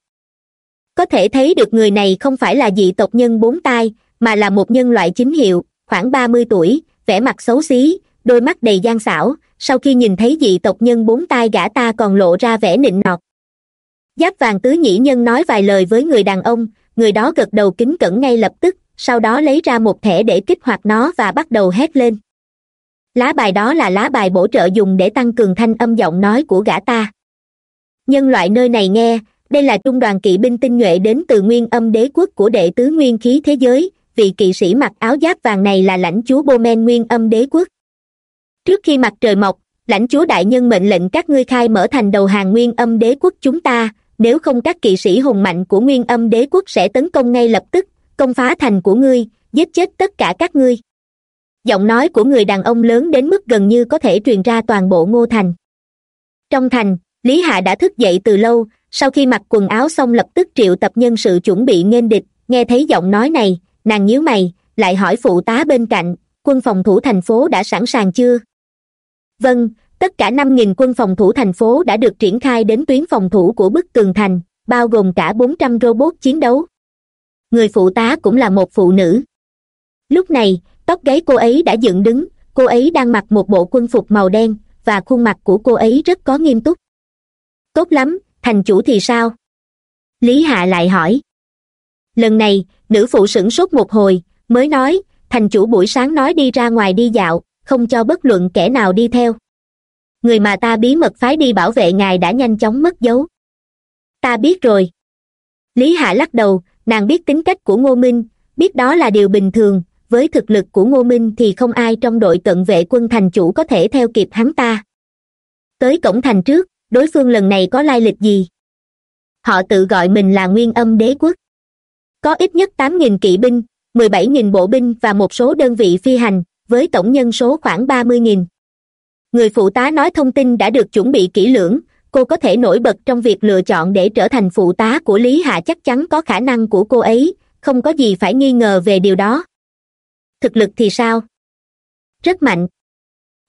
có thể thấy được người này không phải là dị tộc nhân bốn tai, mà là một nhân loại chính hiệu, khoảng ba mươi tuổi, vẻ mặt xấu xí, đôi mắt đầy gian xảo, sau khi nhìn thấy dị tộc nhân bốn tai gã ta còn lộ ra vẻ nịnh nọt. Giáp vàng tứ nhĩ nhân nói vài lời với người đàn ông, người đó gật đầu kính cẩn ngay lập tức, sau đó lấy ra một thẻ để kích hoạt nó và bắt đầu hét lên. Lá bài đó là lá bài bổ trợ dùng để tăng cường thanh âm giọng nói của gã ta. Nhân loại nơi này nghe đây là trung đoàn kỵ binh tinh nhuệ đến từ nguyên âm đế quốc của đệ tứ nguyên khí thế giới. Vị kỵ sĩ mặc áo giáp vàng này là lãnh chúa bomen nguyên âm đế quốc. Trước khi mặt trời mọc, lãnh chúa đại nhân mệnh lệnh các ngươi khai mở thành đầu hàng nguyên âm đế quốc chúng ta. Nếu không các kỵ sĩ hùng mạnh của nguyên âm đế quốc sẽ tấn công ngay lập tức, công phá thành của ngươi, giết chết tất cả các ngươi. Giọng nói của người đàn ông lớn đến mức gần như có thể truyền ra toàn bộ ngô thành. Trong thành, lý hạ đã thức dậy từ lâu sau khi mặc quần áo xong lập tức triệu tập nhân sự chuẩn bị nghênh địch, nghe thấy giọng nói này, nàng nhíu mày, lại hỏi phụ tá bên cạnh, quân phòng thủ thành phố đã sẵn sàng chưa? Vâng tất cả năm nghìn quân phòng thủ thành phố đã được triển khai đến tuyến phòng thủ của bức tường thành, bao gồm cả bốn trăm robot chiến đấu. Người phụ tá cũng là một phụ nữ. Lúc này, tóc gáy cô ấy đã dựng đứng, cô ấy đang mặc một bộ quân phục màu đen và khuôn mặt của cô ấy rất có nghiêm túc. Tốt lắm thành chủ thì sao? Lý hạ lại hỏi. Lần này, nữ phụ sửng sốt một hồi, mới nói, thành chủ buổi sáng nói đi ra ngoài đi dạo, không cho bất luận kẻ nào đi theo. Người mà ta bí mật phái đi bảo vệ ngài đã nhanh chóng mất dấu. Ta biết rồi. Lý hạ lắc đầu, nàng biết tính cách của ngô minh, biết đó là điều bình thường, với thực lực của ngô minh thì không ai trong đội cận vệ quân thành chủ có thể theo kịp hắn ta. Tới cổng thành trước đối phương lần này có lai lịch gì? Họ tự gọi mình là nguyên âm đế quốc. Có ít nhất tám nghìn kỵ binh, mười bảy nghìn bộ binh và một số đơn vị phi hành, với tổng nhân số khoảng ba mươi nghìn. Người phụ tá nói thông tin đã được chuẩn bị kỹ lưỡng, cô có thể nổi bật trong việc lựa chọn để trở thành phụ tá của lý hạ chắc chắn có khả năng của cô ấy, không có gì phải nghi ngờ về điều đó. Thực lực thì sao? Rất mạnh.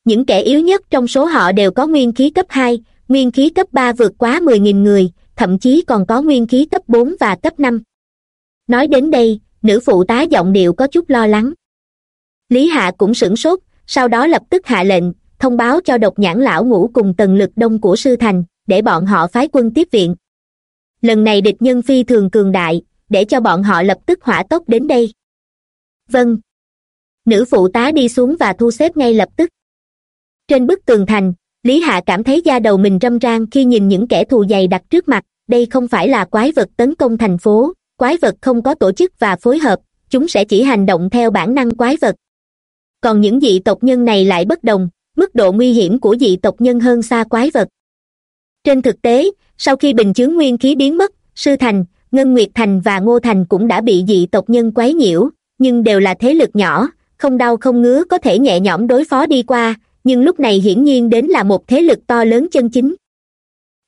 Những kẻ yếu nhất trong số họ đều có nguyên khí cấp hai nguyên khí cấp ba vượt quá mười nghìn người, thậm chí còn có nguyên khí cấp bốn và cấp năm. Nói đến đây, nữ phụ tá giọng điệu có chút lo lắng. Lý hạ cũng sửng sốt, sau đó lập tức hạ lệnh, thông báo cho độc nhãn lão ngũ cùng tần lực đông của sư thành, để bọn họ phái quân tiếp viện. Lần này địch nhân phi thường cường đại, để cho bọn họ lập tức hỏa tốc đến đây. Vâng. Nữ phụ tá đi xuống và thu xếp ngay lập tức. Trên bức tường thành lý hạ cảm thấy da đầu mình râm ran khi nhìn những kẻ thù dày đặt trước mặt, đây không phải là quái vật tấn công thành phố, quái vật không có tổ chức và phối hợp, chúng sẽ chỉ hành động theo bản năng quái vật. Còn những dị tộc nhân này lại bất đồng, mức độ nguy hiểm của dị tộc nhân hơn xa quái vật. Trên thực tế, sau khi bình chướng nguyên khí biến mất, sư thành, ngân nguyệt thành và ngô thành cũng đã bị dị tộc nhân quấy nhiễu, nhưng đều là thế lực nhỏ, không đau không ngứa có thể nhẹ nhõm đối phó đi qua nhưng lúc này hiển nhiên đến là một thế lực to lớn chân chính.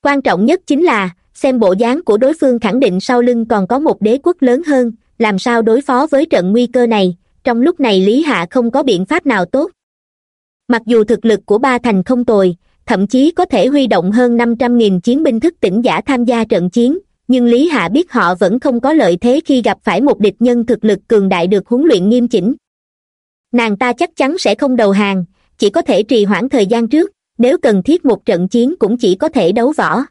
Quan trọng nhất chính là, xem bộ dáng của đối phương khẳng định sau lưng còn có một đế quốc lớn hơn, làm sao đối phó với trận nguy cơ này, trong lúc này lý hạ không có biện pháp nào tốt. Mặc dù thực lực của ba thành không tồi, thậm chí có thể huy động hơn năm trăm nghìn chiến binh thức tỉnh giả tham gia trận chiến, nhưng lý hạ biết họ vẫn không có lợi thế khi gặp phải một địch nhân thực lực cường đại được huấn luyện nghiêm chỉnh. Nàng ta chắc chắn sẽ không đầu hàng chỉ có thể trì hoãn thời gian trước, nếu cần thiết một trận chiến cũng chỉ có thể đấu võ.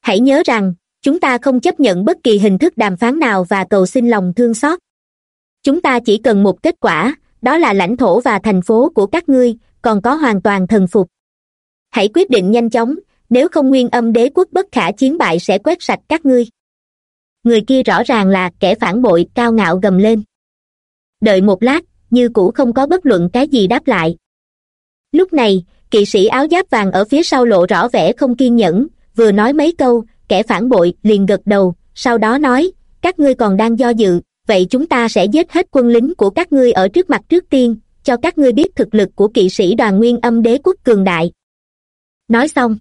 Hãy nhớ rằng, chúng ta không chấp nhận bất kỳ hình thức đàm phán nào và cầu xin lòng thương xót. Chúng ta chỉ cần một kết quả, đó là lãnh thổ và thành phố của các ngươi, còn có hoàn toàn thần phục. Hãy quyết định nhanh chóng, nếu không nguyên âm đế quốc bất khả chiến bại sẽ quét sạch các ngươi. Người kia rõ ràng là kẻ phản bội, cao ngạo gầm lên. Đợi một lát, như cũ không có bất luận cái gì đáp lại lúc này, kỵ sĩ áo giáp vàng ở phía sau lộ rõ vẻ không kiên nhẫn, vừa nói mấy câu, kẻ phản bội liền gật đầu, sau đó nói, các ngươi còn đang do dự, vậy chúng ta sẽ giết hết quân lính của các ngươi ở trước mặt trước tiên, cho các ngươi biết thực lực của kỵ sĩ đoàn nguyên âm đế quốc cường đại. Nói xong,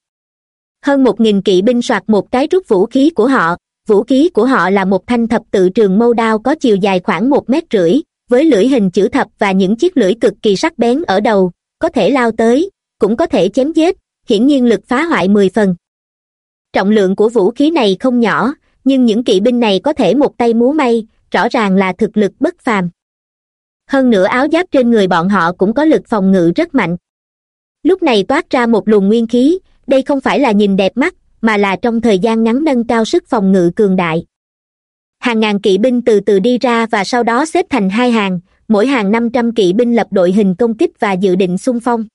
hơn một nghìn kỵ binh soạt một cái rút vũ khí của họ. Vũ khí của họ là một thanh thập tự trường mâu đao có chiều dài khoảng một mét rưỡi, với lưỡi hình chữ thập và những chiếc lưỡi cực kỳ sắc bén ở đầu có thể lao tới, cũng có thể chém giết, hiển nhiên lực phá hoại mười phần. Trọng lượng của vũ khí này không nhỏ, nhưng những kỵ binh này có thể một tay múa may, rõ ràng là thực lực bất phàm. Hơn nữa áo giáp trên người bọn họ cũng có lực phòng ngự rất mạnh. Lúc này toát ra một luồng nguyên khí, đây không phải là nhìn đẹp mắt, mà là trong thời gian ngắn nâng cao sức phòng ngự cường đại. Hàng ngàn kỵ binh từ từ đi ra và sau đó xếp thành hai hàng mỗi hàng năm trăm kỵ binh lập đội hình công kích và dự định xung phong.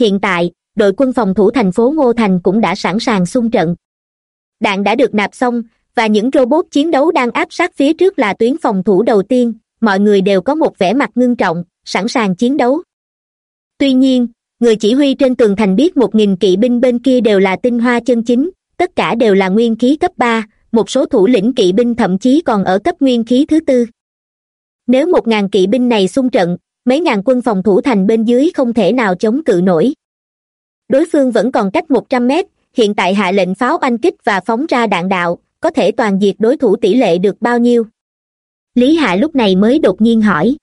Hiện tại, đội quân phòng thủ thành phố ngô thành cũng đã sẵn sàng xung trận. Đạn đã được nạp xong, và những robot chiến đấu đang áp sát phía trước là tuyến phòng thủ đầu tiên, mọi người đều có một vẻ mặt ngưng trọng, sẵn sàng chiến đấu. Tuy nhiên, người chỉ huy trên tường thành biết một nghìn kỵ binh bên kia đều là tinh hoa chân chính, tất cả đều là nguyên khí cấp ba, một số thủ lĩnh kỵ binh thậm chí còn ở cấp nguyên khí thứ tư nếu một ngàn kỵ binh này xung trận, mấy ngàn quân phòng thủ thành bên dưới không thể nào chống cự nổi. Đối phương vẫn còn cách một trăm mét, hiện tại hạ lệnh pháo oanh kích và phóng ra đạn đạo, có thể toàn diệt đối thủ tỷ lệ được bao nhiêu? Lý hạ lúc này mới đột nhiên hỏi.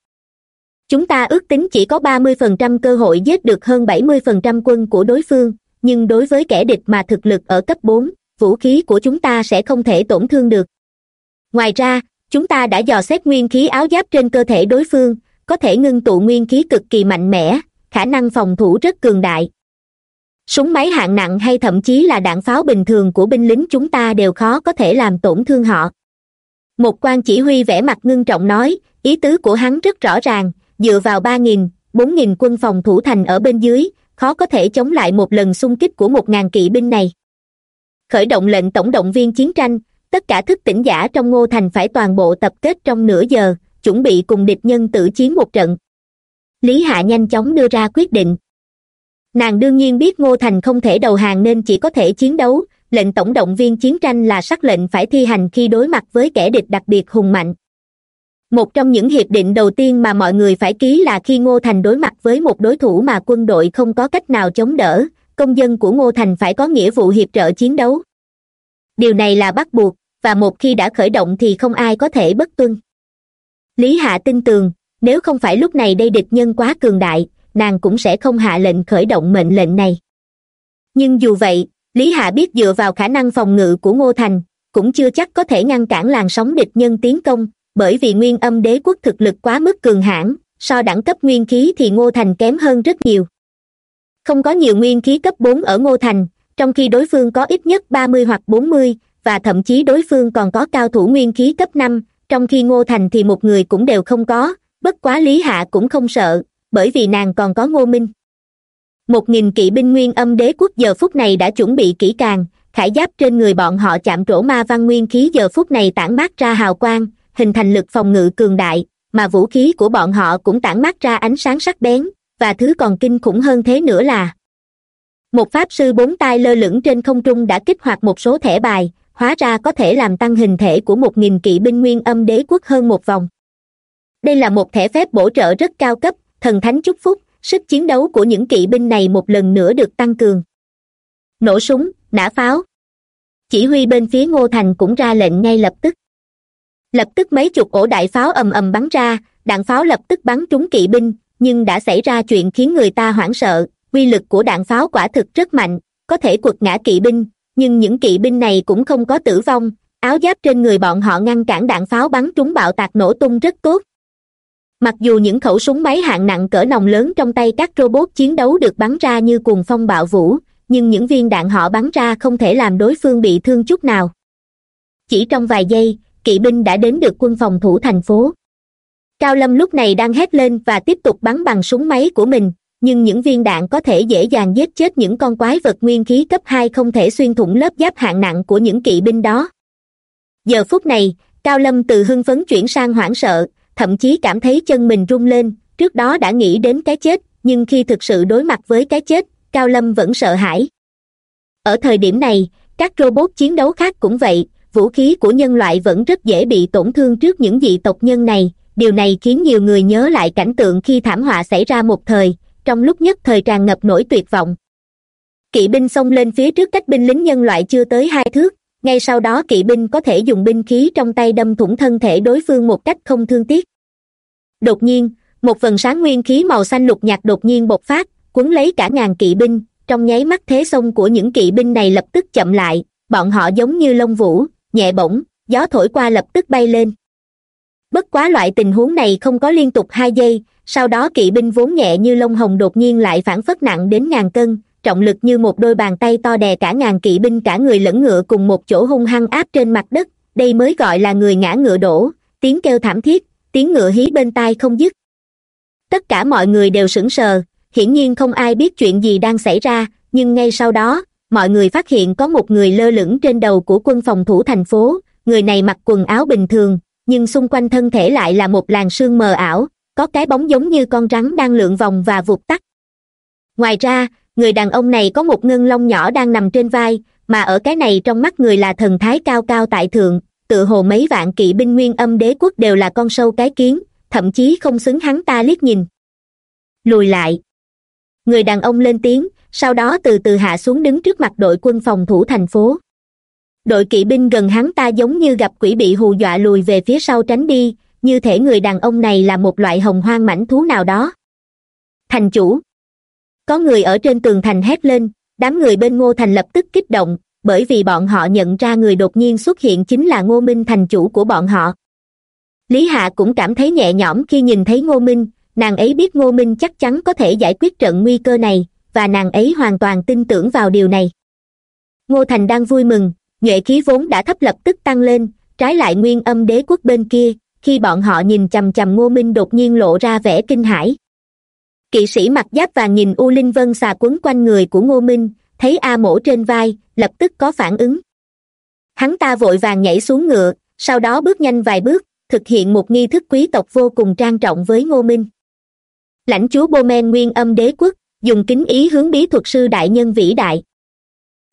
Chúng ta ước tính chỉ có ba mươi phần trăm cơ hội giết được hơn bảy mươi phần trăm quân của đối phương, nhưng đối với kẻ địch mà thực lực ở cấp bốn, vũ khí của chúng ta sẽ không thể tổn thương được. Ngoài ra chúng ta đã dò xét nguyên khí áo giáp trên cơ thể đối phương, có thể ngưng tụ nguyên khí cực kỳ mạnh mẽ, khả năng phòng thủ rất cường đại. Súng máy hạng nặng hay thậm chí là đạn pháo bình thường của binh lính chúng ta đều khó có thể làm tổn thương họ. Một quan chỉ huy vẻ mặt ngưng trọng nói, ý tứ của hắn rất rõ ràng, dựa vào ba nghìn, bốn nghìn quân phòng thủ thành ở bên dưới, khó có thể chống lại một lần xung kích của một ngàn kỵ binh này. Khởi động lệnh tổng động viên chiến tranh tất cả thức tỉnh giả trong ngô thành phải toàn bộ tập kết trong nửa giờ, chuẩn bị cùng địch nhân tử chiến một trận. Lý hạ nhanh chóng đưa ra quyết định. Nàng đương nhiên biết ngô thành không thể đầu hàng nên chỉ có thể chiến đấu, lệnh tổng động viên chiến tranh là sắc lệnh phải thi hành khi đối mặt với kẻ địch đặc biệt hùng mạnh. Một trong những hiệp định đầu tiên mà mọi người phải ký là khi ngô thành đối mặt với một đối thủ mà quân đội không có cách nào chống đỡ, công dân của ngô thành phải có nghĩa vụ hiệp trợ chiến đấu. Điều này là bắt buộc và một khi đã khởi động thì không ai có thể bất tuân. Lý hạ tin tường, nếu không phải lúc này đây địch nhân quá cường đại, nàng cũng sẽ không hạ lệnh khởi động mệnh lệnh này. Nhưng dù vậy, lý hạ biết dựa vào khả năng phòng ngự của ngô thành, cũng chưa chắc có thể ngăn cản làn sóng địch nhân tiến công, bởi vì nguyên âm đế quốc thực lực quá mức cường hãn, so đẳng cấp nguyên khí thì ngô thành kém hơn rất nhiều. Không có nhiều nguyên khí cấp bốn ở ngô thành, trong khi đối phương có ít nhất ba mươi hoặc bốn mươi và thậm chí đối phương còn có cao thủ nguyên khí cấp năm, trong khi ngô thành thì một người cũng đều không có, bất quá lý hạ cũng không sợ, bởi vì nàng còn có ngô minh. Một nghìn kỵ binh nguyên âm đế quốc giờ phút này đã chuẩn bị kỹ càng, khải giáp trên người bọn họ chạm trổ ma văn nguyên khí giờ phút này tản mát ra hào quang, hình thành lực phòng ngự cường đại, mà vũ khí của bọn họ cũng tản mát ra ánh sáng sắc bén, và thứ còn kinh khủng hơn thế nữa là, một pháp sư bốn tay lơ lửng trên không trung đã kích hoạt một số thẻ bài hóa ra có thể làm tăng hình thể của một nghìn kỵ binh nguyên âm đế quốc hơn một vòng. Đây là một thẻ phép bổ trợ rất cao cấp, thần thánh chúc phúc, sức chiến đấu của những kỵ binh này một lần nữa được tăng cường. Nổ súng, nã pháo. Chỉ huy bên phía ngô thành cũng ra lệnh ngay lập tức. Lập tức mấy chục ổ đại pháo ầm ầm bắn ra, đạn pháo lập tức bắn trúng kỵ binh, nhưng đã xảy ra chuyện khiến người ta hoảng sợ. Quy lực của đạn pháo quả thực rất mạnh, có thể quật ngã kỵ binh nhưng những kỵ binh này cũng không có tử vong. Áo giáp trên người bọn họ ngăn cản đạn pháo bắn trúng bạo tạc nổ tung rất tốt. Mặc dù những khẩu súng máy hạng nặng cỡ nòng lớn trong tay các robot chiến đấu được bắn ra như cuồng phong bạo vũ, nhưng những viên đạn họ bắn ra không thể làm đối phương bị thương chút nào. Chỉ trong vài giây, kỵ binh đã đến được quân phòng thủ thành phố. Cao lâm lúc này đang hét lên và tiếp tục bắn bằng súng máy của mình nhưng những viên đạn có thể dễ dàng giết chết những con quái vật nguyên khí cấp hai không thể xuyên thủng lớp giáp hạng nặng của những kỵ binh đó. Giờ phút này, cao lâm từ hưng phấn chuyển sang hoảng sợ, thậm chí cảm thấy chân mình rung lên, trước đó đã nghĩ đến cái chết, nhưng khi thực sự đối mặt với cái chết, cao lâm vẫn sợ hãi. Ở thời điểm này, các robot chiến đấu khác cũng vậy, vũ khí của nhân loại vẫn rất dễ bị tổn thương trước những dị tộc nhân này, điều này khiến nhiều người nhớ lại cảnh tượng khi thảm họa xảy ra một thời trong lúc nhất thời tràn ngập nỗi tuyệt vọng. Kỵ binh xông lên phía trước cách binh lính nhân loại chưa tới hai thước, ngay sau đó kỵ binh có thể dùng binh khí trong tay đâm thủng thân thể đối phương một cách không thương tiếc. Đột nhiên, một vần sáng nguyên khí màu xanh lục nhạt đột nhiên bộc phát, cuốn lấy cả ngàn kỵ binh, trong nháy mắt thế sông của những kỵ binh này lập tức chậm lại, bọn họ giống như lông vũ, nhẹ bổng, gió thổi qua lập tức bay lên bất quá loại tình huống này không có liên tục hai giây, sau đó kỵ binh vốn nhẹ như lông hồng đột nhiên lại phản phất nặng đến ngàn cân, trọng lực như một đôi bàn tay to đè cả ngàn kỵ binh cả người lẫn ngựa cùng một chỗ hung hăng áp trên mặt đất, đây mới gọi là người ngã ngựa đổ, tiếng kêu thảm thiết, tiếng ngựa hí bên tai không dứt. Tất cả mọi người đều sững sờ, hiển nhiên không ai biết chuyện gì đang xảy ra, nhưng ngay sau đó, mọi người phát hiện có một người lơ lửng trên đầu của quân phòng thủ thành phố, người này mặc quần áo bình thường nhưng xung quanh thân thể lại là một làn sương mờ ảo, có cái bóng giống như con rắn đang lượn vòng và vụt tắt. Ngoài ra, người đàn ông này có một ngân long nhỏ đang nằm trên vai, mà ở cái này trong mắt người là thần thái cao cao tại thượng, tự hồ mấy vạn kỵ binh nguyên âm đế quốc đều là con sâu cái kiến, thậm chí không xứng hắn ta liếc nhìn. Lùi lại. Người đàn ông lên tiếng, sau đó từ từ hạ xuống đứng trước mặt đội quân phòng thủ thành phố đội kỵ binh gần hắn ta giống như gặp quỷ bị hù dọa lùi về phía sau tránh đi, như thể người đàn ông này là một loại hồng hoang mảnh thú nào đó. Thành chủ. Có người ở trên tường thành hét lên, đám người bên ngô thành lập tức kích động, bởi vì bọn họ nhận ra người đột nhiên xuất hiện chính là ngô minh thành chủ của bọn họ. Lý hạ cũng cảm thấy nhẹ nhõm khi nhìn thấy ngô minh, nàng ấy biết ngô minh chắc chắn có thể giải quyết trận nguy cơ này, và nàng ấy hoàn toàn tin tưởng vào điều này. Ngô thành đang vui mừng nhuệ khí vốn đã thấp lập tức tăng lên, trái lại nguyên âm đế quốc bên kia, khi bọn họ nhìn chằm chằm ngô minh đột nhiên lộ ra vẻ kinh hãi. Kỵ sĩ mặc giáp vàng nhìn u linh vân xà quấn quanh người của ngô minh, thấy a mổ trên vai, lập tức có phản ứng. Hắn ta vội vàng nhảy xuống ngựa, sau đó bước nhanh vài bước, thực hiện một nghi thức quý tộc vô cùng trang trọng với ngô minh. Lãnh chúa bô men nguyên âm đế quốc, dùng kính ý hướng bí thuật sư đại nhân vĩ đại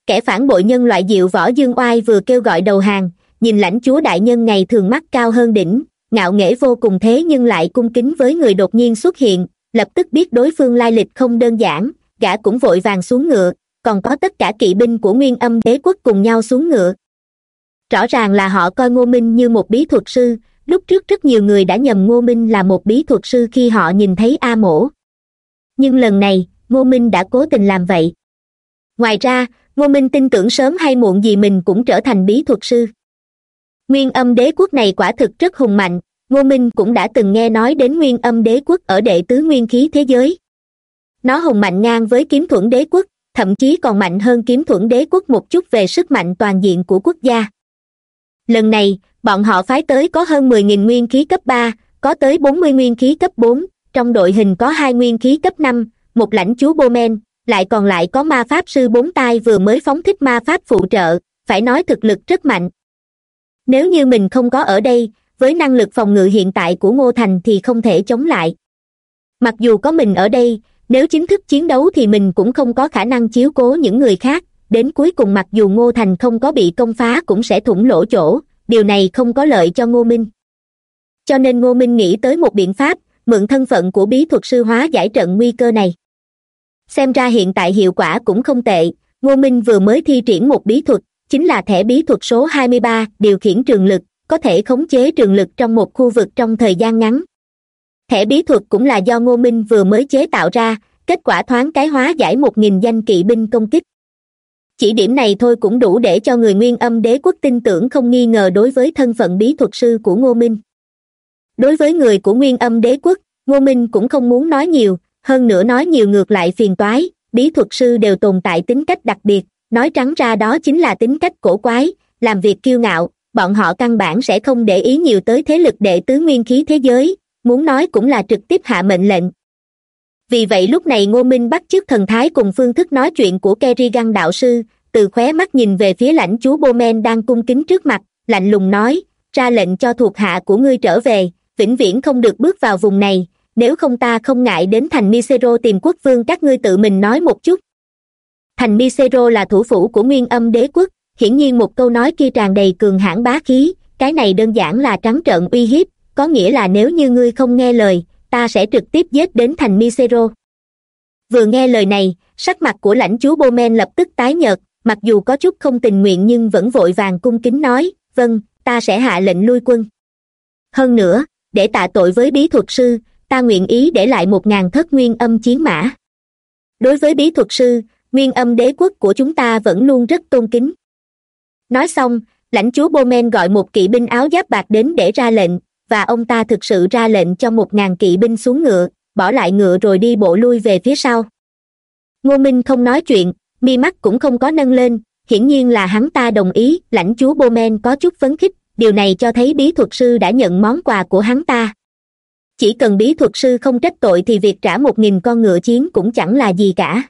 kẻ phản bội nhân loại diệu võ dương oai vừa kêu gọi đầu hàng, nhìn lãnh chúa đại nhân ngày thường mắt cao hơn đỉnh, ngạo nghễ vô cùng thế nhưng lại cung kính với người đột nhiên xuất hiện, lập tức biết đối phương lai lịch không đơn giản, gã cũng vội vàng xuống ngựa, còn có tất cả kỵ binh của nguyên âm đế quốc cùng nhau xuống ngựa. Rõ ràng là họ coi ngô minh như một bí thuật sư, lúc trước rất nhiều người đã nhầm ngô minh là một bí thuật sư khi họ nhìn thấy a mổ. Nhưng lần này, ngô minh đã cố tình làm vậy. Ngoài ra ngô minh tin tưởng sớm hay muộn gì mình cũng trở thành bí thuật sư. Nguyên âm đế quốc này quả thực rất hùng mạnh, ngô minh cũng đã từng nghe nói đến nguyên âm đế quốc ở đệ tứ nguyên khí thế giới. Nó hùng mạnh ngang với kiếm thuẫn đế quốc, thậm chí còn mạnh hơn kiếm thuẫn đế quốc một chút về sức mạnh toàn diện của quốc gia. Lần này, bọn họ phái tới có hơn mười nghìn nguyên khí cấp ba, có tới bốn mươi nguyên khí cấp bốn, trong đội hình có hai nguyên khí cấp năm, một lãnh chúa bô men lại còn lại có ma pháp sư bốn tai vừa mới phóng thích ma pháp phụ trợ, phải nói thực lực rất mạnh. Nếu như mình không có ở đây, với năng lực phòng ngự hiện tại của ngô thành thì không thể chống lại. Mặc dù có mình ở đây, nếu chính thức chiến đấu thì mình cũng không có khả năng chiếu cố những người khác. Đến cuối cùng mặc dù ngô thành không có bị công phá cũng sẽ thủng lỗ chỗ, điều này không có lợi cho ngô minh. Cho nên ngô minh nghĩ tới một biện pháp, mượn thân phận của bí thuật sư hóa giải trận nguy cơ này xem ra hiện tại hiệu quả cũng không tệ. Ngô minh vừa mới thi triển một bí thuật, chính là thẻ bí thuật số hai mươi ba, điều khiển trường lực, có thể khống chế trường lực trong một khu vực trong thời gian ngắn. Thẻ bí thuật cũng là do ngô minh vừa mới chế tạo ra, kết quả thoáng cái hóa giải một nghìn danh kỵ binh công kích. Chỉ điểm này thôi cũng đủ để cho người nguyên âm đế quốc tin tưởng không nghi ngờ đối với thân phận bí thuật sư của ngô minh. Đối với người của nguyên âm đế quốc, ngô minh cũng không muốn nói nhiều hơn nữa nói nhiều ngược lại phiền toái, bí thuật sư đều tồn tại tính cách đặc biệt, nói trắng ra đó chính là tính cách cổ quái, làm việc kiêu ngạo, bọn họ căn bản sẽ không để ý nhiều tới thế lực đệ tứ nguyên khí thế giới, muốn nói cũng là trực tiếp hạ mệnh lệnh. Vì vậy lúc này ngô minh bắt chước thần thái cùng phương thức nói chuyện của kerrigan đạo sư, từ khóe mắt nhìn về phía lãnh chúa bomen đang cung kính trước mặt, lạnh lùng nói, ra lệnh cho thuộc hạ của ngươi trở về, vĩnh viễn không được bước vào vùng này nếu không ta không ngại đến thành misero tìm quốc vương, các ngươi tự mình nói một chút. Thành misero là thủ phủ của nguyên âm đế quốc, hiển nhiên một câu nói kia tràn đầy cường hãn bá khí, cái này đơn giản là trắng trợn uy hiếp, có nghĩa là nếu như ngươi không nghe lời, ta sẽ trực tiếp giết đến thành misero. Vừa nghe lời này, sắc mặt của lãnh chúa bomen lập tức tái nhợt, mặc dù có chút không tình nguyện nhưng vẫn vội vàng cung kính nói vâng ta sẽ hạ lệnh lui quân. Hơn nữa, để tạ tội với bí thuật sư ta nguyện ý để lại một ngàn thất nguyên âm chiến mã. Đối với bí thuật sư, nguyên âm đế quốc của chúng ta vẫn luôn rất tôn kính. Nói xong, lãnh chúa bomen gọi một kỵ binh áo giáp bạc đến để ra lệnh, và ông ta thực sự ra lệnh cho một ngàn kỵ binh xuống ngựa, bỏ lại ngựa rồi đi bộ lui về phía sau. Ngô minh không nói chuyện, mi mắt cũng không có nâng lên, hiển nhiên là hắn ta đồng ý, lãnh chúa bomen có chút phấn khích, điều này cho thấy bí thuật sư đã nhận món quà của hắn ta chỉ cần bí thuật sư không trách tội thì việc trả một nghìn con ngựa chiến cũng chẳng là gì cả.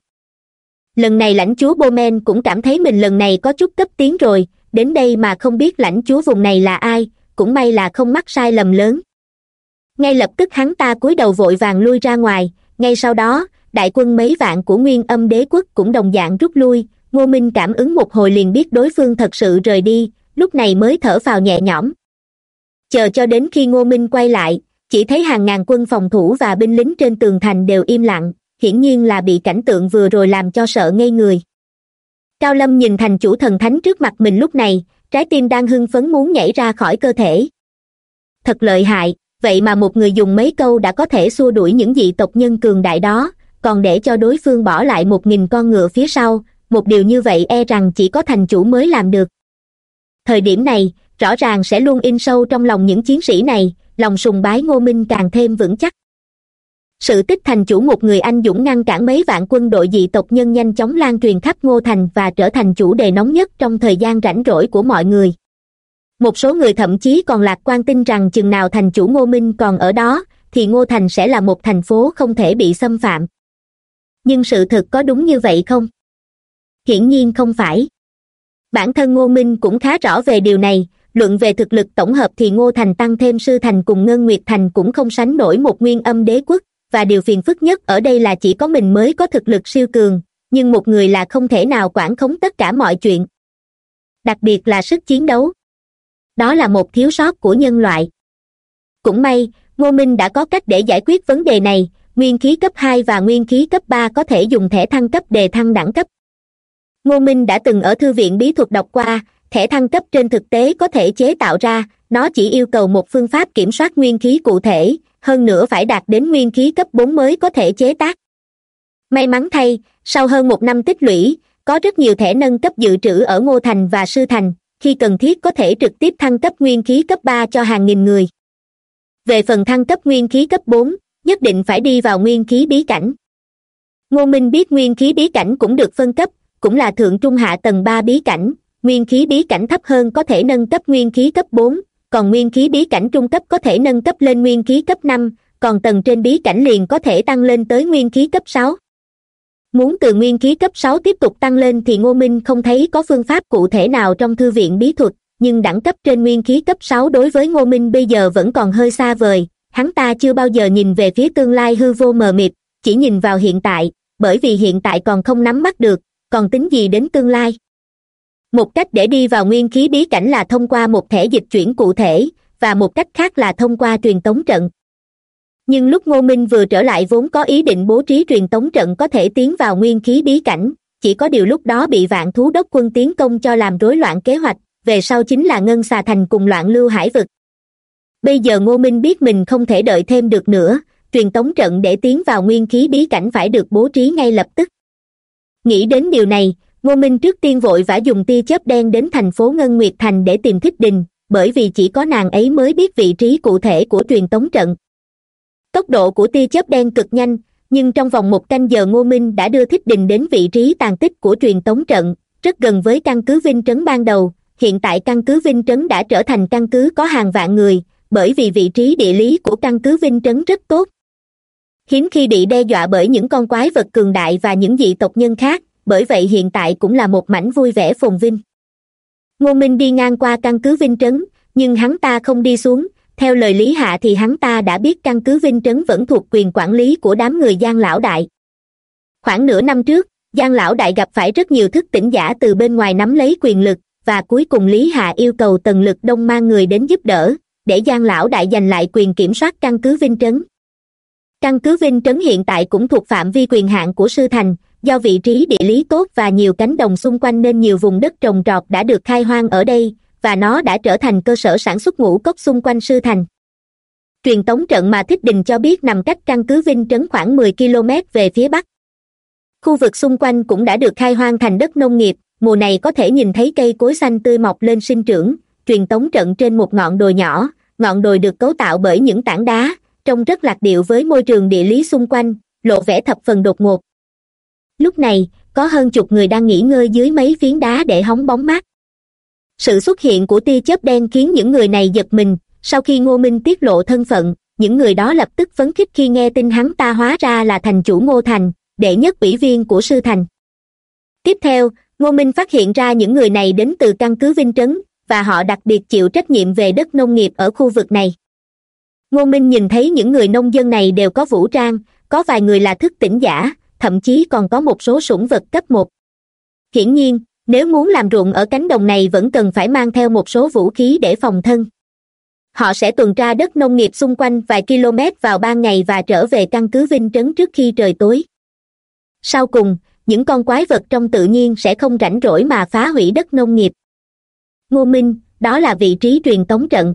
Lần này lãnh chúa bomen cũng cảm thấy mình lần này có chút cấp tiến rồi, đến đây mà không biết lãnh chúa vùng này là ai, cũng may là không mắc sai lầm lớn. Ngay lập tức hắn ta cúi đầu vội vàng lui ra ngoài, ngay sau đó, đại quân mấy vạn của nguyên âm đế quốc cũng đồng dạng rút lui, ngô minh cảm ứng một hồi liền biết đối phương thật sự rời đi, lúc này mới thở vào nhẹ nhõm. Chờ cho đến khi ngô minh quay lại chỉ thấy hàng ngàn quân phòng thủ và binh lính trên tường thành đều im lặng, hiển nhiên là bị cảnh tượng vừa rồi làm cho sợ ngây người. Cao lâm nhìn thành chủ thần thánh trước mặt mình lúc này, trái tim đang hưng phấn muốn nhảy ra khỏi cơ thể. Thật lợi hại, vậy mà một người dùng mấy câu đã có thể xua đuổi những dị tộc nhân cường đại đó, còn để cho đối phương bỏ lại một nghìn con ngựa phía sau, một điều như vậy e rằng chỉ có thành chủ mới làm được. Thời điểm này, rõ ràng sẽ luôn in sâu trong lòng những chiến sĩ này lòng sùng bái ngô minh càng thêm vững chắc. Sự tích thành chủ một người anh dũng ngăn cản mấy vạn quân đội dị tộc nhân nhanh chóng lan truyền khắp ngô thành và trở thành chủ đề nóng nhất trong thời gian rảnh rỗi của mọi người. Một số người thậm chí còn lạc quan tin rằng chừng nào thành chủ ngô minh còn ở đó, thì ngô thành sẽ là một thành phố không thể bị xâm phạm. Nhưng sự thực có đúng như vậy không? Hiển nhiên không phải. Bản thân ngô minh cũng khá rõ về điều này luận về thực lực tổng hợp thì ngô thành tăng thêm sư thành cùng ngân nguyệt thành cũng không sánh nổi một nguyên âm đế quốc, và điều phiền phức nhất ở đây là chỉ có mình mới có thực lực siêu cường, nhưng một người là không thể nào quản khống tất cả mọi chuyện. Đặc biệt là sức chiến đấu. Đó là một thiếu sót của nhân loại. Cũng may, ngô minh đã có cách để giải quyết vấn đề này, nguyên khí cấp hai và nguyên khí cấp ba có thể dùng thẻ thăng cấp đề thăng đẳng cấp. Ngô minh đã từng ở thư viện bí thuật đọc qua thẻ thăng cấp trên thực tế có thể chế tạo ra, nó chỉ yêu cầu một phương pháp kiểm soát nguyên khí cụ thể, hơn nữa phải đạt đến nguyên khí cấp bốn mới có thể chế tác. May mắn thay, sau hơn một năm tích lũy, có rất nhiều thẻ nâng cấp dự trữ ở ngô thành và sư thành, khi cần thiết có thể trực tiếp thăng cấp nguyên khí cấp ba cho hàng nghìn người. Về phần thăng cấp nguyên khí cấp bốn, nhất định phải đi vào nguyên khí bí cảnh. Ngô minh biết nguyên khí bí cảnh cũng được phân cấp, cũng là thượng trung hạ tầng ba bí cảnh nguyên khí bí cảnh thấp hơn có thể nâng cấp nguyên khí cấp bốn, còn nguyên khí bí cảnh trung cấp có thể nâng cấp lên nguyên khí cấp năm, còn tầng trên bí cảnh liền có thể tăng lên tới nguyên khí cấp sáu. Muốn từ nguyên khí cấp sáu tiếp tục tăng lên thì ngô minh không thấy có phương pháp cụ thể nào trong thư viện bí thuật, nhưng đẳng cấp trên nguyên khí cấp sáu đối với ngô minh bây giờ vẫn còn hơi xa vời, hắn ta chưa bao giờ nhìn về phía tương lai hư vô mờ mịt, chỉ nhìn vào hiện tại, bởi vì hiện tại còn không nắm bắt được, còn tính gì đến tương lai một cách để đi vào nguyên khí bí cảnh là thông qua một thẻ dịch chuyển cụ thể, và một cách khác là thông qua truyền tống trận. Nhưng lúc ngô minh vừa trở lại vốn có ý định bố trí truyền tống trận có thể tiến vào nguyên khí bí cảnh, chỉ có điều lúc đó bị vạn thú đốc quân tiến công cho làm rối loạn kế hoạch, về sau chính là ngân xà thành cùng loạn lưu hải vực. Bây giờ ngô minh biết mình không thể đợi thêm được nữa, truyền tống trận để tiến vào nguyên khí bí cảnh phải được bố trí ngay lập tức. Nghĩ đến điều này ngô minh trước tiên vội vã dùng tia chớp đen đến thành phố ngân nguyệt thành để tìm thích đình, bởi vì chỉ có nàng ấy mới biết vị trí cụ thể của truyền tống trận. Tốc độ của tia chớp đen cực nhanh, nhưng trong vòng một canh giờ ngô minh đã đưa thích đình đến vị trí tàn tích của truyền tống trận, rất gần với căn cứ vinh trấn ban đầu. Hiện tại căn cứ vinh trấn đã trở thành căn cứ có hàng vạn người, bởi vì vị trí địa lý của căn cứ vinh trấn rất tốt. Hiếm khi bị đe dọa bởi những con quái vật cường đại và những dị tộc nhân khác bởi vậy hiện tại cũng là một mảnh vui vẻ phồn vinh. Ngô minh đi ngang qua căn cứ vinh trấn, nhưng hắn ta không đi xuống. Theo lời lý hạ thì hắn ta đã biết căn cứ vinh trấn vẫn thuộc quyền quản lý của đám người giang lão đại. Khoảng nửa năm trước, giang lão đại gặp phải rất nhiều thức tỉnh giả từ bên ngoài nắm lấy quyền lực, và cuối cùng lý hạ yêu cầu tần lực đông mang người đến giúp đỡ, để giang lão đại giành lại quyền kiểm soát căn cứ vinh trấn. Căn cứ vinh trấn hiện tại cũng thuộc phạm vi quyền hạn của sư thành do vị trí địa lý tốt và nhiều cánh đồng xung quanh nên nhiều vùng đất trồng trọt đã được khai hoang ở đây, và nó đã trở thành cơ sở sản xuất ngũ cốc xung quanh sư thành. Truyền tống trận mà thích đình cho biết nằm cách căn cứ vinh trấn khoảng mười km về phía bắc. Khu vực xung quanh cũng đã được khai hoang thành đất nông nghiệp, mùa này có thể nhìn thấy cây cối xanh tươi mọc lên sinh trưởng, truyền tống trận trên một ngọn đồi nhỏ, ngọn đồi được cấu tạo bởi những tảng đá, trông rất lạc điệu với môi trường địa lý xung quanh, lộ vẻ thập phần đột ngột lúc này, có hơn chục người đang nghỉ ngơi dưới mấy phiến đá để hóng bóng mát. Sự xuất hiện của tia chớp đen khiến những người này giật mình. Sau khi ngô minh tiết lộ thân phận, những người đó lập tức phấn khích khi nghe tin hắn ta hóa ra là thành chủ ngô thành, đệ nhất ủy viên của sư thành. Tiếp theo, ngô minh phát hiện ra những người này đến từ căn cứ vinh trấn, và họ đặc biệt chịu trách nhiệm về đất nông nghiệp ở khu vực này. Ngô minh nhìn thấy những người nông dân này đều có vũ trang, có vài người là thức tỉnh giả thậm chí còn có một số sủng vật cấp một. Hiển nhiên, nếu muốn làm ruộng ở cánh đồng này vẫn cần phải mang theo một số vũ khí để phòng thân. Họ sẽ tuần tra đất nông nghiệp xung quanh vài km vào ban ngày và trở về căn cứ vinh trấn trước khi trời tối. Sau cùng, những con quái vật trong tự nhiên sẽ không rảnh rỗi mà phá hủy đất nông nghiệp. Ngô minh, đó là vị trí truyền tống trận.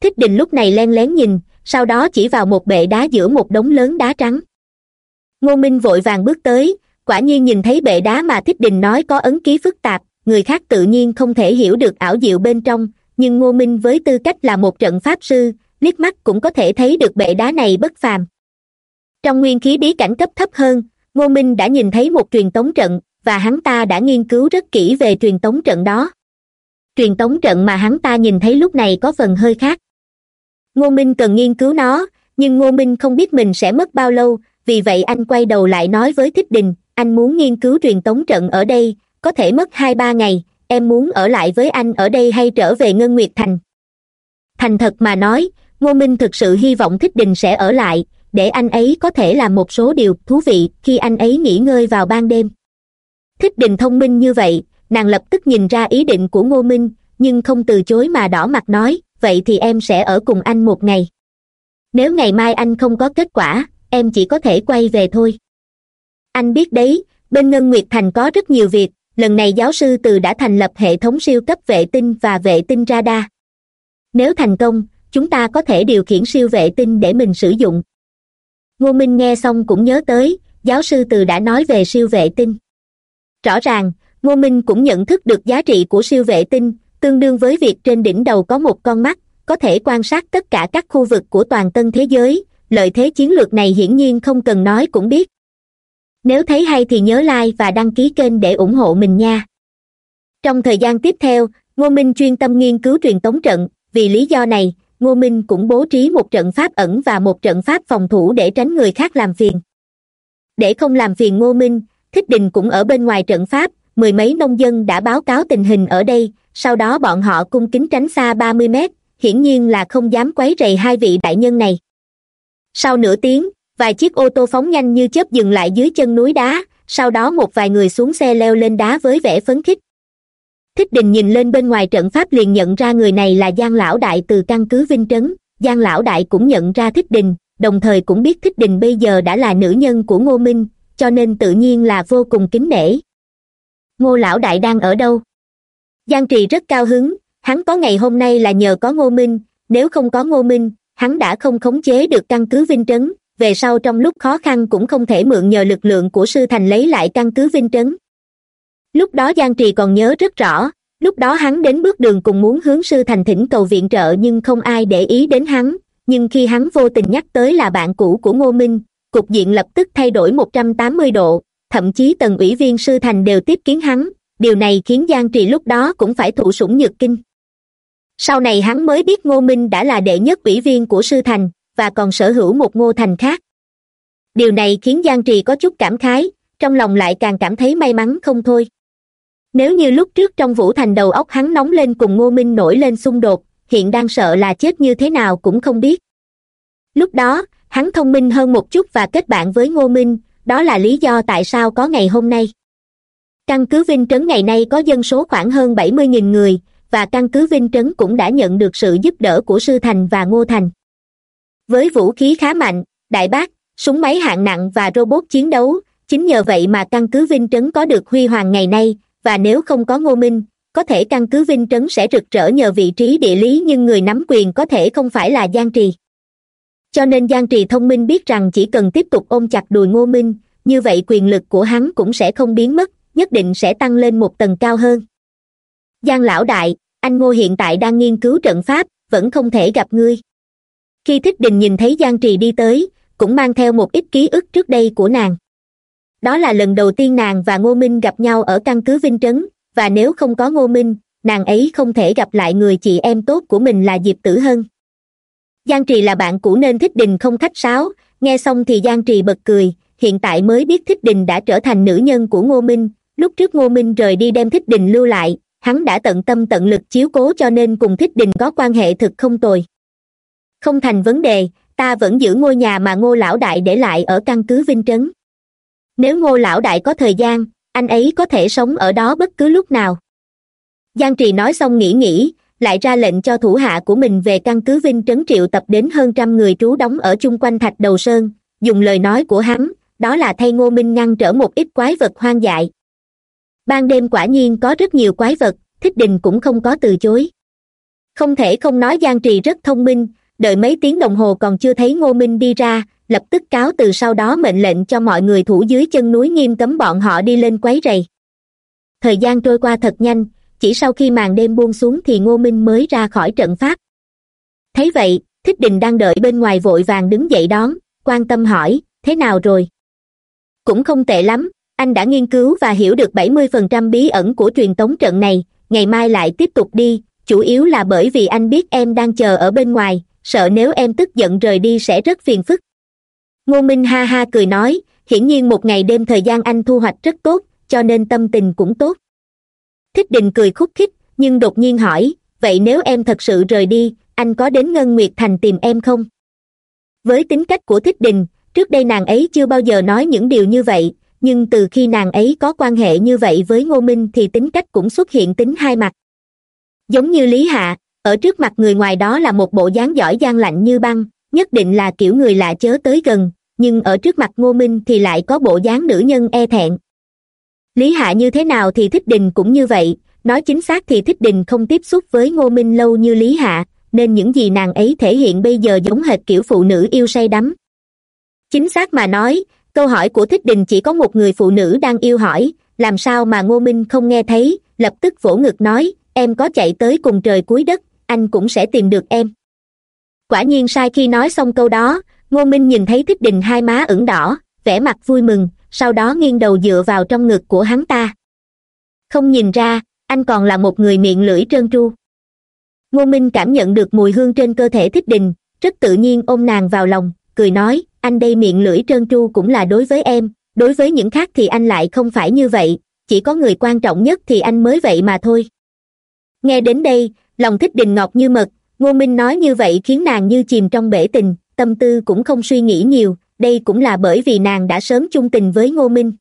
Thích đình lúc này len lén nhìn, sau đó chỉ vào một bệ đá giữa một đống lớn đá trắng ngô minh vội vàng bước tới, quả nhiên nhìn thấy bệ đá mà thích đình nói có ấn ký phức tạp, người khác tự nhiên không thể hiểu được ảo diệu bên trong, nhưng ngô minh với tư cách là một trận pháp sư, liếc mắt cũng có thể thấy được bệ đá này bất phàm. Trong nguyên khí bí cảnh cấp thấp hơn, ngô minh đã nhìn thấy một truyền tống trận, và hắn ta đã nghiên cứu rất kỹ về truyền tống trận đó. Truyền tống trận mà hắn ta nhìn thấy lúc này có phần hơi khác. Ngô minh cần nghiên cứu nó, nhưng ngô minh không biết mình sẽ mất bao lâu vì vậy anh quay đầu lại nói với thích đình, anh muốn nghiên cứu truyền tống trận ở đây, có thể mất hai ba ngày, em muốn ở lại với anh ở đây hay trở về ngân nguyệt thành? Thành thật mà nói, ngô minh thực sự hy vọng thích đình sẽ ở lại, để anh ấy có thể làm một số điều thú vị khi anh ấy nghỉ ngơi vào ban đêm. Thích đình thông minh như vậy, nàng lập tức nhìn ra ý định của ngô minh, nhưng không từ chối mà đỏ mặt nói, vậy thì em sẽ ở cùng anh một ngày. Nếu ngày mai anh không có kết quả em chỉ có thể quay về thôi. Anh biết đấy, bên ngân nguyệt thành có rất nhiều việc, lần này giáo sư từ đã thành lập hệ thống siêu cấp vệ tinh và vệ tinh radar. Nếu thành công, chúng ta có thể điều khiển siêu vệ tinh để mình sử dụng. Ngô minh nghe xong cũng nhớ tới, giáo sư từ đã nói về siêu vệ tinh. Rõ ràng, ngô minh cũng nhận thức được giá trị của siêu vệ tinh, tương đương với việc trên đỉnh đầu có một con mắt, có thể quan sát tất cả các khu vực của toàn tân thế giới lợi thế chiến lược này hiển nhiên không cần nói cũng biết. Nếu thấy hay thì nhớ like và đăng ký kênh để ủng hộ mình nha. Trong thời gian tiếp theo, ngô minh chuyên tâm nghiên cứu truyền tống trận, vì lý do này, ngô minh cũng bố trí một trận pháp ẩn và một trận pháp phòng thủ để tránh người khác làm phiền. Để không làm phiền ngô minh, thích đình cũng ở bên ngoài trận pháp, mười mấy nông dân đã báo cáo tình hình ở đây, sau đó bọn họ cung kính tránh xa ba mươi mét, hiển nhiên là không dám quấy rầy hai vị đại nhân này sau nửa tiếng, vài chiếc ô tô phóng nhanh như chớp dừng lại dưới chân núi đá, sau đó một vài người xuống xe leo lên đá với vẻ phấn khích. Thích đình nhìn lên bên ngoài trận pháp liền nhận ra người này là giang lão đại từ căn cứ vinh trấn. Giang lão đại cũng nhận ra thích đình, đồng thời cũng biết thích đình bây giờ đã là nữ nhân của ngô minh, cho nên tự nhiên là vô cùng kính nể. Ngô lão đại đang ở đâu? Giang trì rất cao hứng, hắn có ngày hôm nay là nhờ có ngô minh, nếu không có ngô minh hắn đã không khống chế được căn cứ vinh trấn, về sau trong lúc khó khăn cũng không thể mượn nhờ lực lượng của sư thành lấy lại căn cứ vinh trấn. Lúc đó giang trì còn nhớ rất rõ, lúc đó hắn đến bước đường cùng muốn hướng sư thành thỉnh cầu viện trợ nhưng không ai để ý đến hắn, nhưng khi hắn vô tình nhắc tới là bạn cũ của ngô minh, cục diện lập tức thay đổi một trăm tám mươi độ, thậm chí tần ủy viên sư thành đều tiếp kiến hắn, điều này khiến giang trì lúc đó cũng phải thụ sủng nhược kinh sau này hắn mới biết ngô minh đã là đệ nhất ủy viên của sư thành, và còn sở hữu một ngô thành khác. Điều này khiến giang trì có chút cảm khái, trong lòng lại càng cảm thấy may mắn không thôi. Nếu như lúc trước trong vũ thành đầu óc hắn nóng lên cùng ngô minh nổi lên xung đột, hiện đang sợ là chết như thế nào cũng không biết. Lúc đó, hắn thông minh hơn một chút và kết bạn với ngô minh, đó là lý do tại sao có ngày hôm nay. Căn cứ vinh trấn ngày nay có dân số khoảng hơn bảy mươi nghìn người và căn cứ vinh trấn cũng đã nhận được sự giúp đỡ của sư thành và ngô thành. Với vũ khí khá mạnh, đại bác, súng máy hạng nặng và robot chiến đấu, chính nhờ vậy mà căn cứ vinh trấn có được huy hoàng ngày nay, và nếu không có ngô minh, có thể căn cứ vinh trấn sẽ rực rỡ nhờ vị trí địa lý nhưng người nắm quyền có thể không phải là giang trì. Cho nên giang trì thông minh biết rằng chỉ cần tiếp tục ôm chặt đùi ngô minh, như vậy quyền lực của hắn cũng sẽ không biến mất, nhất định sẽ tăng lên một tầng cao hơn giang lão đại, anh ngô hiện tại đang nghiên cứu trận pháp, vẫn không thể gặp ngươi. Khi thích đình nhìn thấy giang trì đi tới, cũng mang theo một ít ký ức trước đây của nàng. Đó là lần đầu tiên nàng và ngô minh gặp nhau ở căn cứ vinh trấn, và nếu không có ngô minh, nàng ấy không thể gặp lại người chị em tốt của mình là diệp tử hân. Giang trì là bạn cũ nên thích đình không khách sáo, nghe xong thì giang trì bật cười, hiện tại mới biết thích đình đã trở thành nữ nhân của ngô minh, lúc trước ngô minh rời đi đem thích đình lưu lại hắn đã tận tâm tận lực chiếu cố cho nên cùng thích đình có quan hệ thực không tồi. Không thành vấn đề, ta vẫn giữ ngôi nhà mà ngô lão đại để lại ở căn cứ vinh trấn. Nếu ngô lão đại có thời gian, anh ấy có thể sống ở đó bất cứ lúc nào. Giang trì nói xong nghĩ nghĩ, lại ra lệnh cho thủ hạ của mình về căn cứ vinh trấn triệu tập đến hơn trăm người trú đóng ở chung quanh thạch đầu sơn. Dùng lời nói của hắn, đó là thay ngô minh ngăn trở một ít quái vật hoang dại ban đêm quả nhiên có rất nhiều quái vật, thích đình cũng không có từ chối. Không thể không nói giang trì rất thông minh, đợi mấy tiếng đồng hồ còn chưa thấy ngô minh đi ra, lập tức cáo từ sau đó mệnh lệnh cho mọi người thủ dưới chân núi nghiêm cấm bọn họ đi lên quấy rầy. Thời gian trôi qua thật nhanh, chỉ sau khi màn đêm buông xuống thì ngô minh mới ra khỏi trận pháp. Thấy vậy, thích đình đang đợi bên ngoài vội vàng đứng dậy đón, quan tâm hỏi, thế nào rồi? Cũng không tệ lắm anh đã nghiên cứu và hiểu được bảy mươi phần trăm bí ẩn của truyền tống trận này. Ngày mai lại tiếp tục đi. Chủ yếu là bởi vì anh biết em đang chờ ở bên ngoài. Sợ nếu em tức giận rời đi sẽ rất phiền phức. Ngô minh ha ha cười nói, hiển nhiên một ngày đêm thời gian anh thu hoạch rất tốt, cho nên tâm tình cũng tốt. Thích đình cười khúc khích, nhưng đột nhiên hỏi, vậy nếu em thật sự rời đi, anh có đến ngân nguyệt thành tìm em không? Với tính cách của thích đình, trước đây nàng ấy chưa bao giờ nói những điều như vậy nhưng từ khi nàng ấy có quan hệ như vậy với ngô minh thì tính cách cũng xuất hiện tính hai mặt. Giống như lý hạ, ở trước mặt người ngoài đó là một bộ dáng giỏi giang lạnh như băng, nhất định là kiểu người lạ chớ tới gần, nhưng ở trước mặt ngô minh thì lại có bộ dáng nữ nhân e thẹn. Lý hạ như thế nào thì thích đình cũng như vậy, nói chính xác thì thích đình không tiếp xúc với ngô minh lâu như lý hạ, nên những gì nàng ấy thể hiện bây giờ giống hệt kiểu phụ nữ yêu say đắm. Chính xác mà nói câu hỏi của thích đình chỉ có một người phụ nữ đang yêu hỏi, làm sao mà ngô minh không nghe thấy? Lập tức vỗ ngực nói, em có chạy tới cùng trời cuối đất, anh cũng sẽ tìm được em. Quả nhiên sai khi nói xong câu đó, ngô minh nhìn thấy thích đình hai má ửng đỏ, vẻ mặt vui mừng, sau đó nghiêng đầu dựa vào trong ngực của hắn ta. Không nhìn ra, anh còn là một người miệng lưỡi trơn tru. Ngô minh cảm nhận được mùi hương trên cơ thể thích đình, rất tự nhiên ôm nàng vào lòng, cười nói anh đây miệng lưỡi trơn tru cũng là đối với em, đối với những khác thì anh lại không phải như vậy, chỉ có người quan trọng nhất thì anh mới vậy mà thôi. Nghe đến đây, lòng thích đình ngọt như mật, ngô minh nói như vậy khiến nàng như chìm trong bể tình, tâm tư cũng không suy nghĩ nhiều, đây cũng là bởi vì nàng đã sớm chung tình với ngô minh.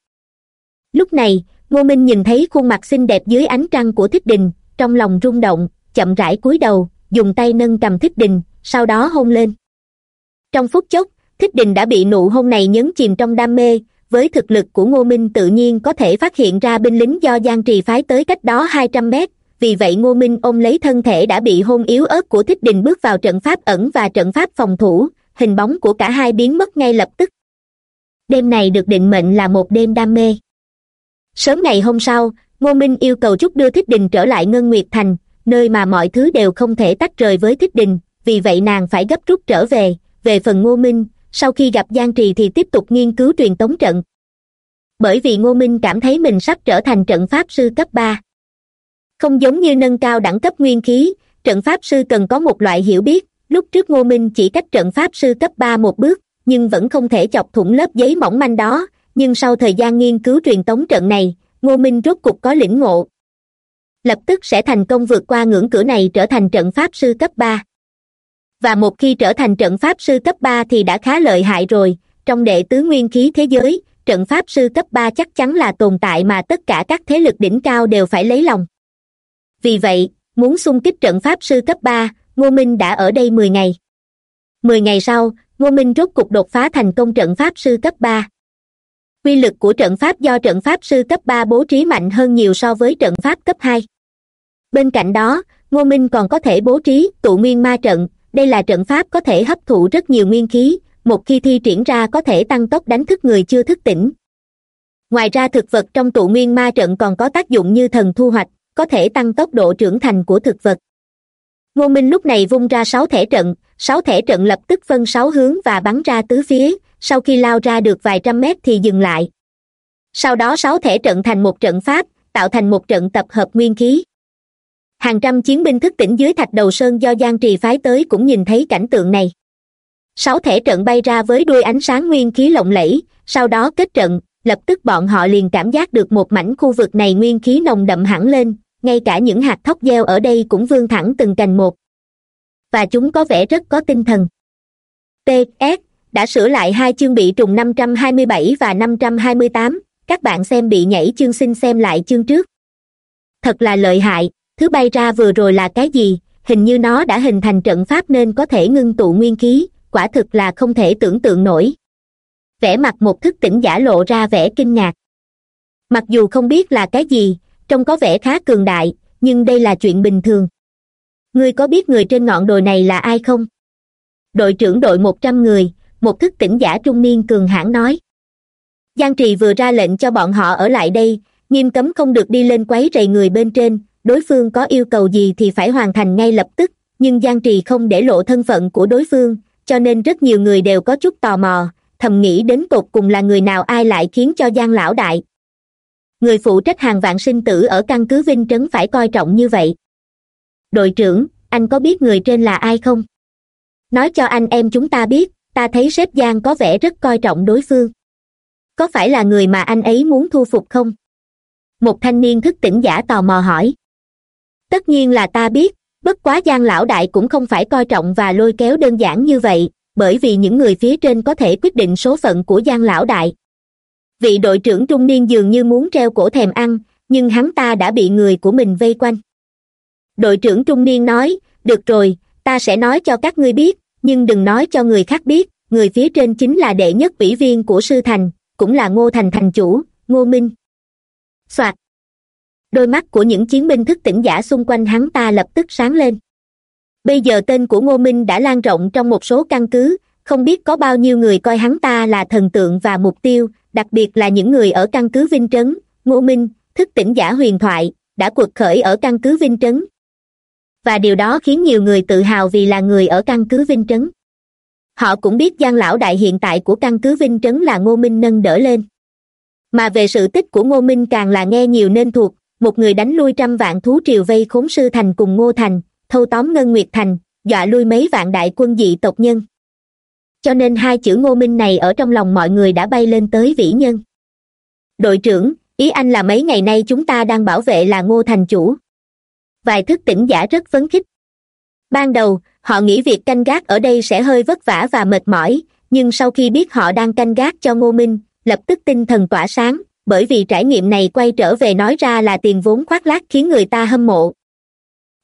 Lúc này, ngô minh nhìn thấy khuôn mặt xinh đẹp dưới ánh trăng của thích đình, trong lòng rung động, chậm rãi cúi đầu, dùng tay nâng cầm thích đình, sau đó hôn lên. Trong phút chốc thích đình đã bị nụ hôn này nhấn chìm trong đam mê, với thực lực của ngô minh tự nhiên có thể phát hiện ra binh lính do giang trì phái tới cách đó hai trăm mét. Vì vậy ngô minh ôm lấy thân thể đã bị hôn yếu ớt của thích đình bước vào trận pháp ẩn và trận pháp phòng thủ, hình bóng của cả hai biến mất ngay lập tức. Đêm này được định mệnh là một đêm đam mê. Sớm ngày hôm sau, ngô minh yêu cầu chúc đưa thích đình trở lại ngân nguyệt thành, nơi mà mọi thứ đều không thể tách rời với thích đình, vì vậy nàng phải gấp rút trở về. Về phần ngô minh sau khi gặp giang trì thì tiếp tục nghiên cứu truyền tống trận. Bởi vì ngô minh cảm thấy mình sắp trở thành trận pháp sư cấp ba. Không giống như nâng cao đẳng cấp nguyên khí, trận pháp sư cần có một loại hiểu biết. Lúc trước ngô minh chỉ cách trận pháp sư cấp ba một bước, nhưng vẫn không thể chọc thủng lớp giấy mỏng manh đó. Nhưng sau thời gian nghiên cứu truyền tống trận này, ngô minh rốt cục có lĩnh ngộ. Lập tức sẽ thành công vượt qua ngưỡng cửa này trở thành trận pháp sư cấp ba và một khi trở thành trận pháp sư cấp ba thì đã khá lợi hại rồi. Trong đệ tứ nguyên khí thế giới, trận pháp sư cấp ba chắc chắn là tồn tại mà tất cả các thế lực đỉnh cao đều phải lấy lòng. Vì vậy, muốn xung kích trận pháp sư cấp ba, ngô minh đã ở đây mười ngày. Mười ngày sau, ngô minh rốt cục đột phá thành công trận pháp sư cấp ba. Quy lực của trận pháp do trận pháp sư cấp ba bố trí mạnh hơn nhiều so với trận pháp cấp hai. Bên cạnh đó, ngô minh còn có thể bố trí tụ nguyên ma trận đây là trận pháp có thể hấp thụ rất nhiều nguyên khí, một khi thi triển ra có thể tăng tốc đánh thức người chưa thức tỉnh. Ngoài ra thực vật trong tụ nguyên ma trận còn có tác dụng như thần thu hoạch, có thể tăng tốc độ trưởng thành của thực vật. Ngô minh lúc này vung ra sáu thẻ trận, sáu thẻ trận lập tức phân sáu hướng và bắn ra tứ phía, sau khi lao ra được vài trăm mét thì dừng lại. Sau đó sáu thẻ trận thành một trận pháp, tạo thành một trận tập hợp nguyên khí hàng trăm chiến binh thức tỉnh dưới thạch đầu sơn do giang trì phái tới cũng nhìn thấy cảnh tượng này. Sáu thẻ trận bay ra với đuôi ánh sáng nguyên khí lộng lẫy, sau đó kết trận, lập tức bọn họ liền cảm giác được một mảnh khu vực này nguyên khí nồng đậm hẳn lên, ngay cả những hạt thóc gieo ở đây cũng vươn thẳng từng cành một. Và chúng có vẻ rất có tinh thần. Ts đã sửa lại hai chương bị trùng năm trăm hai mươi bảy và năm trăm hai mươi tám, các bạn xem bị nhảy chương xin xem lại chương trước. Thật là lợi hại thứ bay ra vừa rồi là cái gì? Hình như nó đã hình thành trận pháp nên có thể ngưng tụ nguyên khí, quả thực là không thể tưởng tượng nổi. Vẻ mặt một thức tỉnh giả lộ ra vẻ kinh ngạc. Mặc dù không biết là cái gì, trông có vẻ khá cường đại, nhưng đây là chuyện bình thường. Ngươi có biết người trên ngọn đồi này là ai không? Đội trưởng đội một trăm người, một thức tỉnh giả trung niên cường hãn nói. Giang trì vừa ra lệnh cho bọn họ ở lại đây, nghiêm cấm không được đi lên quấy rầy người bên trên đối phương có yêu cầu gì thì phải hoàn thành ngay lập tức, nhưng giang trì không để lộ thân phận của đối phương, cho nên rất nhiều người đều có chút tò mò, thầm nghĩ đến tột cùng là người nào ai lại khiến cho giang lão đại. Người phụ trách hàng vạn sinh tử ở căn cứ vinh trấn phải coi trọng như vậy. Đội trưởng, anh có biết người trên là ai không? Nói cho anh em chúng ta biết, ta thấy sếp giang có vẻ rất coi trọng đối phương. Có phải là người mà anh ấy muốn thu phục không? Một thanh niên thức tỉnh giả tò mò hỏi tất nhiên là ta biết, bất quá giang lão đại cũng không phải coi trọng và lôi kéo đơn giản như vậy, bởi vì những người phía trên có thể quyết định số phận của giang lão đại. Vị đội trưởng trung niên dường như muốn treo cổ thèm ăn, nhưng hắn ta đã bị người của mình vây quanh. Đội trưởng trung niên nói, được rồi, ta sẽ nói cho các ngươi biết, nhưng đừng nói cho người khác biết, người phía trên chính là đệ nhất ủy viên của sư thành, cũng là ngô thành thành chủ, ngô minh. Soạt đôi mắt của những chiến binh thức tỉnh giả xung quanh hắn ta lập tức sáng lên. Bây giờ tên của ngô minh đã lan rộng trong một số căn cứ, không biết có bao nhiêu người coi hắn ta là thần tượng và mục tiêu, đặc biệt là những người ở căn cứ vinh trấn. Ngô minh, thức tỉnh giả huyền thoại, đã cuộc khởi ở căn cứ vinh trấn. Và điều đó khiến nhiều người tự hào vì là người ở căn cứ vinh trấn. Họ cũng biết giang lão đại hiện tại của căn cứ vinh trấn là ngô minh nâng đỡ lên. Mà về sự tích của ngô minh càng là nghe nhiều nên thuộc một người đánh lui trăm vạn thú triều vây khốn sư thành cùng ngô thành, thâu tóm ngân nguyệt thành, dọa lui mấy vạn đại quân dị tộc nhân. Cho nên hai chữ ngô minh này ở trong lòng mọi người đã bay lên tới vĩ nhân. Đội trưởng, ý anh là mấy ngày nay chúng ta đang bảo vệ là ngô thành chủ. Vài thức tỉnh giả rất phấn khích. Ban đầu, họ nghĩ việc canh gác ở đây sẽ hơi vất vả và mệt mỏi, nhưng sau khi biết họ đang canh gác cho ngô minh, lập tức tinh thần tỏa sáng bởi vì trải nghiệm này quay trở về nói ra là tiền vốn khoác lác khiến người ta hâm mộ.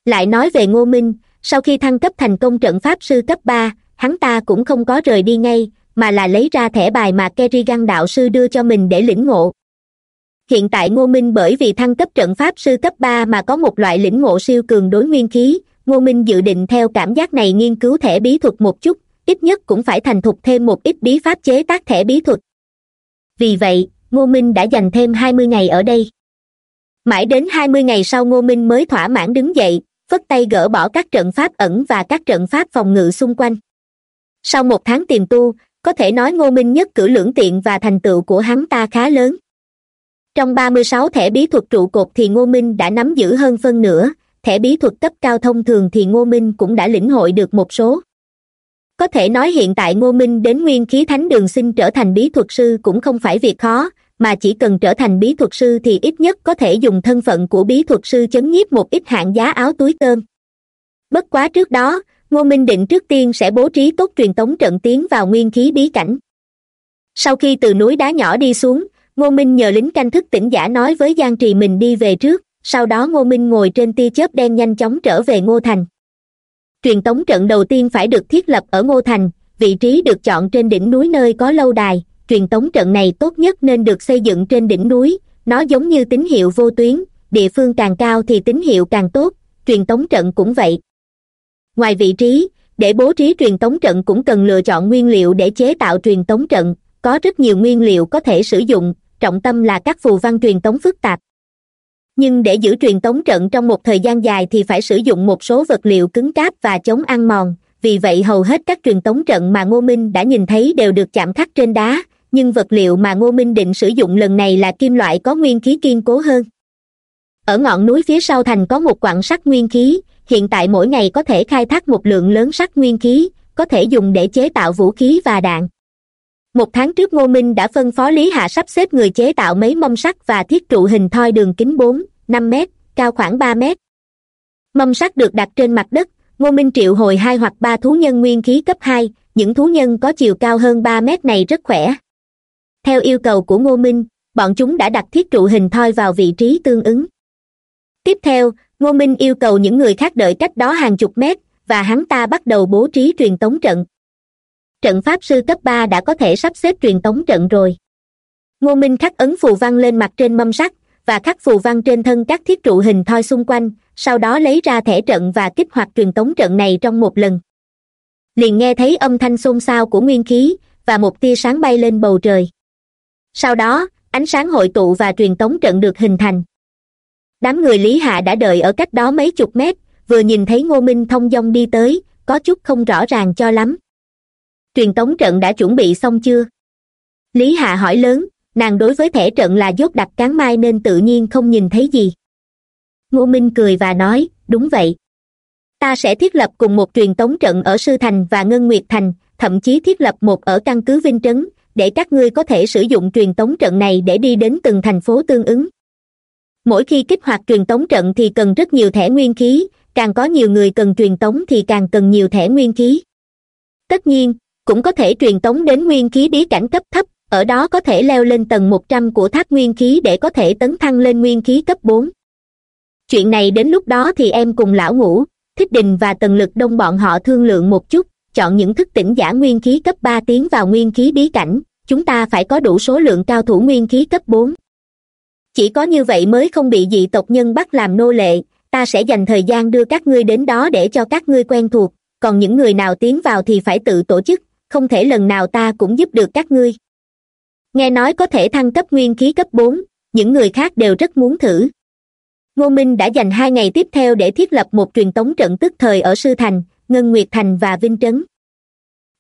Lại nói về ngô minh, sau khi thăng cấp thành công trận pháp sư cấp ba, hắn ta cũng không có rời đi ngay, mà là lấy ra thẻ bài mà kerrigan đạo sư đưa cho mình để lĩnh ngộ. Hiện tại ngô minh bởi vì thăng cấp trận pháp sư cấp ba mà có một loại lĩnh ngộ siêu cường đối nguyên khí, ngô minh dự định theo cảm giác này nghiên cứu thẻ bí thuật một chút, ít nhất cũng phải thành thục thêm một ít bí pháp chế tác thẻ bí thuật. Vì vậy ngô minh đã dành thêm hai mươi ngày ở đây. Mãi đến hai mươi ngày sau ngô minh mới thỏa mãn đứng dậy, phất tay gỡ bỏ các trận pháp ẩn và các trận pháp phòng ngự xung quanh. Sau một tháng tìm tu, có thể nói ngô minh nhất cử lưỡng tiện và thành tựu của hắn ta khá lớn. Trong ba mươi sáu thẻ bí thuật trụ cột thì ngô minh đã nắm giữ hơn phân nửa, thẻ bí thuật cấp cao thông thường thì ngô minh cũng đã lĩnh hội được một số. Có thể nói hiện tại ngô minh đến nguyên khí thánh đường xin trở thành bí thuật sư cũng không phải việc khó mà chỉ cần trở thành bí thuật sư thì ít nhất có thể dùng thân phận của bí thuật sư chấn nhiếp một ít hạng giá áo túi cơm bất quá trước đó, ngô minh định trước tiên sẽ bố trí tốt truyền tống trận tiến vào nguyên khí bí cảnh. Sau khi từ núi đá nhỏ đi xuống, ngô minh nhờ lính canh thức tỉnh giả nói với giang trì mình đi về trước, sau đó ngô minh ngồi trên tia chớp đen nhanh chóng trở về ngô thành. Truyền tống trận đầu tiên phải được thiết lập ở ngô thành, vị trí được chọn trên đỉnh núi nơi có lâu đài truyền tống trận này tốt nhất nên được xây dựng trên đỉnh núi, nó giống như tín hiệu vô tuyến, địa phương càng cao thì tín hiệu càng tốt, truyền tống trận cũng vậy. Ngoài vị trí, để bố trí truyền tống trận cũng cần lựa chọn nguyên liệu để chế tạo truyền tống trận, có rất nhiều nguyên liệu có thể sử dụng, trọng tâm là các phù văn truyền tống phức tạp. Nhưng để giữ truyền tống trận trong một thời gian dài thì phải sử dụng một số vật liệu cứng cáp và chống ăn mòn, vì vậy hầu hết các truyền tống trận mà ngô minh đã nhìn thấy đều được chạm khắc trên đá nhưng vật liệu mà ngô minh định sử dụng lần này là kim loại có nguyên khí kiên cố hơn. Ở ngọn núi phía sau thành có một quặng sắt nguyên khí, hiện tại mỗi ngày có thể khai thác một lượng lớn sắt nguyên khí, có thể dùng để chế tạo vũ khí và đạn. Một tháng trước ngô minh đã phân phó lý hạ sắp xếp người chế tạo mấy mâm sắt và thiết trụ hình thoi đường kính bốn, năm mét, cao khoảng ba mét. Mâm sắt được đặt trên mặt đất, ngô minh triệu hồi hai hoặc ba thú nhân nguyên khí cấp hai, những thú nhân có chiều cao hơn ba mét này rất khỏe theo yêu cầu của ngô minh, bọn chúng đã đặt thiết trụ hình thoi vào vị trí tương ứng. Tiếp theo, ngô minh yêu cầu những người khác đợi cách đó hàng chục mét, và hắn ta bắt đầu bố trí truyền tống trận. Trận pháp sư cấp ba đã có thể sắp xếp truyền tống trận rồi. Ngô minh khắc ấn phù văn lên mặt trên mâm sắt, và khắc phù văn trên thân các thiết trụ hình thoi xung quanh, sau đó lấy ra thẻ trận và kích hoạt truyền tống trận này trong một lần. Liền nghe thấy âm thanh xôn xao của nguyên khí, và một tia sáng bay lên bầu trời sau đó, ánh sáng hội tụ và truyền tống trận được hình thành. Đám người lý hạ đã đợi ở cách đó mấy chục mét, vừa nhìn thấy ngô minh thông dong đi tới, có chút không rõ ràng cho lắm. Truyền tống trận đã chuẩn bị xong chưa? Lý hạ hỏi lớn, nàng đối với thẻ trận là dốt đặt cán mai nên tự nhiên không nhìn thấy gì. Ngô minh cười và nói, đúng vậy. Ta sẽ thiết lập cùng một truyền tống trận ở sư thành và ngân nguyệt thành, thậm chí thiết lập một ở căn cứ vinh trấn để các ngươi có thể sử dụng truyền tống trận này để đi đến từng thành phố tương ứng. Mỗi khi kích hoạt truyền tống trận thì cần rất nhiều thẻ nguyên khí, càng có nhiều người cần truyền tống thì càng cần nhiều thẻ nguyên khí. Tất nhiên, cũng có thể truyền tống đến nguyên khí bí cảnh cấp thấp, ở đó có thể leo lên tầng một trăm của tháp nguyên khí để có thể tấn thăng lên nguyên khí cấp bốn. Chuyện này đến lúc đó thì em cùng lão ngũ, thích đình và tần lực đông bọn họ thương lượng một chút chọn những thức tỉnh giả nguyên khí cấp ba tiến vào nguyên khí bí cảnh, chúng ta phải có đủ số lượng cao thủ nguyên khí cấp bốn. Chỉ có như vậy mới không bị dị tộc nhân bắt làm nô lệ, ta sẽ dành thời gian đưa các ngươi đến đó để cho các ngươi quen thuộc, còn những người nào tiến vào thì phải tự tổ chức, không thể lần nào ta cũng giúp được các ngươi. Nghe nói có thể thăng cấp nguyên khí cấp bốn, những người khác đều rất muốn thử. Ngô minh đã dành hai ngày tiếp theo để thiết lập một truyền tống trận tức thời ở sư thành ngân nguyệt thành và vinh trấn.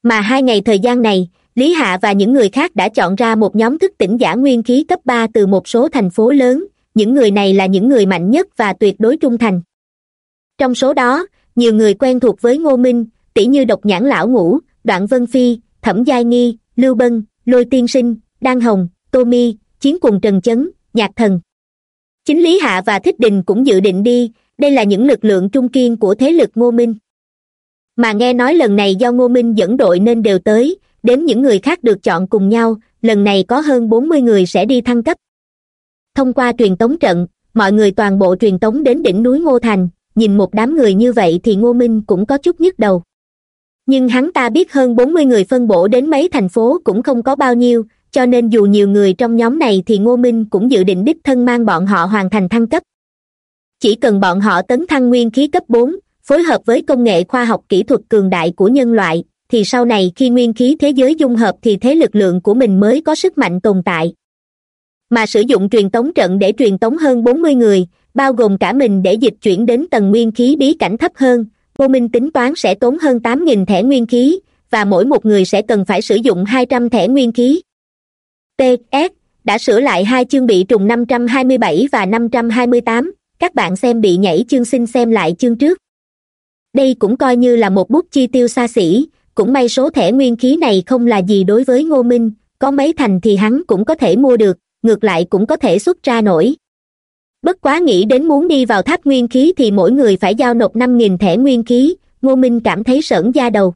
Mà hai ngày thời gian này, lý hạ và những người khác đã chọn ra một nhóm thức tỉnh giả nguyên khí cấp ba từ một số thành phố lớn. Những người này là những người mạnh nhất và tuyệt đối trung thành. Trong số đó, nhiều người quen thuộc với ngô minh, tỷ như độc nhãn lão ngũ, đoạn vân phi, thẩm giai nghi, lưu bân, lôi tiên sinh, đan hồng, tô mi, chiến cùng trần chấn, nhạc thần. Chính lý hạ và thích đình cũng dự định đi. Đây là những lực lượng trung kiên của thế lực ngô minh mà nghe nói lần này do ngô minh dẫn đội nên đều tới, đến những người khác được chọn cùng nhau, lần này có hơn bốn mươi người sẽ đi thăng cấp. Thông qua truyền tống trận, mọi người toàn bộ truyền tống đến đỉnh núi ngô thành, nhìn một đám người như vậy thì ngô minh cũng có chút nhức đầu. Nhưng hắn ta biết hơn bốn mươi người phân bổ đến mấy thành phố cũng không có bao nhiêu, cho nên dù nhiều người trong nhóm này thì ngô minh cũng dự định đích thân mang bọn họ hoàn thành thăng cấp. Chỉ cần bọn họ tấn thăng nguyên khí cấp bốn phối hợp với công nghệ khoa học kỹ thuật cường đại của nhân loại, thì sau này khi nguyên khí thế giới dung hợp thì thế lực lượng của mình mới có sức mạnh tồn tại. Mà sử dụng truyền tống trận để truyền tống hơn bốn mươi người, bao gồm cả mình để dịch chuyển đến tầng nguyên khí bí cảnh thấp hơn, vô minh tính toán sẽ tốn hơn tám nghìn thẻ nguyên khí, và mỗi một người sẽ cần phải sử dụng hai trăm thẻ nguyên khí. Ts đã sửa lại hai chương bị trùng năm trăm hai mươi bảy và năm trăm hai mươi tám, các bạn xem bị nhảy chương xin xem lại chương trước đây cũng coi như là một bút chi tiêu xa xỉ. Cũng may số thẻ nguyên khí này không là gì đối với ngô minh. Có mấy thành thì hắn cũng có thể mua được, ngược lại cũng có thể xuất ra nổi. Bất quá nghĩ đến muốn đi vào tháp nguyên khí thì mỗi người phải giao nộp năm nghìn thẻ nguyên khí, ngô minh cảm thấy sởn da đầu.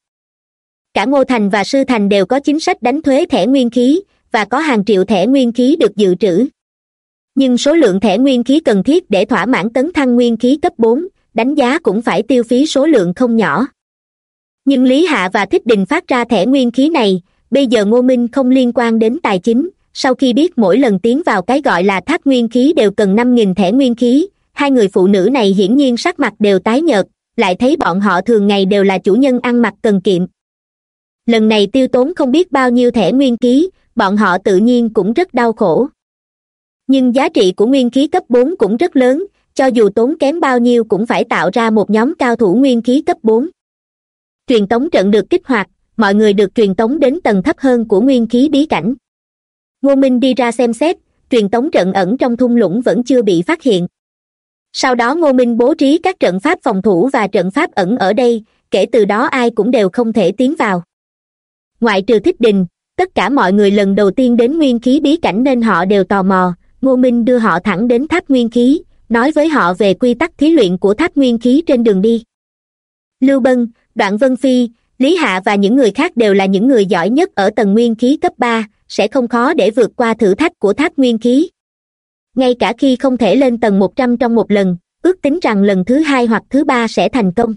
Cả ngô thành và sư thành đều có chính sách đánh thuế thẻ nguyên khí, và có hàng triệu thẻ nguyên khí được dự trữ. Nhưng số lượng thẻ nguyên khí cần thiết để thỏa mãn tấn thăng nguyên khí cấp bốn đánh giá cũng phải tiêu phí số lượng không nhỏ. Nhưng lý hạ và thích đình phát ra thẻ nguyên khí này, bây giờ ngô minh không liên quan đến tài chính, sau khi biết mỗi lần tiến vào cái gọi là tháp nguyên khí đều cần năm nghìn thẻ nguyên khí, hai người phụ nữ này hiển nhiên sắc mặt đều tái nhợt, lại thấy bọn họ thường ngày đều là chủ nhân ăn mặc cần kiệm. Lần này tiêu tốn không biết bao nhiêu thẻ nguyên khí, bọn họ tự nhiên cũng rất đau khổ. Nhưng giá trị của nguyên khí cấp bốn cũng rất lớn cho dù tốn kém bao nhiêu cũng phải tạo ra một nhóm cao thủ nguyên khí cấp bốn. Truyền tống trận được kích hoạt, mọi người được truyền tống đến tầng thấp hơn của nguyên khí bí cảnh. Ngô minh đi ra xem xét, truyền tống trận ẩn trong thung lũng vẫn chưa bị phát hiện. Sau đó ngô minh bố trí các trận pháp phòng thủ và trận pháp ẩn ở đây, kể từ đó ai cũng đều không thể tiến vào. Ngoại trừ thích đình, tất cả mọi người lần đầu tiên đến nguyên khí bí cảnh nên họ đều tò mò, ngô minh đưa họ thẳng đến tháp nguyên khí nói với họ về quy tắc thí luyện của tháp nguyên khí trên đường đi. Lưu bân, đoạn vân phi, lý hạ và những người khác đều là những người giỏi nhất ở tầng nguyên khí cấp ba, sẽ không khó để vượt qua thử thách của tháp nguyên khí. Ngay cả khi không thể lên tầng một trăm trong một lần, ước tính rằng lần thứ hai hoặc thứ ba sẽ thành công.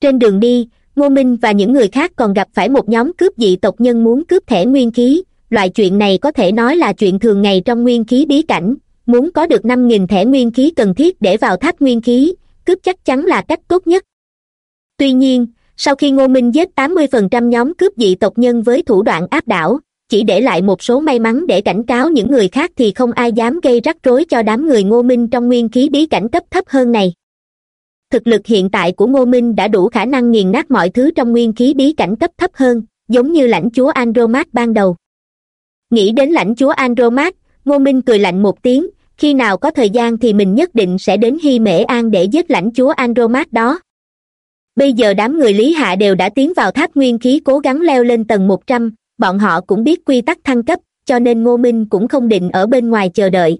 Trên đường đi, ngô minh và những người khác còn gặp phải một nhóm cướp dị tộc nhân muốn cướp thẻ nguyên khí, loại chuyện này có thể nói là chuyện thường ngày trong nguyên khí bí cảnh muốn có được năm nghìn thẻ nguyên khí cần thiết để vào tháp nguyên khí, cướp chắc chắn là cách tốt nhất. Tuy nhiên, sau khi ngô minh giết tám mươi phần trăm nhóm cướp dị tộc nhân với thủ đoạn áp đảo, chỉ để lại một số may mắn để cảnh cáo những người khác thì không ai dám gây rắc rối cho đám người ngô minh trong nguyên khí bí cảnh cấp thấp hơn này. Thực lực hiện tại của ngô minh đã đủ khả năng nghiền nát mọi thứ trong nguyên khí bí cảnh cấp thấp hơn, giống như lãnh chúa andromat ban đầu. Nghĩ đến lãnh chúa andromat ngô minh cười lạnh một tiếng, khi nào có thời gian thì mình nhất định sẽ đến hy mễ an để giết lãnh chúa andromat đó. Bây giờ đám người lý hạ đều đã tiến vào tháp nguyên khí cố gắng leo lên tầng một trăm, bọn họ cũng biết quy tắc thăng cấp, cho nên ngô minh cũng không định ở bên ngoài chờ đợi.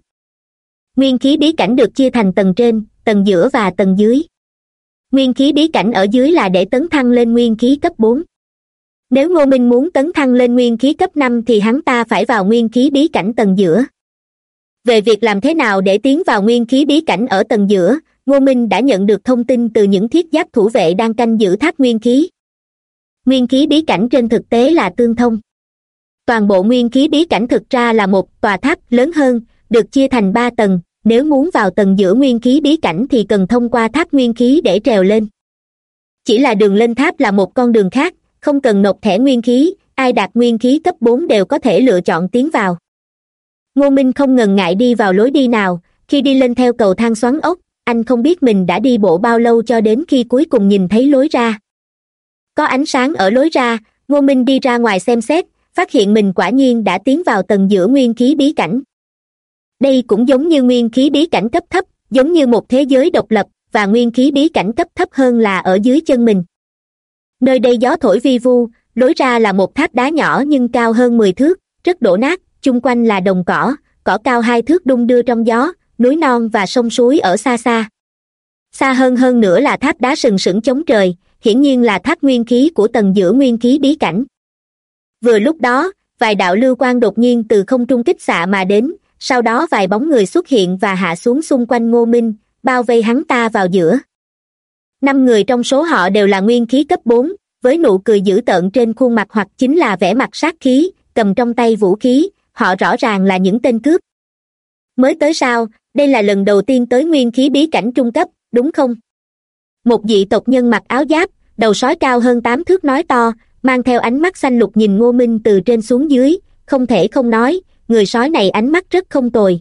Nguyên khí bí cảnh được chia thành tầng trên, tầng giữa và tầng dưới. Nguyên khí bí cảnh ở dưới là để tấn thăng lên nguyên khí cấp bốn. Nếu ngô minh muốn tấn thăng lên nguyên khí cấp năm thì hắn ta phải vào nguyên khí bí cảnh tầng giữa về việc làm thế nào để tiến vào nguyên khí bí cảnh ở tầng giữa, ngô minh đã nhận được thông tin từ những thiết giáp thủ vệ đang canh giữ tháp nguyên khí. Nguyên khí bí cảnh trên thực tế là tương thông. Toàn bộ nguyên khí bí cảnh thực ra là một tòa tháp lớn hơn, được chia thành ba tầng, nếu muốn vào tầng giữa nguyên khí bí cảnh thì cần thông qua tháp nguyên khí để trèo lên. Chỉ là đường lên tháp là một con đường khác, không cần nộp thẻ nguyên khí, ai đạt nguyên khí cấp bốn đều có thể lựa chọn tiến vào ngô minh không ngần ngại đi vào lối đi nào. Khi đi lên theo cầu thang xoắn ốc, anh không biết mình đã đi bộ bao lâu cho đến khi cuối cùng nhìn thấy lối ra. Có ánh sáng ở lối ra, ngô minh đi ra ngoài xem xét, phát hiện mình quả nhiên đã tiến vào tầng giữa nguyên khí bí cảnh. Đây cũng giống như nguyên khí bí cảnh cấp thấp, giống như một thế giới độc lập, và nguyên khí bí cảnh cấp thấp hơn là ở dưới chân mình. Nơi đây gió thổi vi vu, lối ra là một tháp đá nhỏ nhưng cao hơn mười thước, rất đổ nát chung quanh là đồng cỏ cỏ cao hai thước đung đưa trong gió, núi non và sông suối ở xa xa. Xa hơn hơn nữa là tháp đá sừng sững chống trời, hiển nhiên là tháp nguyên khí của tầng giữa nguyên khí bí cảnh. Vừa lúc đó, vài đạo lưu quang đột nhiên từ không trung kích xạ mà đến, sau đó vài bóng người xuất hiện và hạ xuống xung quanh ngô minh, bao vây hắn ta vào giữa. Năm người trong số họ đều là nguyên khí cấp bốn, với nụ cười dữ tợn trên khuôn mặt hoặc chính là vẻ mặt sát khí, cầm trong tay vũ khí họ rõ ràng là những tên cướp. Mới tới sao đây là lần đầu tiên tới nguyên khí bí cảnh trung cấp, đúng không? Một vị tộc nhân mặc áo giáp, đầu sói cao hơn tám thước nói to, mang theo ánh mắt xanh lục nhìn ngô minh từ trên xuống dưới, không thể không nói, người sói này ánh mắt rất không tồi.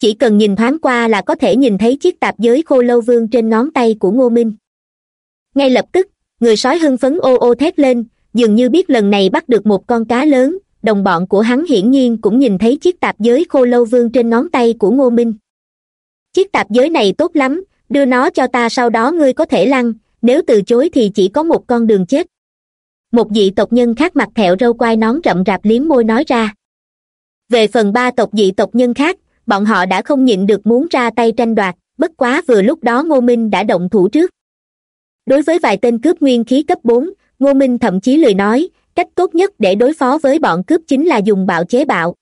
Chỉ cần nhìn thoáng qua là có thể nhìn thấy chiếc tạp giới khô lâu vương trên ngón tay của ngô minh. Ngay lập tức, người sói hưng phấn ô ô thét lên, dường như biết lần này bắt được một con cá lớn đồng bọn của hắn hiển nhiên cũng nhìn thấy chiếc tạp giới khô lâu vương trên ngón tay của ngô minh. Chiếc tạp giới này tốt lắm, đưa nó cho ta sau đó ngươi có thể lăn, nếu từ chối thì chỉ có một con đường chết. Một dị tộc nhân khác mặt thẹo râu quai nón rậm rạp liếm môi nói ra. Về phần ba tộc dị tộc nhân khác, bọn họ đã không nhịn được muốn ra tay tranh đoạt, bất quá vừa lúc đó ngô minh đã động thủ trước. Đối với vài tên cướp nguyên khí cấp bốn, ngô minh thậm chí lười nói cách tốt nhất để đối phó với bọn cướp chính là dùng bạo chế bạo.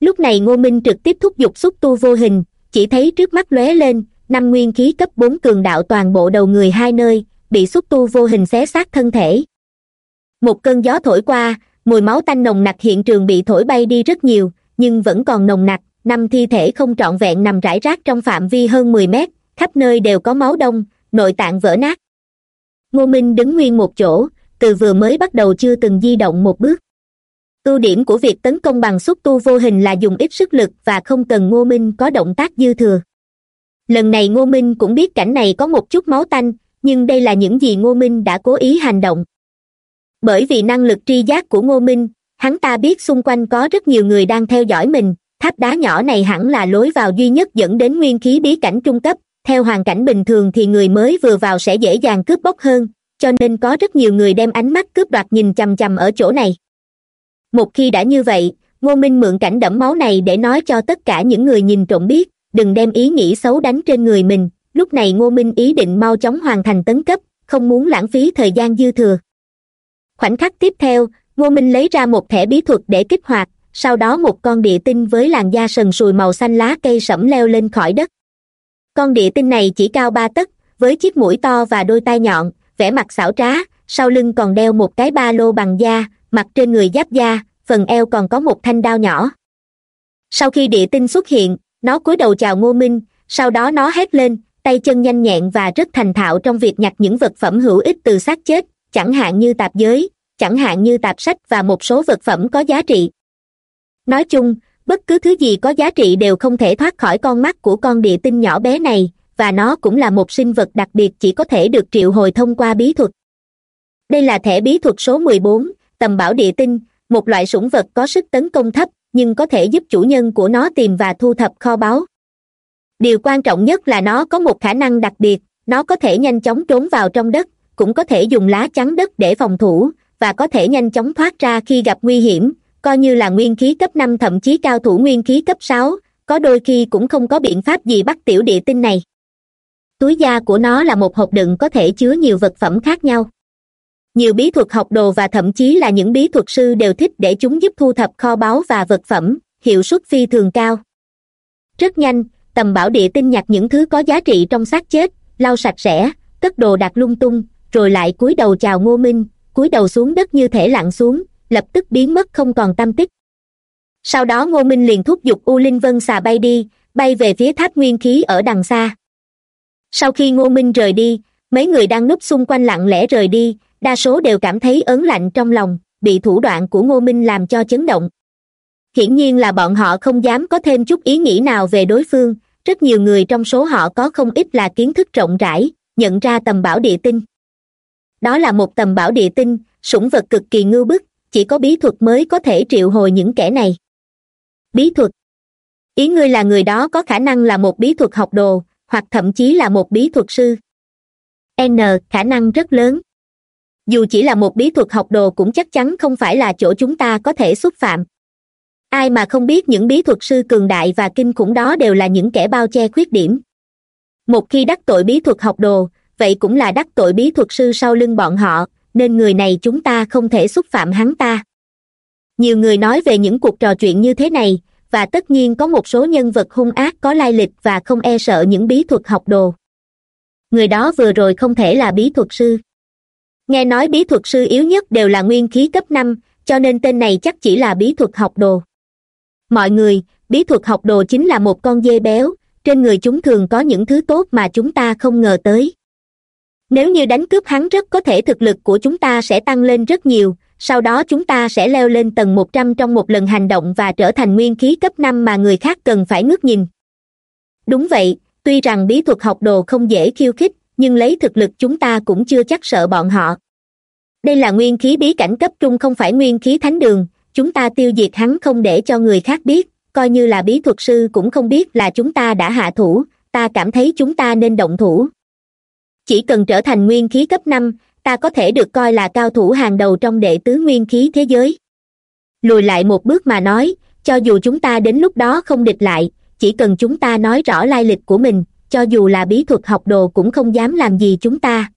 Lúc này ngô minh trực tiếp thúc giục xúc tu vô hình, chỉ thấy trước mắt lóe lên, năm nguyên khí cấp bốn cường đạo toàn bộ đầu người hai nơi, bị xúc tu vô hình xé xác thân thể. Một cơn gió thổi qua, mùi máu tanh nồng nặc hiện trường bị thổi bay đi rất nhiều, nhưng vẫn còn nồng nặc, năm thi thể không trọn vẹn nằm rải rác trong phạm vi hơn mười mét, khắp nơi đều có máu đông, nội tạng vỡ nát. Ngô minh đứng nguyên một chỗ từ vừa mới bắt đầu chưa từng di động một bước. Ưu điểm của việc tấn công bằng xúc tu vô hình là dùng ít sức lực và không cần ngô minh có động tác dư thừa. Lần này ngô minh cũng biết cảnh này có một chút máu tanh, nhưng đây là những gì ngô minh đã cố ý hành động. Bởi vì năng lực tri giác của ngô minh, hắn ta biết xung quanh có rất nhiều người đang theo dõi mình, tháp đá nhỏ này hẳn là lối vào duy nhất dẫn đến nguyên khí bí cảnh trung cấp, theo hoàn cảnh bình thường thì người mới vừa vào sẽ dễ dàng cướp bóc hơn cho nên có rất nhiều người đem ánh mắt cướp đoạt nhìn chằm chằm ở chỗ này. Một khi đã như vậy, ngô minh mượn cảnh đẫm máu này để nói cho tất cả những người nhìn trộm biết, đừng đem ý nghĩ xấu đánh trên người mình. Lúc này ngô minh ý định mau chóng hoàn thành tấn cấp, không muốn lãng phí thời gian dư thừa. Khoảnh khắc tiếp theo, ngô minh lấy ra một thẻ bí thuật để kích hoạt, sau đó một con địa tinh với làn da sần sùi màu xanh lá cây sẫm leo lên khỏi đất. Con địa tinh này chỉ cao ba tấc, với chiếc mũi to và đôi tai nhọn vẻ mặt xảo trá, sau lưng còn đeo một cái ba lô bằng da, mặt trên người giáp da, phần eo còn có một thanh đao nhỏ. Sau khi địa tinh xuất hiện, nó cúi đầu chào ngô minh, sau đó nó hét lên, tay chân nhanh nhẹn và rất thành thạo trong việc nhặt những vật phẩm hữu ích từ xác chết, chẳng hạn như tạp giới, chẳng hạn như tạp sách và một số vật phẩm có giá trị. Nói chung, bất cứ thứ gì có giá trị đều không thể thoát khỏi con mắt của con địa tinh nhỏ bé này và nó cũng là một sinh vật đặc biệt chỉ có thể được triệu hồi thông qua bí thuật. Đây là thẻ bí thuật số mười bốn, tầm bảo địa tinh, một loại sủng vật có sức tấn công thấp, nhưng có thể giúp chủ nhân của nó tìm và thu thập kho báu. Điều quan trọng nhất là nó có một khả năng đặc biệt, nó có thể nhanh chóng trốn vào trong đất, cũng có thể dùng lá chắn đất để phòng thủ, và có thể nhanh chóng thoát ra khi gặp nguy hiểm, coi như là nguyên khí cấp năm thậm chí cao thủ nguyên khí cấp sáu, có đôi khi cũng không có biện pháp gì bắt tiểu địa tinh này túi da của nó là một hộp đựng có thể chứa nhiều vật phẩm khác nhau. Nhiều bí thuật học đồ và thậm chí là những bí thuật sư đều thích để chúng giúp thu thập kho báu và vật phẩm, hiệu suất phi thường cao. Rất nhanh, tầm bảo địa tinh nhặt những thứ có giá trị trong xác chết, lau sạch sẽ, cất đồ đặt lung tung, rồi lại cúi đầu chào ngô minh, cúi đầu xuống đất như thể lặn xuống, lập tức biến mất không còn tâm tích. Sau đó ngô minh liền thúc giục u linh vân xà bay đi, bay về phía tháp nguyên khí ở đằng xa sau khi ngô minh rời đi, mấy người đang núp xung quanh lặng lẽ rời đi, đa số đều cảm thấy ớn lạnh trong lòng, bị thủ đoạn của ngô minh làm cho chấn động. Hiển nhiên là bọn họ không dám có thêm chút ý nghĩ nào về đối phương, rất nhiều người trong số họ có không ít là kiến thức rộng rãi, nhận ra tầm bảo địa tinh. Đó là một tầm bảo địa tinh, sủng vật cực kỳ ngưu bức, chỉ có bí thuật mới có thể triệu hồi những kẻ này. Bí thuật. Ý ngươi là người đó có khả năng là một bí thuật học đồ hoặc thậm chí là một bí thuật sư. N, khả năng rất lớn. Dù chỉ là một bí thuật học đồ cũng chắc chắn không phải là chỗ chúng ta có thể xúc phạm. Ai mà không biết những bí thuật sư cường đại và kinh khủng đó đều là những kẻ bao che khuyết điểm. Một khi đắc tội bí thuật học đồ, vậy cũng là đắc tội bí thuật sư sau lưng bọn họ, nên người này chúng ta không thể xúc phạm hắn ta. Nhiều người nói về những cuộc trò chuyện như thế này và tất nhiên có một số nhân vật hung ác có lai lịch và không e sợ những bí thuật học đồ. Người đó vừa rồi không thể là bí thuật sư. Nghe nói bí thuật sư yếu nhất đều là nguyên khí cấp năm, cho nên tên này chắc chỉ là bí thuật học đồ. Mọi người, bí thuật học đồ chính là một con dê béo, trên người chúng thường có những thứ tốt mà chúng ta không ngờ tới. Nếu như đánh cướp hắn rất có thể thực lực của chúng ta sẽ tăng lên rất nhiều sau đó chúng ta sẽ leo lên tầng một trăm trong một lần hành động và trở thành nguyên khí cấp năm mà người khác cần phải ngước nhìn. Đúng vậy, tuy rằng bí thuật học đồ không dễ khiêu khích, nhưng lấy thực lực chúng ta cũng chưa chắc sợ bọn họ. Đây là nguyên khí bí cảnh cấp trung không phải nguyên khí thánh đường, chúng ta tiêu diệt hắn không để cho người khác biết, coi như là bí thuật sư cũng không biết là chúng ta đã hạ thủ, ta cảm thấy chúng ta nên động thủ. Chỉ cần trở thành nguyên khí cấp năm ta có thể được coi là cao thủ hàng đầu trong đệ tứ nguyên khí thế giới. Lùi lại một bước mà nói, cho dù chúng ta đến lúc đó không địch lại, chỉ cần chúng ta nói rõ lai lịch của mình, cho dù là bí thuật học đồ cũng không dám làm gì chúng ta.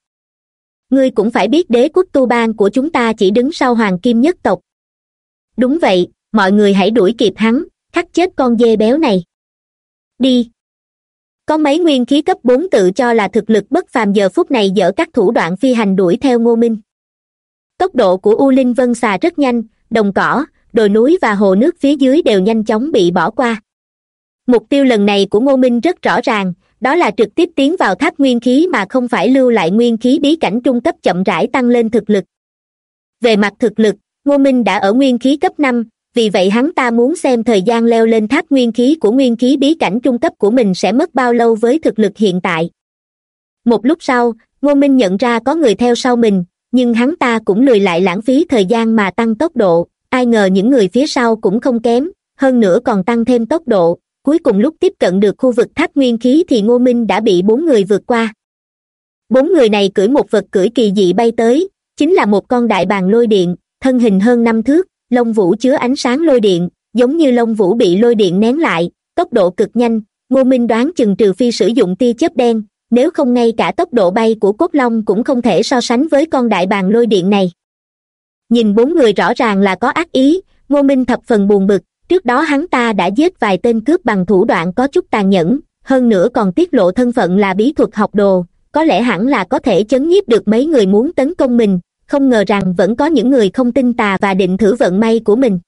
Ngươi cũng phải biết đế quốc tu bang của chúng ta chỉ đứng sau hoàng kim nhất tộc. Đúng vậy, mọi người hãy đuổi kịp hắn, khắc chết con dê béo này. Đi có mấy nguyên khí cấp bốn tự cho là thực lực bất phàm giờ phút này dở các thủ đoạn phi hành đuổi theo ngô minh. Tốc độ của u linh vân xà rất nhanh, đồng cỏ, đồi núi và hồ nước phía dưới đều nhanh chóng bị bỏ qua. Mục tiêu lần này của ngô minh rất rõ ràng, đó là trực tiếp tiến vào tháp nguyên khí mà không phải lưu lại nguyên khí bí cảnh trung cấp chậm rãi tăng lên thực lực. Về mặt thực lực, ngô minh đã ở nguyên khí cấp năm vì vậy hắn ta muốn xem thời gian leo lên tháp nguyên khí của nguyên khí bí cảnh trung cấp của mình sẽ mất bao lâu với thực lực hiện tại. Một lúc sau, ngô minh nhận ra có người theo sau mình, nhưng hắn ta cũng lười lại lãng phí thời gian mà tăng tốc độ, ai ngờ những người phía sau cũng không kém, hơn nữa còn tăng thêm tốc độ. Cuối cùng lúc tiếp cận được khu vực tháp nguyên khí thì ngô minh đã bị bốn người vượt qua. Bốn người này cưỡi một vật cưỡi kỳ dị bay tới, chính là một con đại bàng lôi điện, thân hình hơn năm thước lông vũ chứa ánh sáng lôi điện, giống như lông vũ bị lôi điện nén lại, tốc độ cực nhanh, ngô minh đoán chừng trừ phi sử dụng tia chớp đen, nếu không ngay cả tốc độ bay của cốt long cũng không thể so sánh với con đại bàng lôi điện này. Nhìn bốn người rõ ràng là có ác ý, ngô minh thập phần buồn bực, trước đó hắn ta đã giết vài tên cướp bằng thủ đoạn có chút tàn nhẫn, hơn nữa còn tiết lộ thân phận là bí thuật học đồ, có lẽ hẳn là có thể chấn nhiếp được mấy người muốn tấn công mình không ngờ rằng vẫn có những người không tin tà và định thử vận may của mình.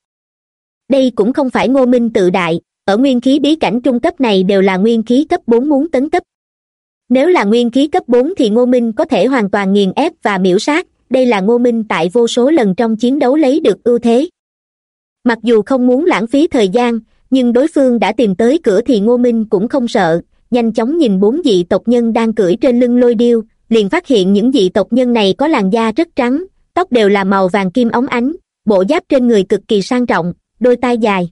Đây cũng không phải ngô minh tự đại, ở nguyên khí bí cảnh trung cấp này đều là nguyên khí cấp bốn muốn tấn cấp. Nếu là nguyên khí cấp bốn thì ngô minh có thể hoàn toàn nghiền ép và miễu sát, đây là ngô minh tại vô số lần trong chiến đấu lấy được ưu thế. Mặc dù không muốn lãng phí thời gian, nhưng đối phương đã tìm tới cửa thì ngô minh cũng không sợ, nhanh chóng nhìn bốn dị tộc nhân đang cưỡi trên lưng lôi điêu liền phát hiện những dị tộc nhân này có làn da rất trắng, tóc đều là màu vàng kim óng ánh, bộ giáp trên người cực kỳ sang trọng, đôi tai dài.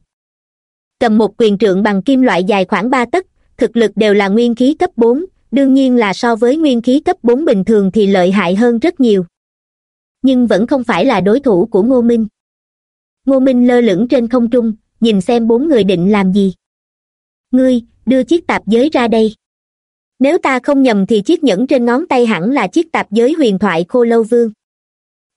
Cầm một quyền trượng bằng kim loại dài khoảng ba tấc, thực lực đều là nguyên khí cấp bốn, đương nhiên là so với nguyên khí cấp bốn bình thường thì lợi hại hơn rất nhiều. Nhưng vẫn không phải là đối thủ của ngô minh. Ngô minh lơ lửng trên không trung, nhìn xem bốn người định làm gì. Ngươi, đưa chiếc tạp giới ra đây nếu ta không nhầm thì chiếc nhẫn trên ngón tay hẳn là chiếc tạp giới huyền thoại khô lâu vương.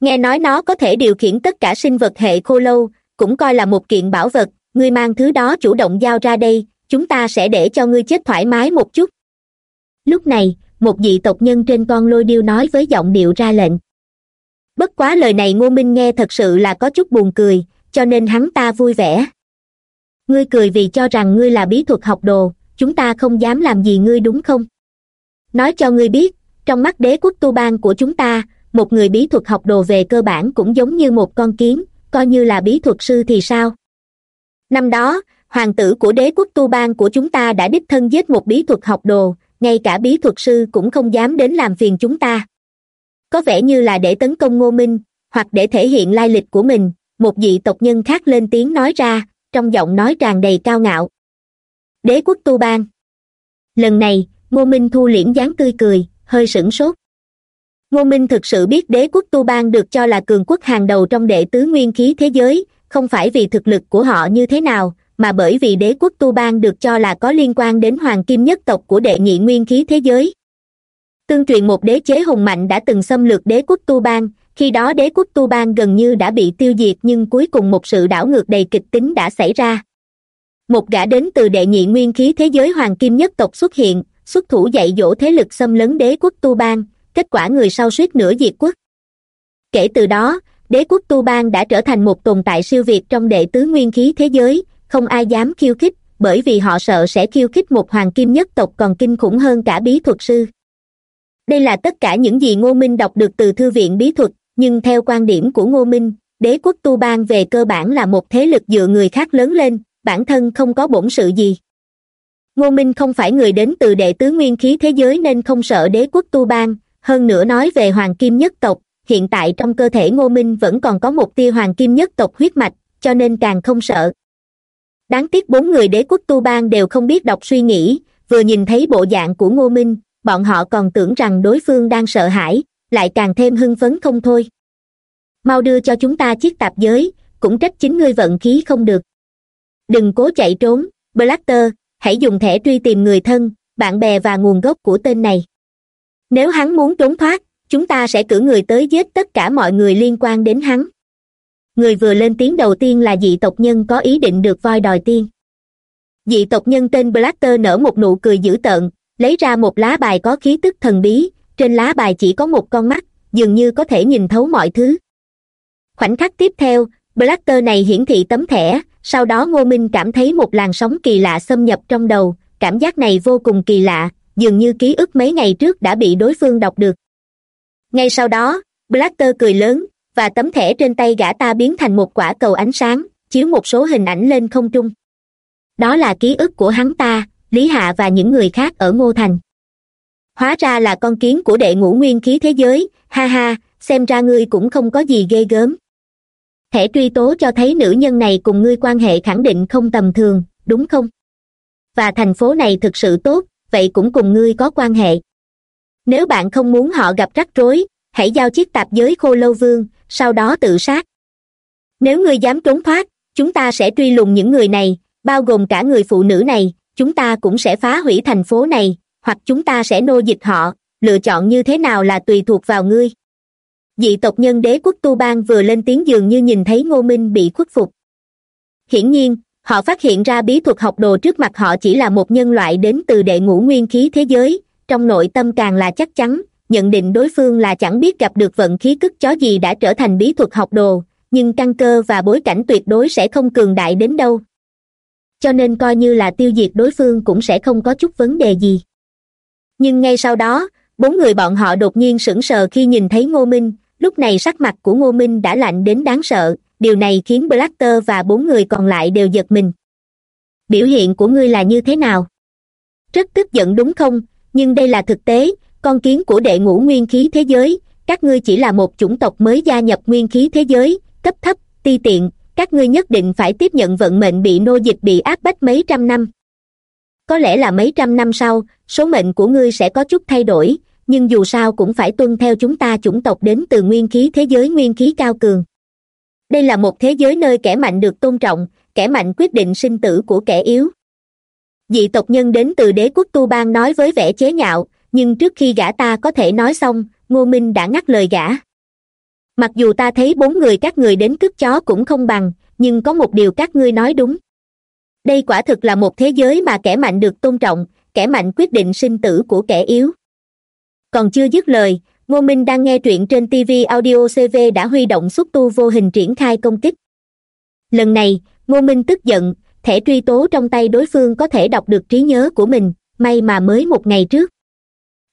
Nghe nói nó có thể điều khiển tất cả sinh vật hệ khô lâu, cũng coi là một kiện bảo vật, ngươi mang thứ đó chủ động giao ra đây, chúng ta sẽ để cho ngươi chết thoải mái một chút. Lúc này, một vị tộc nhân trên con lôi điêu nói với giọng điệu ra lệnh. Bất quá lời này ngô minh nghe thật sự là có chút buồn cười, cho nên hắn ta vui vẻ. Ngươi cười vì cho rằng ngươi là bí thuật học đồ, chúng ta không dám làm gì ngươi đúng không? Nói cho ngươi biết, trong mắt đế quốc tu bang của chúng ta, một người bí thuật học đồ về cơ bản cũng giống như một con kiến, coi như là bí thuật sư thì sao? Năm đó, hoàng tử của đế quốc tu bang của chúng ta đã đích thân giết một bí thuật học đồ, ngay cả bí thuật sư cũng không dám đến làm phiền chúng ta. Có vẻ như là để tấn công ngô minh, hoặc để thể hiện lai lịch của mình, một vị tộc nhân khác lên tiếng nói ra, trong giọng nói tràn đầy cao ngạo. Đế quốc tu bang lần này ngô minh thu liễm dáng tươi cười, hơi sửng sốt. Ngô minh thực sự biết đế quốc tu bang được cho là cường quốc hàng đầu trong đệ tứ nguyên khí thế giới, không phải vì thực lực của họ như thế nào, mà bởi vì đế quốc tu bang được cho là có liên quan đến hoàng kim nhất tộc của đệ nhị nguyên khí thế giới. Tương truyền một đế chế hùng mạnh đã từng xâm lược đế quốc tu bang khi đó đế quốc tu bang gần như đã bị tiêu diệt nhưng cuối cùng một sự đảo ngược đầy kịch tính đã xảy ra. Một gã đến từ đệ nhị nguyên khí thế giới hoàng kim nhất tộc xuất hiện xuất thủ dạy dỗ thế lực xâm lấn đế quốc tu bang, kết quả người sau suýt nửa diệt quốc. Kể từ đó, đế quốc tu bang đã trở thành một tồn tại siêu việt trong đệ tứ nguyên khí thế giới, không ai dám khiêu khích, bởi vì họ sợ sẽ khiêu khích một hoàng kim nhất tộc còn kinh khủng hơn cả bí thuật sư. Đây là tất cả những gì ngô minh đọc được từ thư viện bí thuật, nhưng theo quan điểm của ngô minh, đế quốc tu bang về cơ bản là một thế lực dựa người khác lớn lên, bản thân không có bổn sự gì ngô minh không phải người đến từ đệ tứ nguyên khí thế giới nên không sợ đế quốc tu bang hơn nữa nói về hoàng kim nhất tộc, hiện tại trong cơ thể ngô minh vẫn còn có một tia hoàng kim nhất tộc huyết mạch, cho nên càng không sợ. Đáng tiếc bốn người đế quốc tu bang đều không biết đọc suy nghĩ, vừa nhìn thấy bộ dạng của ngô minh, bọn họ còn tưởng rằng đối phương đang sợ hãi, lại càng thêm hưng phấn không thôi. Mau đưa cho chúng ta chiếc tạp giới, cũng trách chính ngươi vận khí không được. Đừng cố chạy trốn blaster hãy dùng thẻ truy tìm người thân, bạn bè và nguồn gốc của tên này. Nếu hắn muốn trốn thoát, chúng ta sẽ cử người tới giết tất cả mọi người liên quan đến hắn. Người vừa lên tiếng đầu tiên là dị tộc nhân có ý định được voi đòi tiên. Dị tộc nhân tên blaster nở một nụ cười dữ tợn, lấy ra một lá bài có khí tức thần bí, trên lá bài chỉ có một con mắt, dường như có thể nhìn thấu mọi thứ. Khoảnh khắc tiếp theo, blaster này hiển thị tấm thẻ sau đó ngô minh cảm thấy một làn sóng kỳ lạ xâm nhập trong đầu, cảm giác này vô cùng kỳ lạ, dường như ký ức mấy ngày trước đã bị đối phương đọc được. Ngay sau đó blaster cười lớn, và tấm thẻ trên tay gã ta biến thành một quả cầu ánh sáng, chiếu một số hình ảnh lên không trung. Đó là ký ức của hắn ta, lý hạ và những người khác ở ngô thành. Hóa ra là con kiến của đệ ngũ nguyên khí thế giới, ha ha, xem ra ngươi cũng không có gì ghê gớm thẻ truy tố cho thấy nữ nhân này cùng ngươi quan hệ khẳng định không tầm thường, đúng không? Và thành phố này thực sự tốt, vậy cũng cùng ngươi có quan hệ. Nếu bạn không muốn họ gặp rắc rối, hãy giao chiếc tạp giới khô lâu vương, sau đó tự sát. Nếu ngươi dám trốn thoát, chúng ta sẽ truy lùng những người này, bao gồm cả người phụ nữ này, chúng ta cũng sẽ phá hủy thành phố này, hoặc chúng ta sẽ nô dịch họ, lựa chọn như thế nào là tùy thuộc vào ngươi dị tộc nhân đế quốc tu bang vừa lên tiếng dường như nhìn thấy ngô minh bị khuất phục. Hiển nhiên, họ phát hiện ra bí thuật học đồ trước mặt họ chỉ là một nhân loại đến từ đệ ngũ nguyên khí thế giới, trong nội tâm càng là chắc chắn, nhận định đối phương là chẳng biết gặp được vận khí cức chó gì đã trở thành bí thuật học đồ, nhưng căn cơ và bối cảnh tuyệt đối sẽ không cường đại đến đâu. Cho nên coi như là tiêu diệt đối phương cũng sẽ không có chút vấn đề gì. Nhưng ngay sau đó, bốn người bọn họ đột nhiên sững sờ khi nhìn thấy ngô minh lúc này sắc mặt của ngô minh đã lạnh đến đáng sợ, điều này khiến blaster và bốn người còn lại đều giật mình. Biểu hiện của ngươi là như thế nào? Rất tức giận đúng không? Nhưng đây là thực tế, con kiến của đệ ngũ nguyên khí thế giới, các ngươi chỉ là một chủng tộc mới gia nhập nguyên khí thế giới, cấp thấp, ti tiện, các ngươi nhất định phải tiếp nhận vận mệnh bị nô dịch bị áp bách mấy trăm năm. Có lẽ là mấy trăm năm sau, số mệnh của ngươi sẽ có chút thay đổi nhưng dù sao cũng phải tuân theo chúng ta chủng tộc đến từ nguyên khí thế giới nguyên khí cao cường. Đây là một thế giới nơi kẻ mạnh được tôn trọng, kẻ mạnh quyết định sinh tử của kẻ yếu. Dị tộc nhân đến từ đế quốc tu bang nói với vẻ chế nhạo, nhưng trước khi gã ta có thể nói xong, ngô minh đã ngắt lời gã. Mặc dù ta thấy bốn người các người đến cướp chó cũng không bằng, nhưng có một điều các ngươi nói đúng. Đây quả thực là một thế giới mà kẻ mạnh được tôn trọng, kẻ mạnh quyết định sinh tử của kẻ yếu còn chưa dứt lời, ngô minh đang nghe truyện trên tv audio cv đã huy động xúc tu vô hình triển khai công kích. Lần này, ngô minh tức giận, thẻ truy tố trong tay đối phương có thể đọc được trí nhớ của mình, may mà mới một ngày trước.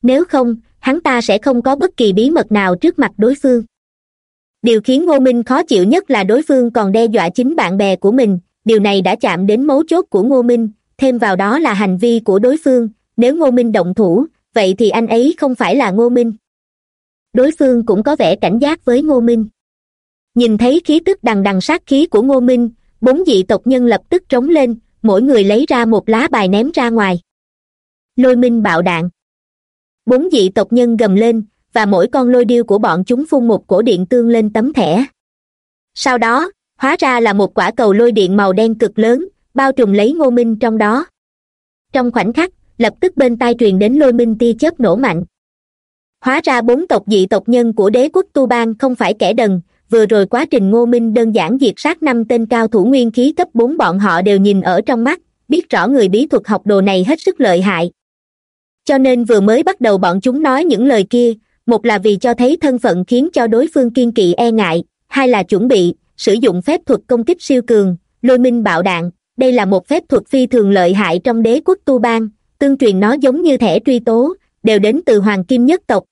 Nếu không, hắn ta sẽ không có bất kỳ bí mật nào trước mặt đối phương. Điều khiến ngô minh khó chịu nhất là đối phương còn đe dọa chính bạn bè của mình, điều này đã chạm đến mấu chốt của ngô minh, thêm vào đó là hành vi của đối phương, nếu ngô minh động thủ vậy thì anh ấy không phải là ngô minh. Đối phương cũng có vẻ cảnh giác với ngô minh. Nhìn thấy khí tức đằng đằng sát khí của ngô minh, bốn dị tộc nhân lập tức trống lên, mỗi người lấy ra một lá bài ném ra ngoài. Lôi minh bạo đạn. Bốn dị tộc nhân gầm lên, và mỗi con lôi điêu của bọn chúng phun một cổ điện tương lên tấm thẻ. Sau đó, hóa ra là một quả cầu lôi điện màu đen cực lớn, bao trùm lấy ngô minh trong đó. Trong khoảnh khắc lập tức bên tai truyền đến lôi minh tia chớp nổ mạnh. Hóa ra bốn tộc dị tộc nhân của đế quốc tu bang không phải kẻ đần, vừa rồi quá trình ngô minh đơn giản diệt sát năm tên cao thủ nguyên khí cấp bốn bọn họ đều nhìn ở trong mắt, biết rõ người bí thuật học đồ này hết sức lợi hại. Cho nên vừa mới bắt đầu bọn chúng nói những lời kia, một là vì cho thấy thân phận khiến cho đối phương kiên kỵ e ngại, hai là chuẩn bị, sử dụng phép thuật công kích siêu cường, lôi minh bạo đạn, đây là một phép thuật phi thường lợi hại trong đế quốc tu bang tương truyền nó giống như thẻ truy tố, đều đến từ hoàng kim nhất tộc.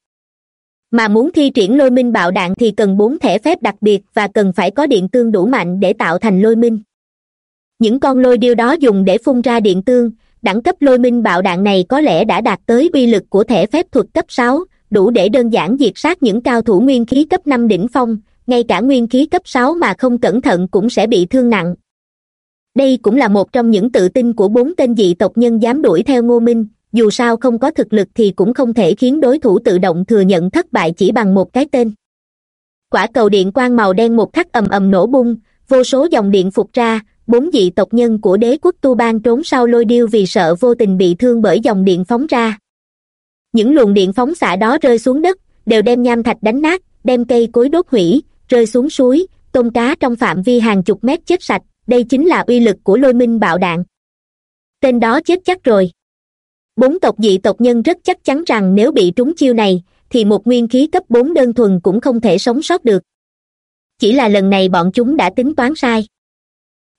Mà muốn thi triển lôi minh bạo đạn thì cần bốn thẻ phép đặc biệt và cần phải có điện tương đủ mạnh để tạo thành lôi minh. Những con lôi điêu đó dùng để phun ra điện tương, đẳng cấp lôi minh bạo đạn này có lẽ đã đạt tới uy lực của thẻ phép thuật cấp sáu, đủ để đơn giản diệt sát những cao thủ nguyên khí cấp năm đỉnh phong, ngay cả nguyên khí cấp sáu mà không cẩn thận cũng sẽ bị thương nặng đây cũng là một trong những tự tin của bốn tên dị tộc nhân dám đuổi theo ngô minh. Dù sao không có thực lực thì cũng không thể khiến đối thủ tự động thừa nhận thất bại chỉ bằng một cái tên. Quả cầu điện quang màu đen một khắc ầm ầm nổ bung, vô số dòng điện phục ra, bốn dị tộc nhân của đế quốc tu bang trốn sau lôi điêu vì sợ vô tình bị thương bởi dòng điện phóng ra. Những luồng điện phóng xạ đó rơi xuống đất, đều đem nham thạch đánh nát, đem cây cối đốt hủy, rơi xuống suối, tôm cá trong phạm vi hàng chục mét chết sạch đây chính là uy lực của lôi minh bạo đạn. Tên đó chết chắc rồi. Bốn tộc dị tộc nhân rất chắc chắn rằng nếu bị trúng chiêu này, thì một nguyên khí cấp bốn đơn thuần cũng không thể sống sót được. Chỉ là lần này bọn chúng đã tính toán sai.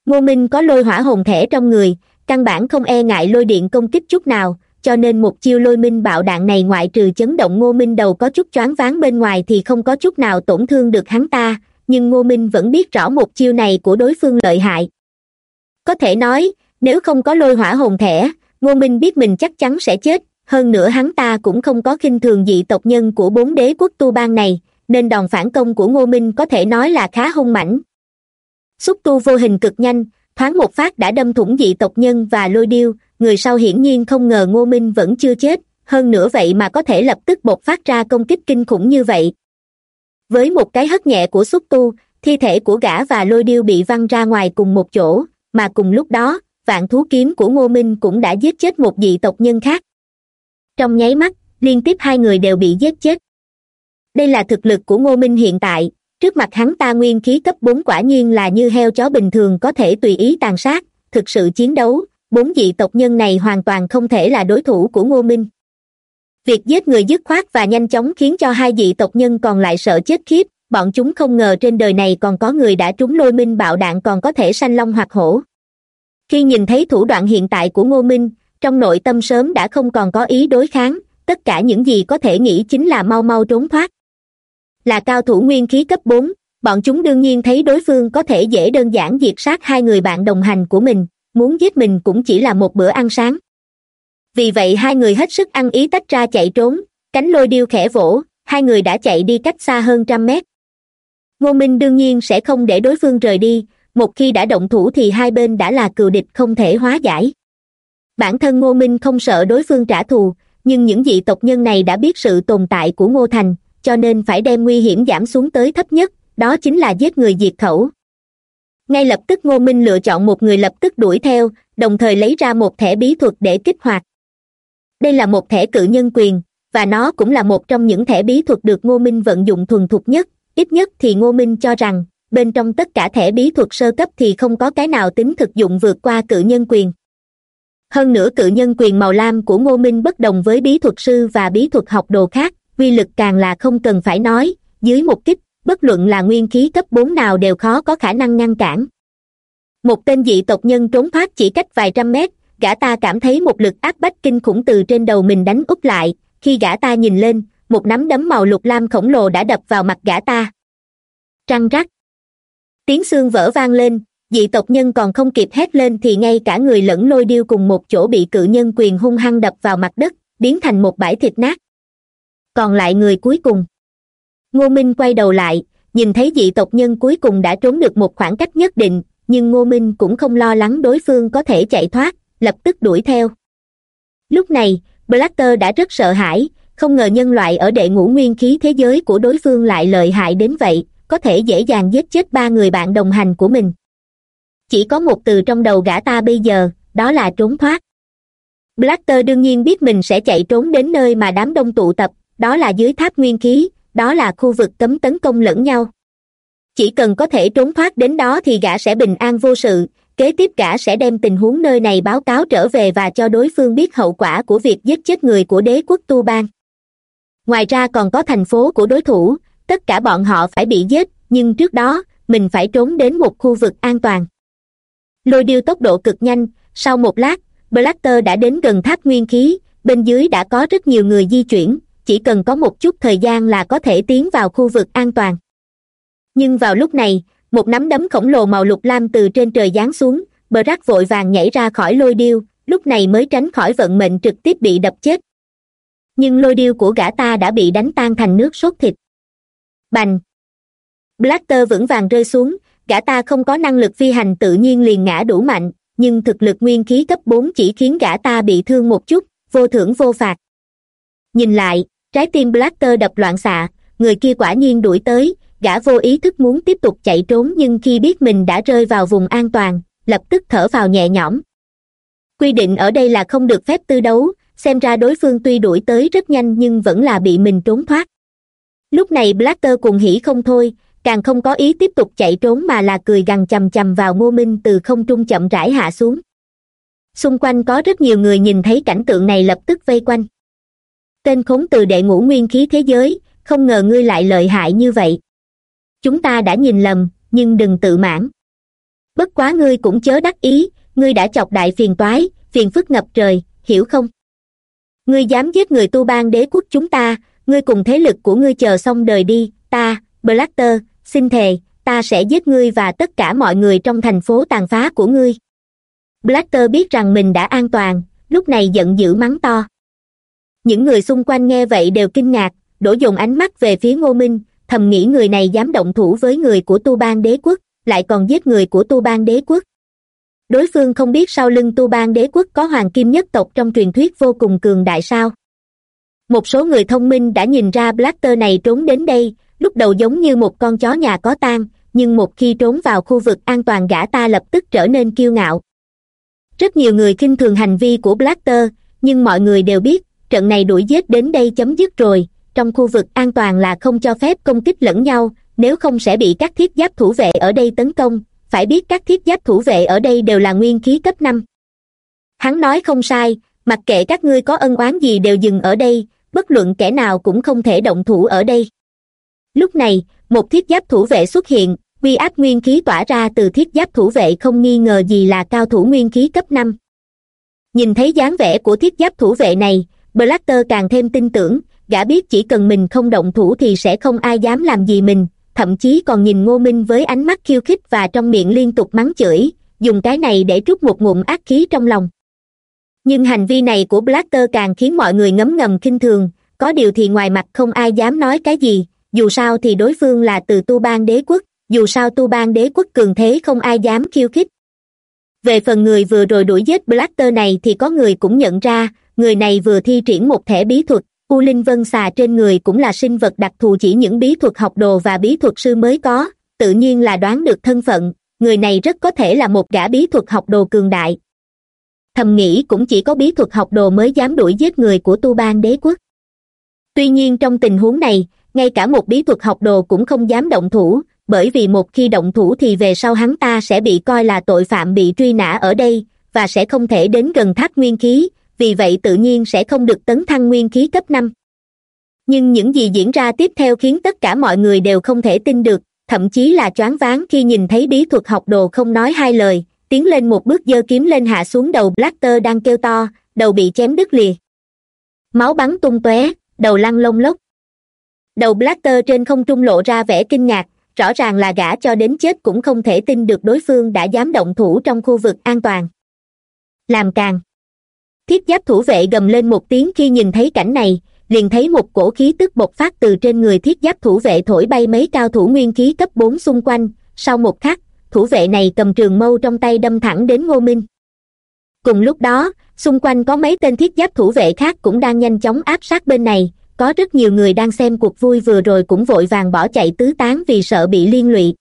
Ngô minh có lôi hỏa hồn thể trong người, căn bản không e ngại lôi điện công kích chút nào, cho nên một chiêu lôi minh bạo đạn này ngoại trừ chấn động ngô minh đầu có chút choáng váng bên ngoài thì không có chút nào tổn thương được hắn ta nhưng ngô minh vẫn biết rõ một chiêu này của đối phương lợi hại. Có thể nói, nếu không có lôi hỏa hồn thẻ, ngô minh biết mình chắc chắn sẽ chết. Hơn nữa hắn ta cũng không có khinh thường dị tộc nhân của bốn đế quốc tu bang này, nên đòn phản công của ngô minh có thể nói là khá hung mãnh. Xúc tu vô hình cực nhanh, thoáng một phát đã đâm thủng dị tộc nhân và lôi điêu, người sau hiển nhiên không ngờ ngô minh vẫn chưa chết. Hơn nữa vậy mà có thể lập tức bộc phát ra công kích kinh khủng như vậy với một cái hất nhẹ của xúc tu, thi thể của gã và lôi điêu bị văng ra ngoài cùng một chỗ, mà cùng lúc đó, vạn thú kiếm của ngô minh cũng đã giết chết một dị tộc nhân khác. Trong nháy mắt, liên tiếp hai người đều bị giết chết. Đây là thực lực của ngô minh hiện tại, trước mặt hắn ta nguyên khí cấp bốn quả nhiên là như heo chó bình thường có thể tùy ý tàn sát, thực sự chiến đấu, bốn dị tộc nhân này hoàn toàn không thể là đối thủ của ngô minh việc giết người dứt khoát và nhanh chóng khiến cho hai dị tộc nhân còn lại sợ chết khiếp, bọn chúng không ngờ trên đời này còn có người đã trúng lôi minh bạo đạn còn có thể sanh long hoặc hổ. Khi nhìn thấy thủ đoạn hiện tại của ngô minh, trong nội tâm sớm đã không còn có ý đối kháng, tất cả những gì có thể nghĩ chính là mau mau trốn thoát. Là cao thủ nguyên khí cấp bốn, bọn chúng đương nhiên thấy đối phương có thể dễ đơn giản diệt sát hai người bạn đồng hành của mình, muốn giết mình cũng chỉ là một bữa ăn sáng vì vậy hai người hết sức ăn ý tách ra chạy trốn, cánh lôi điêu khẽ vỗ, hai người đã chạy đi cách xa hơn trăm mét. Ngô minh đương nhiên sẽ không để đối phương rời đi, một khi đã động thủ thì hai bên đã là cừu địch không thể hóa giải. Bản thân ngô minh không sợ đối phương trả thù, nhưng những dị tộc nhân này đã biết sự tồn tại của ngô thành, cho nên phải đem nguy hiểm giảm xuống tới thấp nhất, đó chính là giết người diệt khẩu. Ngay lập tức ngô minh lựa chọn một người lập tức đuổi theo, đồng thời lấy ra một thẻ bí thuật để kích hoạt đây là một thẻ cự nhân quyền, và nó cũng là một trong những thẻ bí thuật được ngô minh vận dụng thuần thục nhất. Ít nhất thì ngô minh cho rằng, bên trong tất cả thẻ bí thuật sơ cấp thì không có cái nào tính thực dụng vượt qua cự nhân quyền. Hơn nữa cự nhân quyền màu lam của ngô minh bất đồng với bí thuật sư và bí thuật học đồ khác uy lực càng là không cần phải nói. Dưới một kích, bất luận là nguyên khí cấp bốn nào đều khó có khả năng ngăn cản. Một tên dị tộc nhân trốn thoát chỉ cách vài trăm mét gã ta cảm thấy một lực áp bách kinh khủng từ trên đầu mình đánh úp lại. Khi gã ta nhìn lên, một nắm đấm màu lục lam khổng lồ đã đập vào mặt gã ta. Trăng rắc. Tiếng xương vỡ vang lên, dị tộc nhân còn không kịp hét lên thì ngay cả người lẫn lôi điêu cùng một chỗ bị cự nhân quyền hung hăng đập vào mặt đất, biến thành một bãi thịt nát. Còn lại người cuối cùng. Ngô minh quay đầu lại, nhìn thấy dị tộc nhân cuối cùng đã trốn được một khoảng cách nhất định, nhưng ngô minh cũng không lo lắng đối phương có thể chạy thoát lập tức đuổi theo. Lúc này Blaster đã rất sợ hãi, không ngờ nhân loại ở đệ ngũ nguyên khí thế giới của đối phương lại lợi hại đến vậy, có thể dễ dàng giết chết ba người bạn đồng hành của mình. Chỉ có một từ trong đầu gã ta bây giờ, đó là trốn thoát. Blaster đương nhiên biết mình sẽ chạy trốn đến nơi mà đám đông tụ tập, đó là dưới tháp nguyên khí, đó là khu vực cấm tấn công lẫn nhau. Chỉ cần có thể trốn thoát đến đó thì gã sẽ bình an vô sự kế tiếp gã sẽ đem tình huống nơi này báo cáo trở về và cho đối phương biết hậu quả của việc giết chết người của đế quốc tu bang ngoài ra còn có thành phố của đối thủ, tất cả bọn họ phải bị giết, nhưng trước đó, mình phải trốn đến một khu vực an toàn. Lôi điêu tốc độ cực nhanh, sau một lát, blaster đã đến gần tháp nguyên khí, bên dưới đã có rất nhiều người di chuyển, chỉ cần có một chút thời gian là có thể tiến vào khu vực an toàn. Nhưng vào lúc này một nắm đấm khổng lồ màu lục lam từ trên trời giáng xuống bờ rác vội vàng nhảy ra khỏi lôi điêu, lúc này mới tránh khỏi vận mệnh trực tiếp bị đập chết. Nhưng lôi điêu của gã ta đã bị đánh tan thành nước sốt thịt. Bành! Blaster vững vàng rơi xuống, gã ta không có năng lực phi hành tự nhiên liền ngã đủ mạnh, nhưng thực lực nguyên khí cấp bốn chỉ khiến gã ta bị thương một chút, vô thưởng vô phạt. Nhìn lại, trái tim blaster đập loạn xạ, người kia quả nhiên đuổi tới gã vô ý thức muốn tiếp tục chạy trốn nhưng khi biết mình đã rơi vào vùng an toàn, lập tức thở vào nhẹ nhõm. Quy định ở đây là không được phép tư đấu, xem ra đối phương tuy đuổi tới rất nhanh nhưng vẫn là bị mình trốn thoát. Lúc này blacker cùng hỉ không thôi, càng không có ý tiếp tục chạy trốn mà là cười gằn chằm chằm vào ngô minh từ không trung chậm rãi hạ xuống. Xung quanh có rất nhiều người nhìn thấy cảnh tượng này lập tức vây quanh. Tên khốn từ đệ ngũ nguyên khí thế giới, không ngờ ngươi lại lợi hại như vậy chúng ta đã nhìn lầm, nhưng đừng tự mãn. Bất quá ngươi cũng chớ đắc ý, ngươi đã chọc đại phiền toái, phiền phức ngập trời, hiểu không? Ngươi dám giết người tu bang đế quốc chúng ta, ngươi cùng thế lực của ngươi chờ xong đời đi, ta blaster xin thề, ta sẽ giết ngươi và tất cả mọi người trong thành phố tàn phá của ngươi. Blaster biết rằng mình đã an toàn, lúc này giận dữ mắng to. Những người xung quanh nghe vậy đều kinh ngạc, đổ dồn ánh mắt về phía ngô minh thầm nghĩ người này dám động thủ với người của tu bang đế quốc, lại còn giết người của tu bang đế quốc. Đối phương không biết sau lưng tu bang đế quốc có hoàng kim nhất tộc trong truyền thuyết vô cùng cường đại sao? Một số người thông minh đã nhìn ra blaster này trốn đến đây, lúc đầu giống như một con chó nhà có tang, nhưng một khi trốn vào khu vực an toàn gã ta lập tức trở nên kiêu ngạo. Rất nhiều người khinh thường hành vi của blaster, nhưng mọi người đều biết, trận này đuổi giết đến đây chấm dứt rồi trong khu vực an toàn là không cho phép công kích lẫn nhau, nếu không sẽ bị các thiết giáp thủ vệ ở đây tấn công. Phải biết các thiết giáp thủ vệ ở đây đều là nguyên khí cấp năm. Hắn nói không sai, mặc kệ các ngươi có ân oán gì đều dừng ở đây, bất luận kẻ nào cũng không thể động thủ ở đây. Lúc này, một thiết giáp thủ vệ xuất hiện, uy áp nguyên khí tỏa ra từ thiết giáp thủ vệ không nghi ngờ gì là cao thủ nguyên khí cấp năm. Nhìn thấy dáng vẻ của thiết giáp thủ vệ này, blaster càng thêm tin tưởng gã biết chỉ cần mình không động thủ thì sẽ không ai dám làm gì mình, thậm chí còn nhìn ngô minh với ánh mắt khiêu khích và trong miệng liên tục mắng chửi, dùng cái này để trút một ngụm ác khí trong lòng. Nhưng hành vi này của blaster càng khiến mọi người ngấm ngầm khinh thường, có điều thì ngoài mặt không ai dám nói cái gì, dù sao thì đối phương là từ tu bang đế quốc, dù sao tu bang đế quốc cường thế không ai dám khiêu khích. Về phần người vừa rồi đuổi giết blaster này thì có người cũng nhận ra, người này vừa thi triển một thẻ bí thuật u linh vân xà trên người cũng là sinh vật đặc thù chỉ những bí thuật học đồ và bí thuật sư mới có, tự nhiên là đoán được thân phận, người này rất có thể là một gã bí thuật học đồ cường đại. Thầm nghĩ cũng chỉ có bí thuật học đồ mới dám đuổi giết người của tu bang đế quốc. Tuy nhiên trong tình huống này, ngay cả một bí thuật học đồ cũng không dám động thủ, bởi vì một khi động thủ thì về sau hắn ta sẽ bị coi là tội phạm bị truy nã ở đây, và sẽ không thể đến gần tháp nguyên khí vì vậy tự nhiên sẽ không được tấn thăng nguyên khí cấp năm. Nhưng những gì diễn ra tiếp theo khiến tất cả mọi người đều không thể tin được, thậm chí là choáng váng khi nhìn thấy bí thuật học đồ không nói hai lời, tiến lên một bước giơ kiếm lên hạ xuống đầu blaster đang kêu to, đầu bị chém đứt lìa. Máu bắn tung tóe, đầu lăn lông lốc. Đầu blaster trên không trung lộ ra vẻ kinh ngạc, rõ ràng là gã cho đến chết cũng không thể tin được đối phương đã dám động thủ trong khu vực an toàn. Làm càng thiết giáp thủ vệ gầm lên một tiếng khi nhìn thấy cảnh này, liền thấy một cổ khí tức bộc phát từ trên người thiết giáp thủ vệ thổi bay mấy cao thủ nguyên khí cấp bốn xung quanh. Sau một khắc, thủ vệ này cầm trường mâu trong tay đâm thẳng đến ngô minh. Cùng lúc đó, xung quanh có mấy tên thiết giáp thủ vệ khác cũng đang nhanh chóng áp sát bên này. Có rất nhiều người đang xem cuộc vui vừa rồi cũng vội vàng bỏ chạy tứ tán vì sợ bị liên lụy.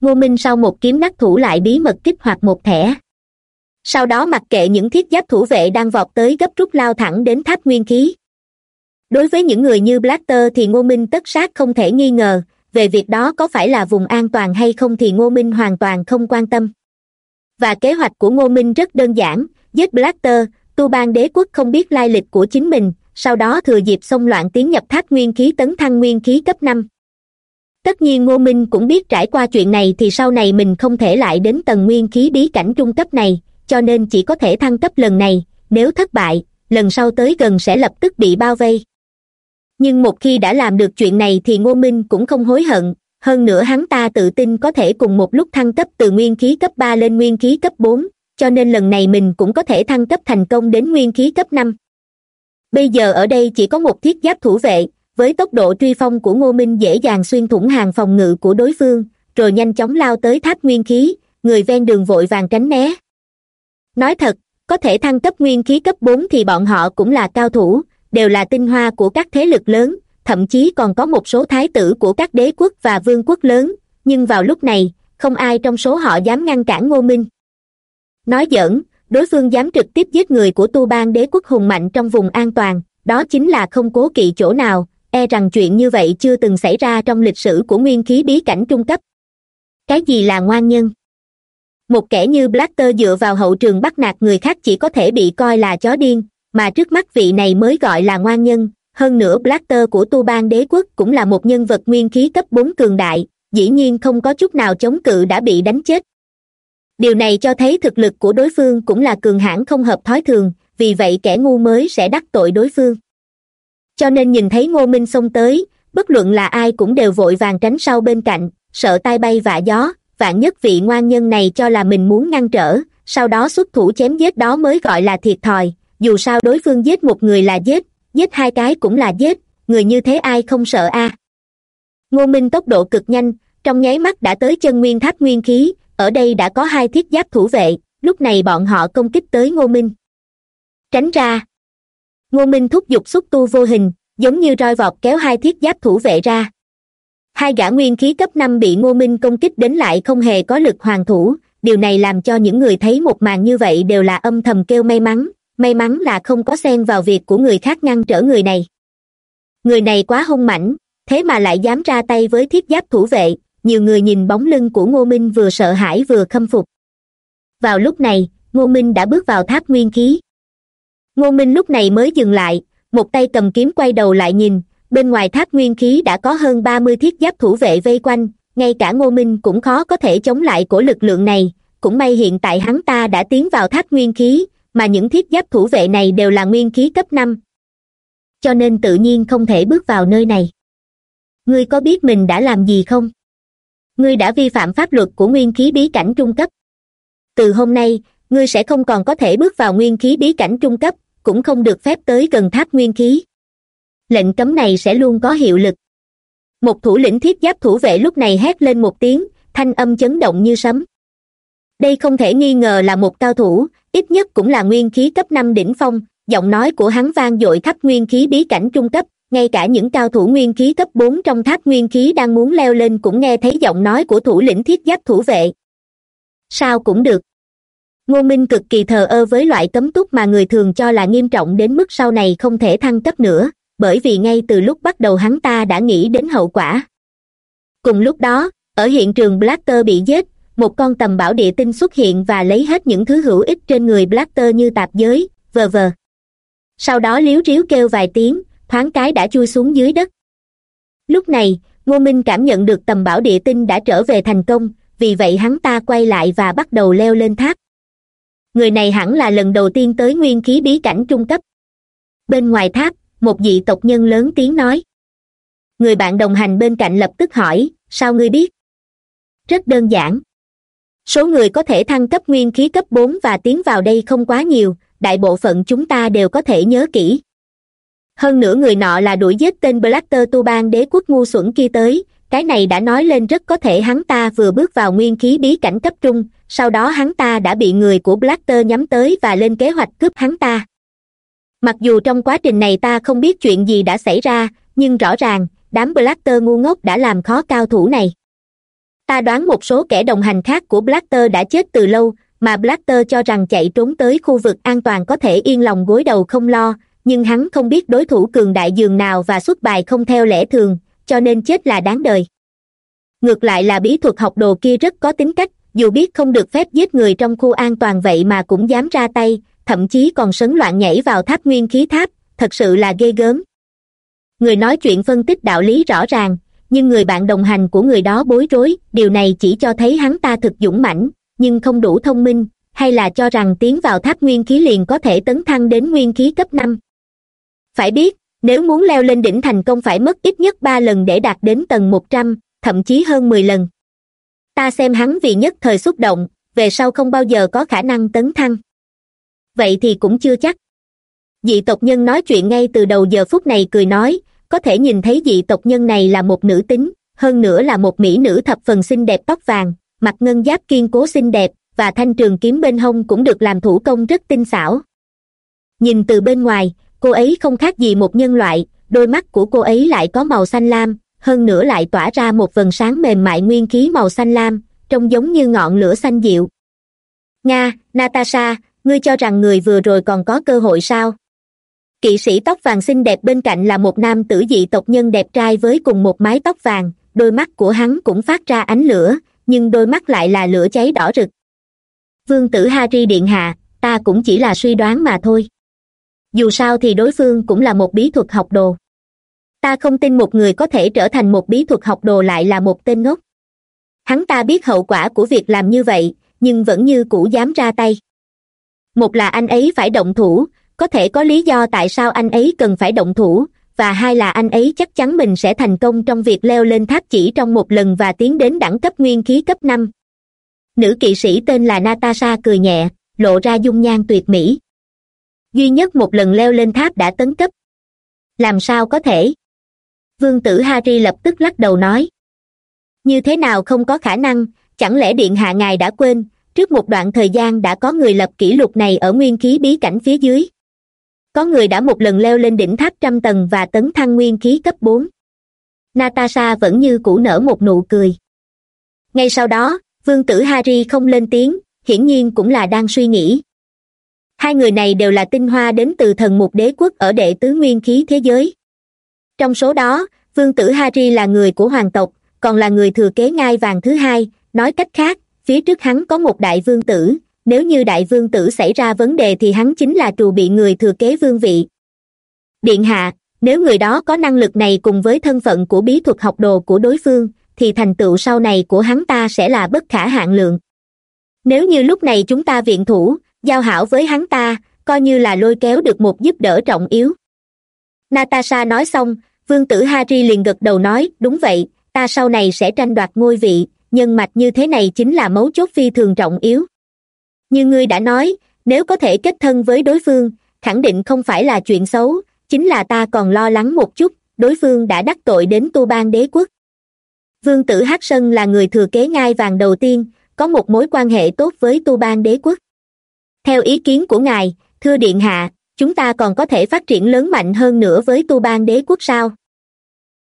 Ngô minh sau một kiếm nắc thủ lại bí mật kích hoạt một thẻ sau đó mặc kệ những thiết giáp thủ vệ đang vọt tới gấp rút lao thẳng đến tháp nguyên khí. Đối với những người như blaster thì ngô minh tất sát không thể nghi ngờ, về việc đó có phải là vùng an toàn hay không thì ngô minh hoàn toàn không quan tâm. Và kế hoạch của ngô minh rất đơn giản, giết blaster tu bang đế quốc không biết lai lịch của chính mình, sau đó thừa dịp xông loạn tiến nhập tháp nguyên khí tấn thăng nguyên khí cấp năm. Tất nhiên ngô minh cũng biết trải qua chuyện này thì sau này mình không thể lại đến tầng nguyên khí bí cảnh trung cấp này cho nên chỉ có thể thăng cấp lần này, nếu thất bại, lần sau tới gần sẽ lập tức bị bao vây. Nhưng một khi đã làm được chuyện này thì ngô minh cũng không hối hận, hơn nữa hắn ta tự tin có thể cùng một lúc thăng cấp từ nguyên khí cấp ba lên nguyên khí cấp bốn, cho nên lần này mình cũng có thể thăng cấp thành công đến nguyên khí cấp năm. Bây giờ ở đây chỉ có một thiết giáp thủ vệ, với tốc độ truy phong của ngô minh dễ dàng xuyên thủng hàng phòng ngự của đối phương, rồi nhanh chóng lao tới tháp nguyên khí, người ven đường vội vàng tránh né nói thật, có thể thăng cấp nguyên khí cấp bốn thì bọn họ cũng là cao thủ, đều là tinh hoa của các thế lực lớn, thậm chí còn có một số thái tử của các đế quốc và vương quốc lớn, nhưng vào lúc này, không ai trong số họ dám ngăn cản ngô minh. Nói giỡn, đối phương dám trực tiếp giết người của tu bang đế quốc hùng mạnh trong vùng an toàn, đó chính là không cố kỵ chỗ nào e rằng chuyện như vậy chưa từng xảy ra trong lịch sử của nguyên khí bí cảnh trung cấp. Cái gì là ngoan nhân? Một kẻ như blaster dựa vào hậu trường bắt nạt người khác chỉ có thể bị coi là chó điên, mà trước mắt vị này mới gọi là ngoan nhân. Hơn nữa blaster của tu bang đế quốc cũng là một nhân vật nguyên khí cấp bốn cường đại, dĩ nhiên không có chút nào chống cự đã bị đánh chết. Điều này cho thấy thực lực của đối phương cũng là cường hãn không hợp thói thường, vì vậy kẻ ngu mới sẽ đắc tội đối phương. Cho nên nhìn thấy ngô minh xông tới, bất luận là ai cũng đều vội vàng tránh sau bên cạnh, sợ tay bay vạ gió vạn nhất vị ngoan nhân này cho là mình muốn ngăn trở, sau đó xuất thủ chém giết đó mới gọi là thiệt thòi. Dù sao đối phương giết một người là giết giết hai cái cũng là giết, người như thế ai không sợ a? Ngô minh tốc độ cực nhanh, trong nháy mắt đã tới chân nguyên tháp nguyên khí, ở đây đã có hai thiết giáp thủ vệ, lúc này bọn họ công kích tới ngô minh. Tránh ra. Ngô minh thúc giục xúc tu vô hình, giống như roi vọt kéo hai thiết giáp thủ vệ ra hai gã nguyên khí cấp năm bị ngô minh công kích đến lại không hề có lực hoàn thủ. Điều này làm cho những người thấy một màn như vậy đều là âm thầm kêu may mắn. May mắn là không có xen vào việc của người khác ngăn trở người này. Người này quá hung mãnh, thế mà lại dám ra tay với thiết giáp thủ vệ. Nhiều người nhìn bóng lưng của ngô minh vừa sợ hãi vừa khâm phục. Vào lúc này, ngô minh đã bước vào tháp nguyên khí. Ngô minh lúc này mới dừng lại, một tay cầm kiếm quay đầu lại nhìn bên ngoài tháp nguyên khí đã có hơn ba mươi thiết giáp thủ vệ vây quanh, ngay cả ngô minh cũng khó có thể chống lại của lực lượng này. Cũng may hiện tại hắn ta đã tiến vào tháp nguyên khí, mà những thiết giáp thủ vệ này đều là nguyên khí cấp năm. Cho nên tự nhiên không thể bước vào nơi này. Ngươi có biết mình đã làm gì không? Ngươi đã vi phạm pháp luật của nguyên khí bí cảnh trung cấp. Từ hôm nay, ngươi sẽ không còn có thể bước vào nguyên khí bí cảnh trung cấp, cũng không được phép tới gần tháp nguyên khí lệnh cấm này sẽ luôn có hiệu lực. Một thủ lĩnh thiết giáp thủ vệ lúc này hét lên một tiếng, thanh âm chấn động như sấm. Đây không thể nghi ngờ là một cao thủ, ít nhất cũng là nguyên khí cấp năm đỉnh phong, giọng nói của hắn vang dội khắp nguyên khí bí cảnh trung cấp, ngay cả những cao thủ nguyên khí cấp bốn trong tháp nguyên khí đang muốn leo lên cũng nghe thấy giọng nói của thủ lĩnh thiết giáp thủ vệ. Sao cũng được. Ngô minh cực kỳ thờ ơ với loại cấm túc mà người thường cho là nghiêm trọng đến mức sau này không thể thăng cấp nữa bởi vì ngay từ lúc bắt đầu hắn ta đã nghĩ đến hậu quả. Cùng lúc đó, ở hiện trường blaster bị giết, một con tầm bảo địa tinh xuất hiện và lấy hết những thứ hữu ích trên người blaster như tạp giới vờ vờ sau đó liếu ríu kêu vài tiếng, thoáng cái đã chui xuống dưới đất. Lúc này, ngô minh cảm nhận được tầm bảo địa tinh đã trở về thành công, vì vậy hắn ta quay lại và bắt đầu leo lên tháp. Người này hẳn là lần đầu tiên tới nguyên khí bí cảnh trung cấp. Bên ngoài tháp một vị tộc nhân lớn tiếng nói. Người bạn đồng hành bên cạnh lập tức hỏi, sao ngươi biết? Rất đơn giản. Số người có thể thăng cấp nguyên khí cấp bốn và tiến vào đây không quá nhiều, đại bộ phận chúng ta đều có thể nhớ kỹ. Hơn nữa người nọ là đuổi giết tên blaster tu ban đế quốc ngu xuẩn kia tới, cái này đã nói lên rất có thể hắn ta vừa bước vào nguyên khí bí cảnh cấp trung, sau đó hắn ta đã bị người của blaster nhắm tới và lên kế hoạch cướp hắn ta mặc dù trong quá trình này ta không biết chuyện gì đã xảy ra, nhưng rõ ràng, đám blaster ngu ngốc đã làm khó cao thủ này. Ta đoán một số kẻ đồng hành khác của blaster đã chết từ lâu, mà blaster cho rằng chạy trốn tới khu vực an toàn có thể yên lòng gối đầu không lo, nhưng hắn không biết đối thủ cường đại dường nào và xuất bài không theo lẽ thường, cho nên chết là đáng đời. Ngược lại là bí thuật học đồ kia rất có tính cách, dù biết không được phép giết người trong khu an toàn vậy mà cũng dám ra tay thậm chí còn sấn loạn nhảy vào tháp nguyên khí tháp, thật sự là ghê gớm. Người nói chuyện phân tích đạo lý rõ ràng, nhưng người bạn đồng hành của người đó bối rối, điều này chỉ cho thấy hắn ta thực dũng mãnh, nhưng không đủ thông minh, hay là cho rằng tiến vào tháp nguyên khí liền có thể tấn thăng đến nguyên khí cấp năm. Phải biết, nếu muốn leo lên đỉnh thành công phải mất ít nhất ba lần để đạt đến tầng một trăm, thậm chí hơn mười lần. Ta xem hắn vì nhất thời xúc động, về sau không bao giờ có khả năng tấn thăng vậy thì cũng chưa chắc. Dị tộc nhân nói chuyện ngay từ đầu giờ phút này cười nói, có thể nhìn thấy dị tộc nhân này là một nữ tính, hơn nữa là một mỹ nữ thập phần xinh đẹp tóc vàng mặt ngân giáp kiên cố xinh đẹp, và thanh trường kiếm bên hông cũng được làm thủ công rất tinh xảo. Nhìn từ bên ngoài, cô ấy không khác gì một nhân loại, đôi mắt của cô ấy lại có màu xanh lam, hơn nữa lại tỏa ra một vần sáng mềm mại nguyên khí màu xanh lam, trông giống như ngọn lửa xanh dịu. Nga, natasha ngươi cho rằng người vừa rồi còn có cơ hội sao? Kỵ sĩ tóc vàng xinh đẹp bên cạnh là một nam tử dị tộc nhân đẹp trai với cùng một mái tóc vàng. Đôi mắt của hắn cũng phát ra ánh lửa, nhưng đôi mắt lại là lửa cháy đỏ rực. Vương tử harry điện hạ, ta cũng chỉ là suy đoán mà thôi. Dù sao thì đối phương cũng là một bí thuật học đồ. Ta không tin một người có thể trở thành một bí thuật học đồ lại là một tên ngốc. Hắn ta biết hậu quả của việc làm như vậy, nhưng vẫn như cũ dám ra tay một là anh ấy phải động thủ, có thể có lý do tại sao anh ấy cần phải động thủ, và hai là anh ấy chắc chắn mình sẽ thành công trong việc leo lên tháp chỉ trong một lần và tiến đến đẳng cấp nguyên khí cấp năm. Nữ kỵ sĩ tên là natasha cười nhẹ, lộ ra dung nhan tuyệt mỹ. Duy nhất một lần leo lên tháp đã tấn cấp. Làm sao có thể? Vương tử harry lập tức lắc đầu nói. Như thế nào không có khả năng, chẳng lẽ điện hạ ngài đã quên trước một đoạn thời gian đã có người lập kỷ lục này ở nguyên khí bí cảnh phía dưới. Có người đã một lần leo lên đỉnh tháp trăm tầng và tấn thăng nguyên khí cấp bốn. Natasha vẫn như cũ nở một nụ cười. Ngay sau đó, vương tử harry không lên tiếng, hiển nhiên cũng là đang suy nghĩ. Hai người này đều là tinh hoa đến từ thần mục đế quốc ở đệ tứ nguyên khí thế giới. Trong số đó, vương tử harry là người của hoàng tộc, còn là người thừa kế ngai vàng thứ hai, nói cách khác phía trước hắn có một đại vương tử. Nếu như đại vương tử xảy ra vấn đề thì hắn chính là trù bị người thừa kế vương vị. Điện hạ, nếu người đó có năng lực này cùng với thân phận của bí thuật học đồ của đối phương, thì thành tựu sau này của hắn ta sẽ là bất khả hạn lượng. Nếu như lúc này chúng ta viện thủ, giao hảo với hắn ta, coi như là lôi kéo được một giúp đỡ trọng yếu. Natasha nói xong, vương tử harry liền gật đầu nói, đúng vậy, ta sau này sẽ tranh đoạt ngôi vị nhân mạch như thế này chính là mấu chốt phi thường trọng yếu. Như ngươi đã nói, nếu có thể kết thân với đối phương, khẳng định không phải là chuyện xấu, chính là ta còn lo lắng một chút, đối phương đã đắc tội đến tu bang đế quốc. Vương tử hát sân là người thừa kế ngai vàng đầu tiên, có một mối quan hệ tốt với tu bang đế quốc. Theo ý kiến của ngài, thưa điện hạ, chúng ta còn có thể phát triển lớn mạnh hơn nữa với tu bang đế quốc sao?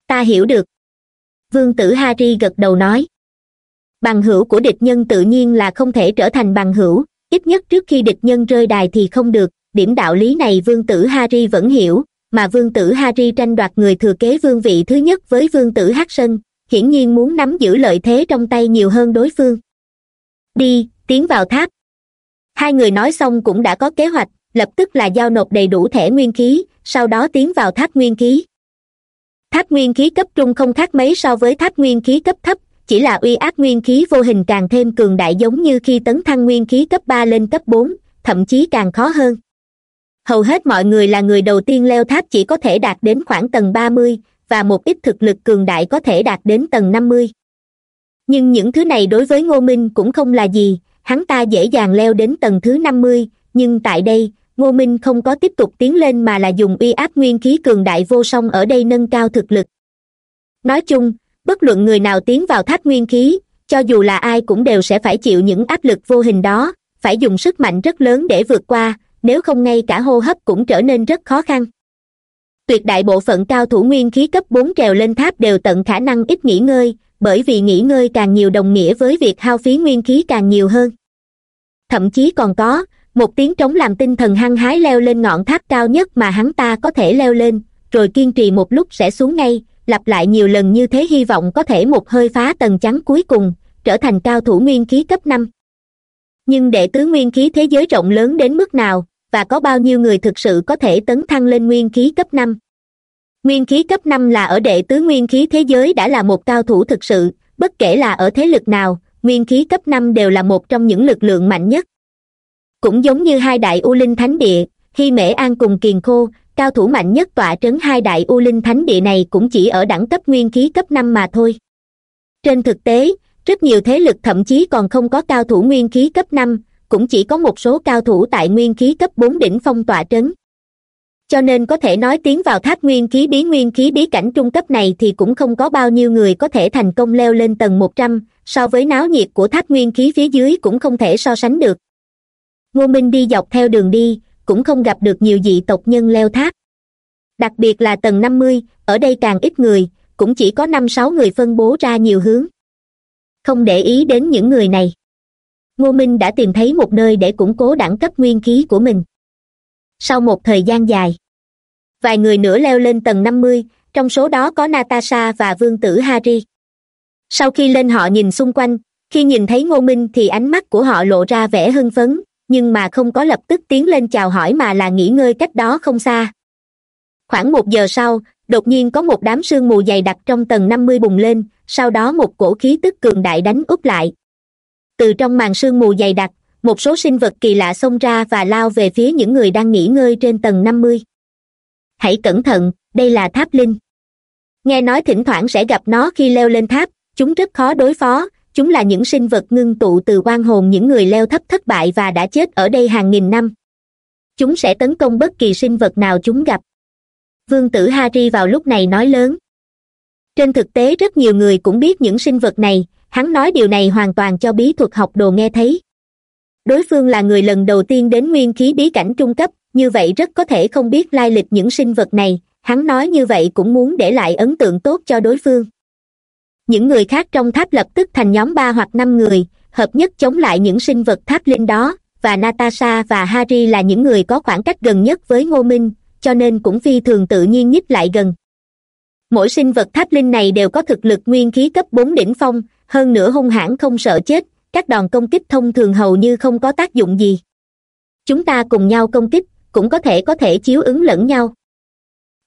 Ta hiểu được. Vương tử harry gật đầu nói bằng hữu của địch nhân tự nhiên là không thể trở thành bằng hữu, ít nhất trước khi địch nhân rơi đài thì không được. Điểm đạo lý này vương tử harry vẫn hiểu, mà vương tử harry tranh đoạt người thừa kế vương vị thứ nhất với vương tử hát sân hiển nhiên muốn nắm giữ lợi thế trong tay nhiều hơn đối phương. Đi, tiến vào tháp. Hai người nói xong cũng đã có kế hoạch, lập tức là giao nộp đầy đủ thẻ nguyên khí, sau đó tiến vào tháp nguyên khí. Tháp nguyên khí cấp trung không khác mấy so với tháp nguyên khí cấp thấp chỉ là uy áp nguyên khí vô hình càng thêm cường đại giống như khi tấn thăng nguyên khí cấp ba lên cấp bốn, thậm chí càng khó hơn. Hầu hết mọi người là người đầu tiên leo tháp chỉ có thể đạt đến khoảng tầng ba mươi, và một ít thực lực cường đại có thể đạt đến tầng năm mươi. Nhưng những thứ này đối với ngô minh cũng không là gì, hắn ta dễ dàng leo đến tầng thứ năm mươi, nhưng tại đây, ngô minh không có tiếp tục tiến lên mà là dùng uy áp nguyên khí cường đại vô song ở đây nâng cao thực lực. Nói chung bất luận người nào tiến vào tháp nguyên khí, cho dù là ai cũng đều sẽ phải chịu những áp lực vô hình đó, phải dùng sức mạnh rất lớn để vượt qua, nếu không ngay cả hô hấp cũng trở nên rất khó khăn. Tuyệt đại bộ phận cao thủ nguyên khí cấp bốn trèo lên tháp đều tận khả năng ít nghỉ ngơi, bởi vì nghỉ ngơi càng nhiều đồng nghĩa với việc hao phí nguyên khí càng nhiều hơn. Thậm chí còn có, một tiếng trống làm tinh thần hăng hái leo lên ngọn tháp cao nhất mà hắn ta có thể leo lên, rồi kiên trì một lúc sẽ xuống ngay lặp lại nhiều lần như thế hy vọng có thể một hơi phá tầng trắng cuối cùng, trở thành cao thủ nguyên khí cấp năm. Nhưng đệ tứ nguyên khí thế giới rộng lớn đến mức nào, và có bao nhiêu người thực sự có thể tấn thăng lên nguyên khí cấp năm? Nguyên khí cấp năm là ở đệ tứ nguyên khí thế giới đã là một cao thủ thực sự, bất kể là ở thế lực nào, nguyên khí cấp năm đều là một trong những lực lượng mạnh nhất. Cũng giống như hai đại u linh thánh địa hy mễ an cùng kiền khô, cao thủ mạnh nhất tọa trấn hai đại u linh thánh địa này cũng chỉ ở đẳng cấp nguyên khí cấp năm mà thôi. Trên thực tế, rất nhiều thế lực thậm chí còn không có cao thủ nguyên khí cấp năm, cũng chỉ có một số cao thủ tại nguyên khí cấp bốn đỉnh phong tọa trấn. Cho nên có thể nói tiến vào tháp nguyên khí bí nguyên khí bí cảnh trung cấp này thì cũng không có bao nhiêu người có thể thành công leo lên tầng một trăm, so với náo nhiệt của tháp nguyên khí phía dưới cũng không thể so sánh được. Ngô minh đi dọc theo đường đi cũng không gặp được nhiều dị tộc nhân leo tháp. Đặc biệt là tầng năm mươi, ở đây càng ít người, cũng chỉ có năm sáu người phân bố ra nhiều hướng. Không để ý đến những người này. Ngô minh đã tìm thấy một nơi để củng cố đẳng cấp nguyên khí của mình. Sau một thời gian dài, vài người nữa leo lên tầng năm mươi, trong số đó có natasha và vương tử harry. Sau khi lên họ nhìn xung quanh, khi nhìn thấy ngô minh thì ánh mắt của họ lộ ra vẻ hưng phấn nhưng mà không có lập tức tiến lên chào hỏi mà là nghỉ ngơi cách đó không xa. Khoảng một giờ sau, đột nhiên có một đám sương mù dày đặc trong tầng năm mươi bùng lên, sau đó một cổ khí tức cường đại đánh úp lại. Từ trong màn sương mù dày đặc, một số sinh vật kỳ lạ xông ra và lao về phía những người đang nghỉ ngơi trên tầng năm mươi. Hãy cẩn thận, đây là tháp linh. Nghe nói thỉnh thoảng sẽ gặp nó khi leo lên tháp, chúng rất khó đối phó chúng là những sinh vật ngưng tụ từ quan hồn những người leo thấp thất bại và đã chết ở đây hàng nghìn năm. Chúng sẽ tấn công bất kỳ sinh vật nào chúng gặp. Vương tử harry vào lúc này nói lớn. Trên thực tế rất nhiều người cũng biết những sinh vật này, hắn nói điều này hoàn toàn cho bí thuật học đồ nghe thấy. Đối phương là người lần đầu tiên đến nguyên khí bí cảnh trung cấp, như vậy rất có thể không biết lai lịch những sinh vật này, hắn nói như vậy cũng muốn để lại ấn tượng tốt cho đối phương những người khác trong tháp lập tức thành nhóm ba hoặc năm người, hợp nhất chống lại những sinh vật tháp linh đó, và natasha và harry là những người có khoảng cách gần nhất với ngô minh, cho nên cũng phi thường tự nhiên nhích lại gần. Mỗi sinh vật tháp linh này đều có thực lực nguyên khí cấp bốn đỉnh phong, hơn nữa hung hãn không sợ chết, các đòn công kích thông thường hầu như không có tác dụng gì. Chúng ta cùng nhau công kích, cũng có thể có thể chiếu ứng lẫn nhau.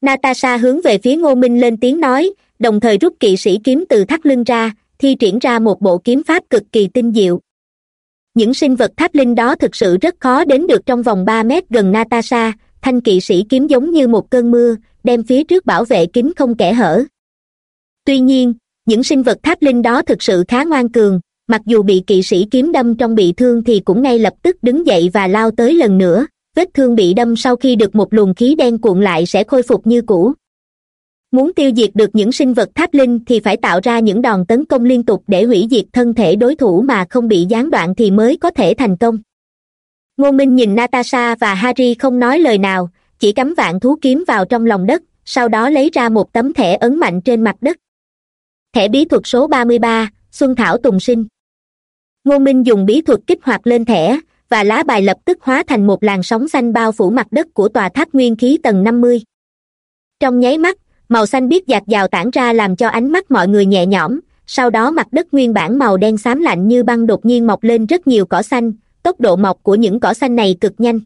Natasha hướng về phía ngô minh lên tiếng nói đồng thời rút kỵ sĩ kiếm từ thắt lưng ra, thi triển ra một bộ kiếm pháp cực kỳ tinh diệu. Những sinh vật tháp linh đó thực sự rất khó đến được trong vòng ba mét gần natasha, thanh kỵ sĩ kiếm giống như một cơn mưa, đem phía trước bảo vệ kín không kẽ hở. Tuy nhiên, những sinh vật tháp linh đó thực sự khá ngoan cường, mặc dù bị kỵ sĩ kiếm đâm trong bị thương thì cũng ngay lập tức đứng dậy và lao tới lần nữa, vết thương bị đâm sau khi được một luồng khí đen cuộn lại sẽ khôi phục như cũ muốn tiêu diệt được những sinh vật tháp linh thì phải tạo ra những đòn tấn công liên tục để hủy diệt thân thể đối thủ mà không bị gián đoạn thì mới có thể thành công. Ngô minh nhìn natasha và harry không nói lời nào, chỉ cắm vạn thú kiếm vào trong lòng đất, sau đó lấy ra một tấm thẻ ấn mạnh trên mặt đất. Thẻ bí thuật số ba mươi ba, xuân thảo tùng sinh. Ngô minh dùng bí thuật kích hoạt lên thẻ, và lá bài lập tức hóa thành một làn sóng xanh bao phủ mặt đất của tòa tháp nguyên khí tầng năm mươi. Trong nháy mắt màu xanh biết dạt dào tản ra làm cho ánh mắt mọi người nhẹ nhõm. Sau đó mặt đất nguyên bản màu đen xám lạnh như băng đột nhiên mọc lên rất nhiều cỏ xanh. Tốc độ mọc của những cỏ xanh này cực nhanh.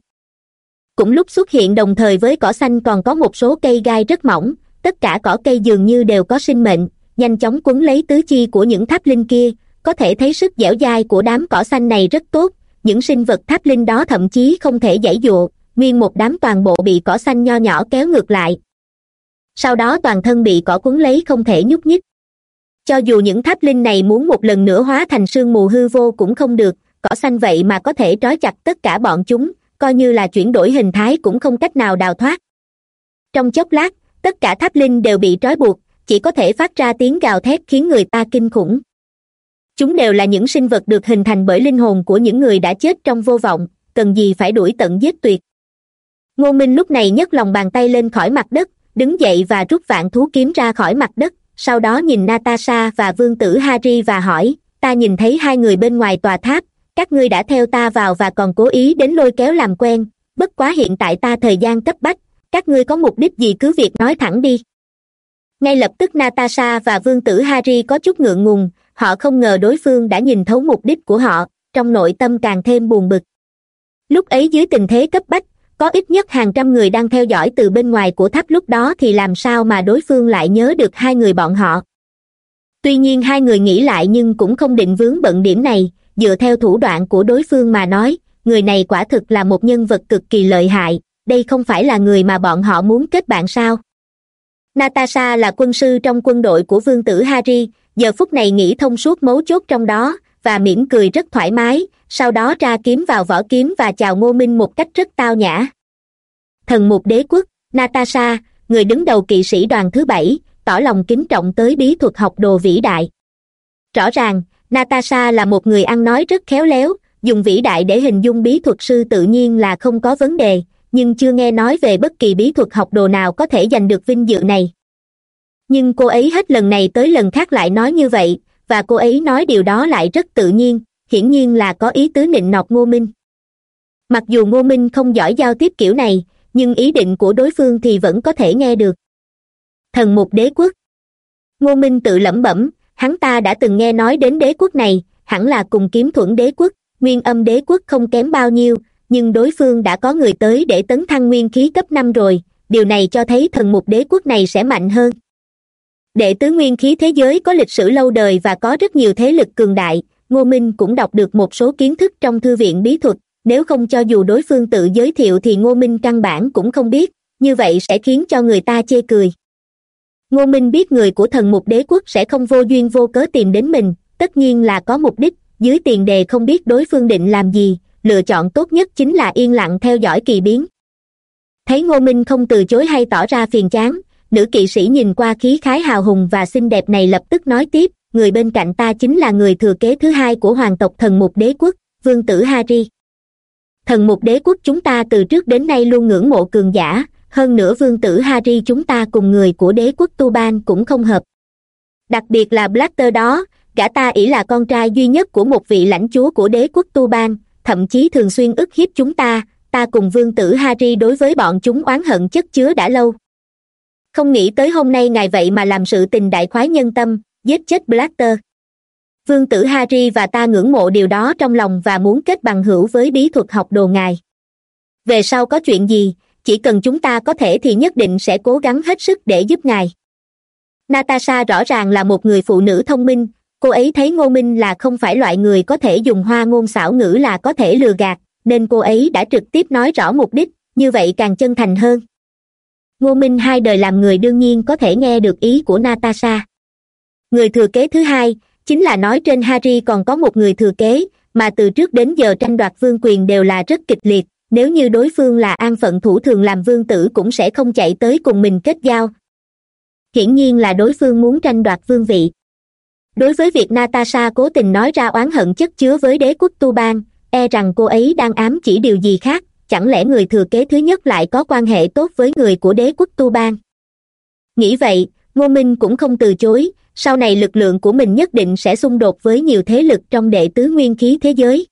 Cũng lúc xuất hiện đồng thời với cỏ xanh còn có một số cây gai rất mỏng. Tất cả cỏ cây dường như đều có sinh mệnh. Nhanh chóng quấn lấy tứ chi của những tháp linh kia. Có thể thấy sức dẻo dai của đám cỏ xanh này rất tốt. Những sinh vật tháp linh đó thậm chí không thể giải dụa. Nguyên một đám toàn bộ bị cỏ xanh nho nhỏ kéo ngược lại sau đó toàn thân bị cỏ quấn lấy không thể nhúc nhích. Cho dù những tháp linh này muốn một lần nữa hóa thành sương mù hư vô cũng không được, cỏ xanh vậy mà có thể trói chặt tất cả bọn chúng, coi như là chuyển đổi hình thái cũng không cách nào đào thoát. Trong chốc lát, tất cả tháp linh đều bị trói buộc, chỉ có thể phát ra tiếng gào thét khiến người ta kinh khủng. Chúng đều là những sinh vật được hình thành bởi linh hồn của những người đã chết trong vô vọng, cần gì phải đuổi tận giết tuyệt. Ngô minh lúc này nhấc lòng bàn tay lên khỏi mặt đất đứng dậy và rút vạn thú kiếm ra khỏi mặt đất, sau đó nhìn natasha và vương tử harry và hỏi, ta nhìn thấy hai người bên ngoài tòa tháp, các ngươi đã theo ta vào và còn cố ý đến lôi kéo làm quen, bất quá hiện tại ta thời gian cấp bách, các ngươi có mục đích gì cứ việc nói thẳng đi. Ngay lập tức natasha và vương tử harry có chút ngượng ngùng, họ không ngờ đối phương đã nhìn thấu mục đích của họ, trong nội tâm càng thêm buồn bực. Lúc ấy dưới tình thế cấp bách có ít nhất hàng trăm người đang theo dõi từ bên ngoài của tháp lúc đó thì làm sao mà đối phương lại nhớ được hai người bọn họ? Tuy nhiên hai người nghĩ lại nhưng cũng không định vướng bận điểm này, dựa theo thủ đoạn của đối phương mà nói, người này quả thực là một nhân vật cực kỳ lợi hại, đây không phải là người mà bọn họ muốn kết bạn sao? Natasha là quân sư trong quân đội của vương tử harry, giờ phút này nghĩ thông suốt mấu chốt trong đó và mỉm cười rất thoải mái, sau đó ra kiếm vào vỏ kiếm và chào ngô minh một cách rất tao nhã. Thần mục đế quốc, natasha, người đứng đầu kỵ sĩ đoàn thứ bảy, tỏ lòng kính trọng tới bí thuật học đồ vĩ đại. Rõ ràng, natasha là một người ăn nói rất khéo léo, dùng vĩ đại để hình dung bí thuật sư tự nhiên là không có vấn đề, nhưng chưa nghe nói về bất kỳ bí thuật học đồ nào có thể giành được vinh dự này. Nhưng cô ấy hết lần này tới lần khác lại nói như vậy và cô ấy nói điều đó lại rất tự nhiên, hiển nhiên là có ý tứ nịnh nọt ngô minh. Mặc dù ngô minh không giỏi giao tiếp kiểu này, nhưng ý định của đối phương thì vẫn có thể nghe được. Thần mục đế quốc. Ngô minh tự lẩm bẩm, hắn ta đã từng nghe nói đến đế quốc này, hẳn là cùng kiếm thuẫn đế quốc, nguyên âm đế quốc không kém bao nhiêu, nhưng đối phương đã có người tới để tấn thăng nguyên khí cấp năm rồi, điều này cho thấy thần mục đế quốc này sẽ mạnh hơn đệ tứ nguyên khí thế giới có lịch sử lâu đời và có rất nhiều thế lực cường đại, ngô minh cũng đọc được một số kiến thức trong thư viện bí thuật. Nếu không cho dù đối phương tự giới thiệu thì ngô minh căn bản cũng không biết, như vậy sẽ khiến cho người ta chê cười. Ngô minh biết người của thần mục đế quốc sẽ không vô duyên vô cớ tìm đến mình, tất nhiên là có mục đích, dưới tiền đề không biết đối phương định làm gì, lựa chọn tốt nhất chính là yên lặng theo dõi kỳ biến. Thấy ngô minh không từ chối hay tỏ ra phiền chán nữ kỵ sĩ nhìn qua khí khái hào hùng và xinh đẹp này lập tức nói tiếp, người bên cạnh ta chính là người thừa kế thứ hai của hoàng tộc thần mục đế quốc, vương tử harry. Thần mục đế quốc chúng ta từ trước đến nay luôn ngưỡng mộ cường giả, hơn nữa vương tử harry chúng ta cùng người của đế quốc tu ban cũng không hợp. Đặc biệt là blaster đó, gã ta ỷ là con trai duy nhất của một vị lãnh chúa của đế quốc tu ban thậm chí thường xuyên ức hiếp chúng ta ta cùng vương tử harry đối với bọn chúng oán hận chất chứa đã lâu không nghĩ tới hôm nay ngài vậy mà làm sự tình đại khoái nhân tâm, giết chết blaster vương tử harry và ta ngưỡng mộ điều đó trong lòng và muốn kết bằng hữu với bí thuật học đồ ngài. Về sau có chuyện gì, chỉ cần chúng ta có thể thì nhất định sẽ cố gắng hết sức để giúp ngài. Natasha rõ ràng là một người phụ nữ thông minh, cô ấy thấy ngô minh là không phải loại người có thể dùng hoa ngôn xảo ngữ là có thể lừa gạt, nên cô ấy đã trực tiếp nói rõ mục đích, như vậy càng chân thành hơn ngô minh hai đời làm người đương nhiên có thể nghe được ý của natasha. Người thừa kế thứ hai, chính là nói trên harry còn có một người thừa kế, mà từ trước đến giờ tranh đoạt vương quyền đều là rất kịch liệt, nếu như đối phương là an phận thủ thường làm vương tử cũng sẽ không chạy tới cùng mình kết giao. Hiển nhiên là đối phương muốn tranh đoạt vương vị. Đối với việc natasha cố tình nói ra oán hận chất chứa với đế quốc tu bang e rằng cô ấy đang ám chỉ điều gì khác chẳng lẽ người thừa kế thứ nhất lại có quan hệ tốt với người của đế quốc tu bang nghĩ vậy, ngô minh cũng không từ chối, sau này lực lượng của mình nhất định sẽ xung đột với nhiều thế lực trong đệ tứ nguyên khí thế giới.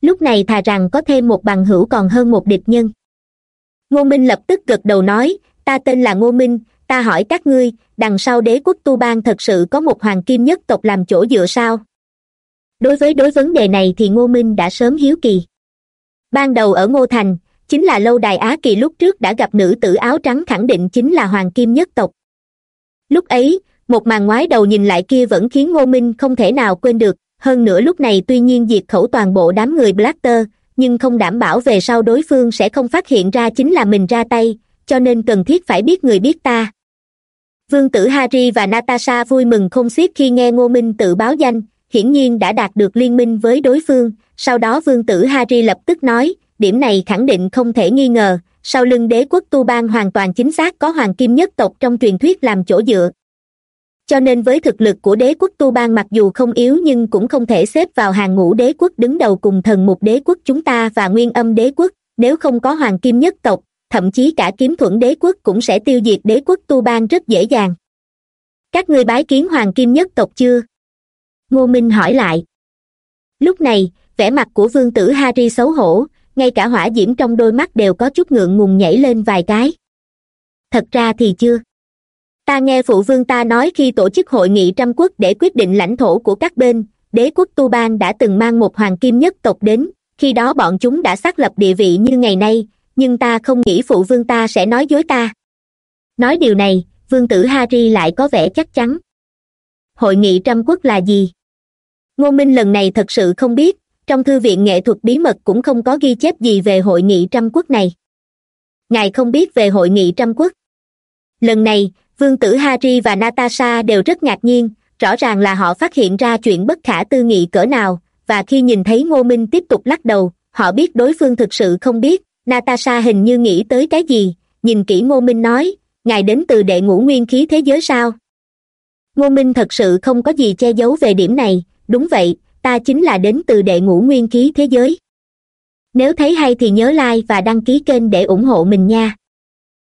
Lúc này thà rằng có thêm một bằng hữu còn hơn một địch nhân. Ngô minh lập tức gật đầu nói, ta tên là ngô minh, ta hỏi các ngươi, đằng sau đế quốc tu bang thật sự có một hoàng kim nhất tộc làm chỗ dựa sao? Đối với đối vấn đề này thì ngô minh đã sớm hiếu kỳ ban đầu ở ngô thành, chính là lâu đài á kỳ lúc trước đã gặp nữ tử áo trắng khẳng định chính là hoàng kim nhất tộc. Lúc ấy, một màn ngoái đầu nhìn lại kia vẫn khiến ngô minh không thể nào quên được. Hơn nữa lúc này tuy nhiên diệt khẩu toàn bộ đám người blaster nhưng không đảm bảo về sau đối phương sẽ không phát hiện ra chính là mình ra tay, cho nên cần thiết phải biết người biết ta. Vương tử harry và natasha vui mừng không xiết khi nghe ngô minh tự báo danh hiển nhiên đã đạt được liên minh với đối phương. Sau đó vương tử harry lập tức nói, điểm này khẳng định không thể nghi ngờ, sau lưng đế quốc tu bang hoàn toàn chính xác có hoàng kim nhất tộc trong truyền thuyết làm chỗ dựa. Cho nên với thực lực của đế quốc tu bang mặc dù không yếu nhưng cũng không thể xếp vào hàng ngũ đế quốc đứng đầu cùng thần mục đế quốc chúng ta và nguyên âm đế quốc. Nếu không có hoàng kim nhất tộc, thậm chí cả kiếm thuẫn đế quốc cũng sẽ tiêu diệt đế quốc tu bang rất dễ dàng. Các ngươi bái kiến hoàng kim nhất tộc chưa? Ngô minh hỏi lại. Lúc này, vẻ mặt của vương tử harry xấu hổ, ngay cả hỏa diễm trong đôi mắt đều có chút ngượng ngùng nhảy lên vài cái. Thật ra thì chưa. Ta nghe phụ vương ta nói khi tổ chức hội nghị trăm quốc để quyết định lãnh thổ của các bên, đế quốc tu bang đã từng mang một hoàng kim nhất tộc đến, khi đó bọn chúng đã xác lập địa vị như ngày nay, nhưng ta không nghĩ phụ vương ta sẽ nói dối ta. Nói điều này, vương tử harry lại có vẻ chắc chắn. Hội nghị trăm quốc là gì? Ngô minh lần này thật sự không biết, trong thư viện nghệ thuật bí mật cũng không có ghi chép gì về hội nghị trăm quốc này. Ngài không biết về hội nghị trăm quốc. Lần này, vương tử harry và natasha đều rất ngạc nhiên, rõ ràng là họ phát hiện ra chuyện bất khả tư nghị cỡ nào, và khi nhìn thấy ngô minh tiếp tục lắc đầu, họ biết đối phương thực sự không biết, natasha hình như nghĩ tới cái gì, nhìn kỹ ngô minh nói, ngài đến từ đệ ngũ nguyên khí thế giới sao? Ngô minh thật sự không có gì che giấu về điểm này đúng vậy, ta chính là đến từ đệ ngũ nguyên khí thế giới. Nếu thấy hay thì nhớ like và đăng ký kênh để ủng hộ mình nha.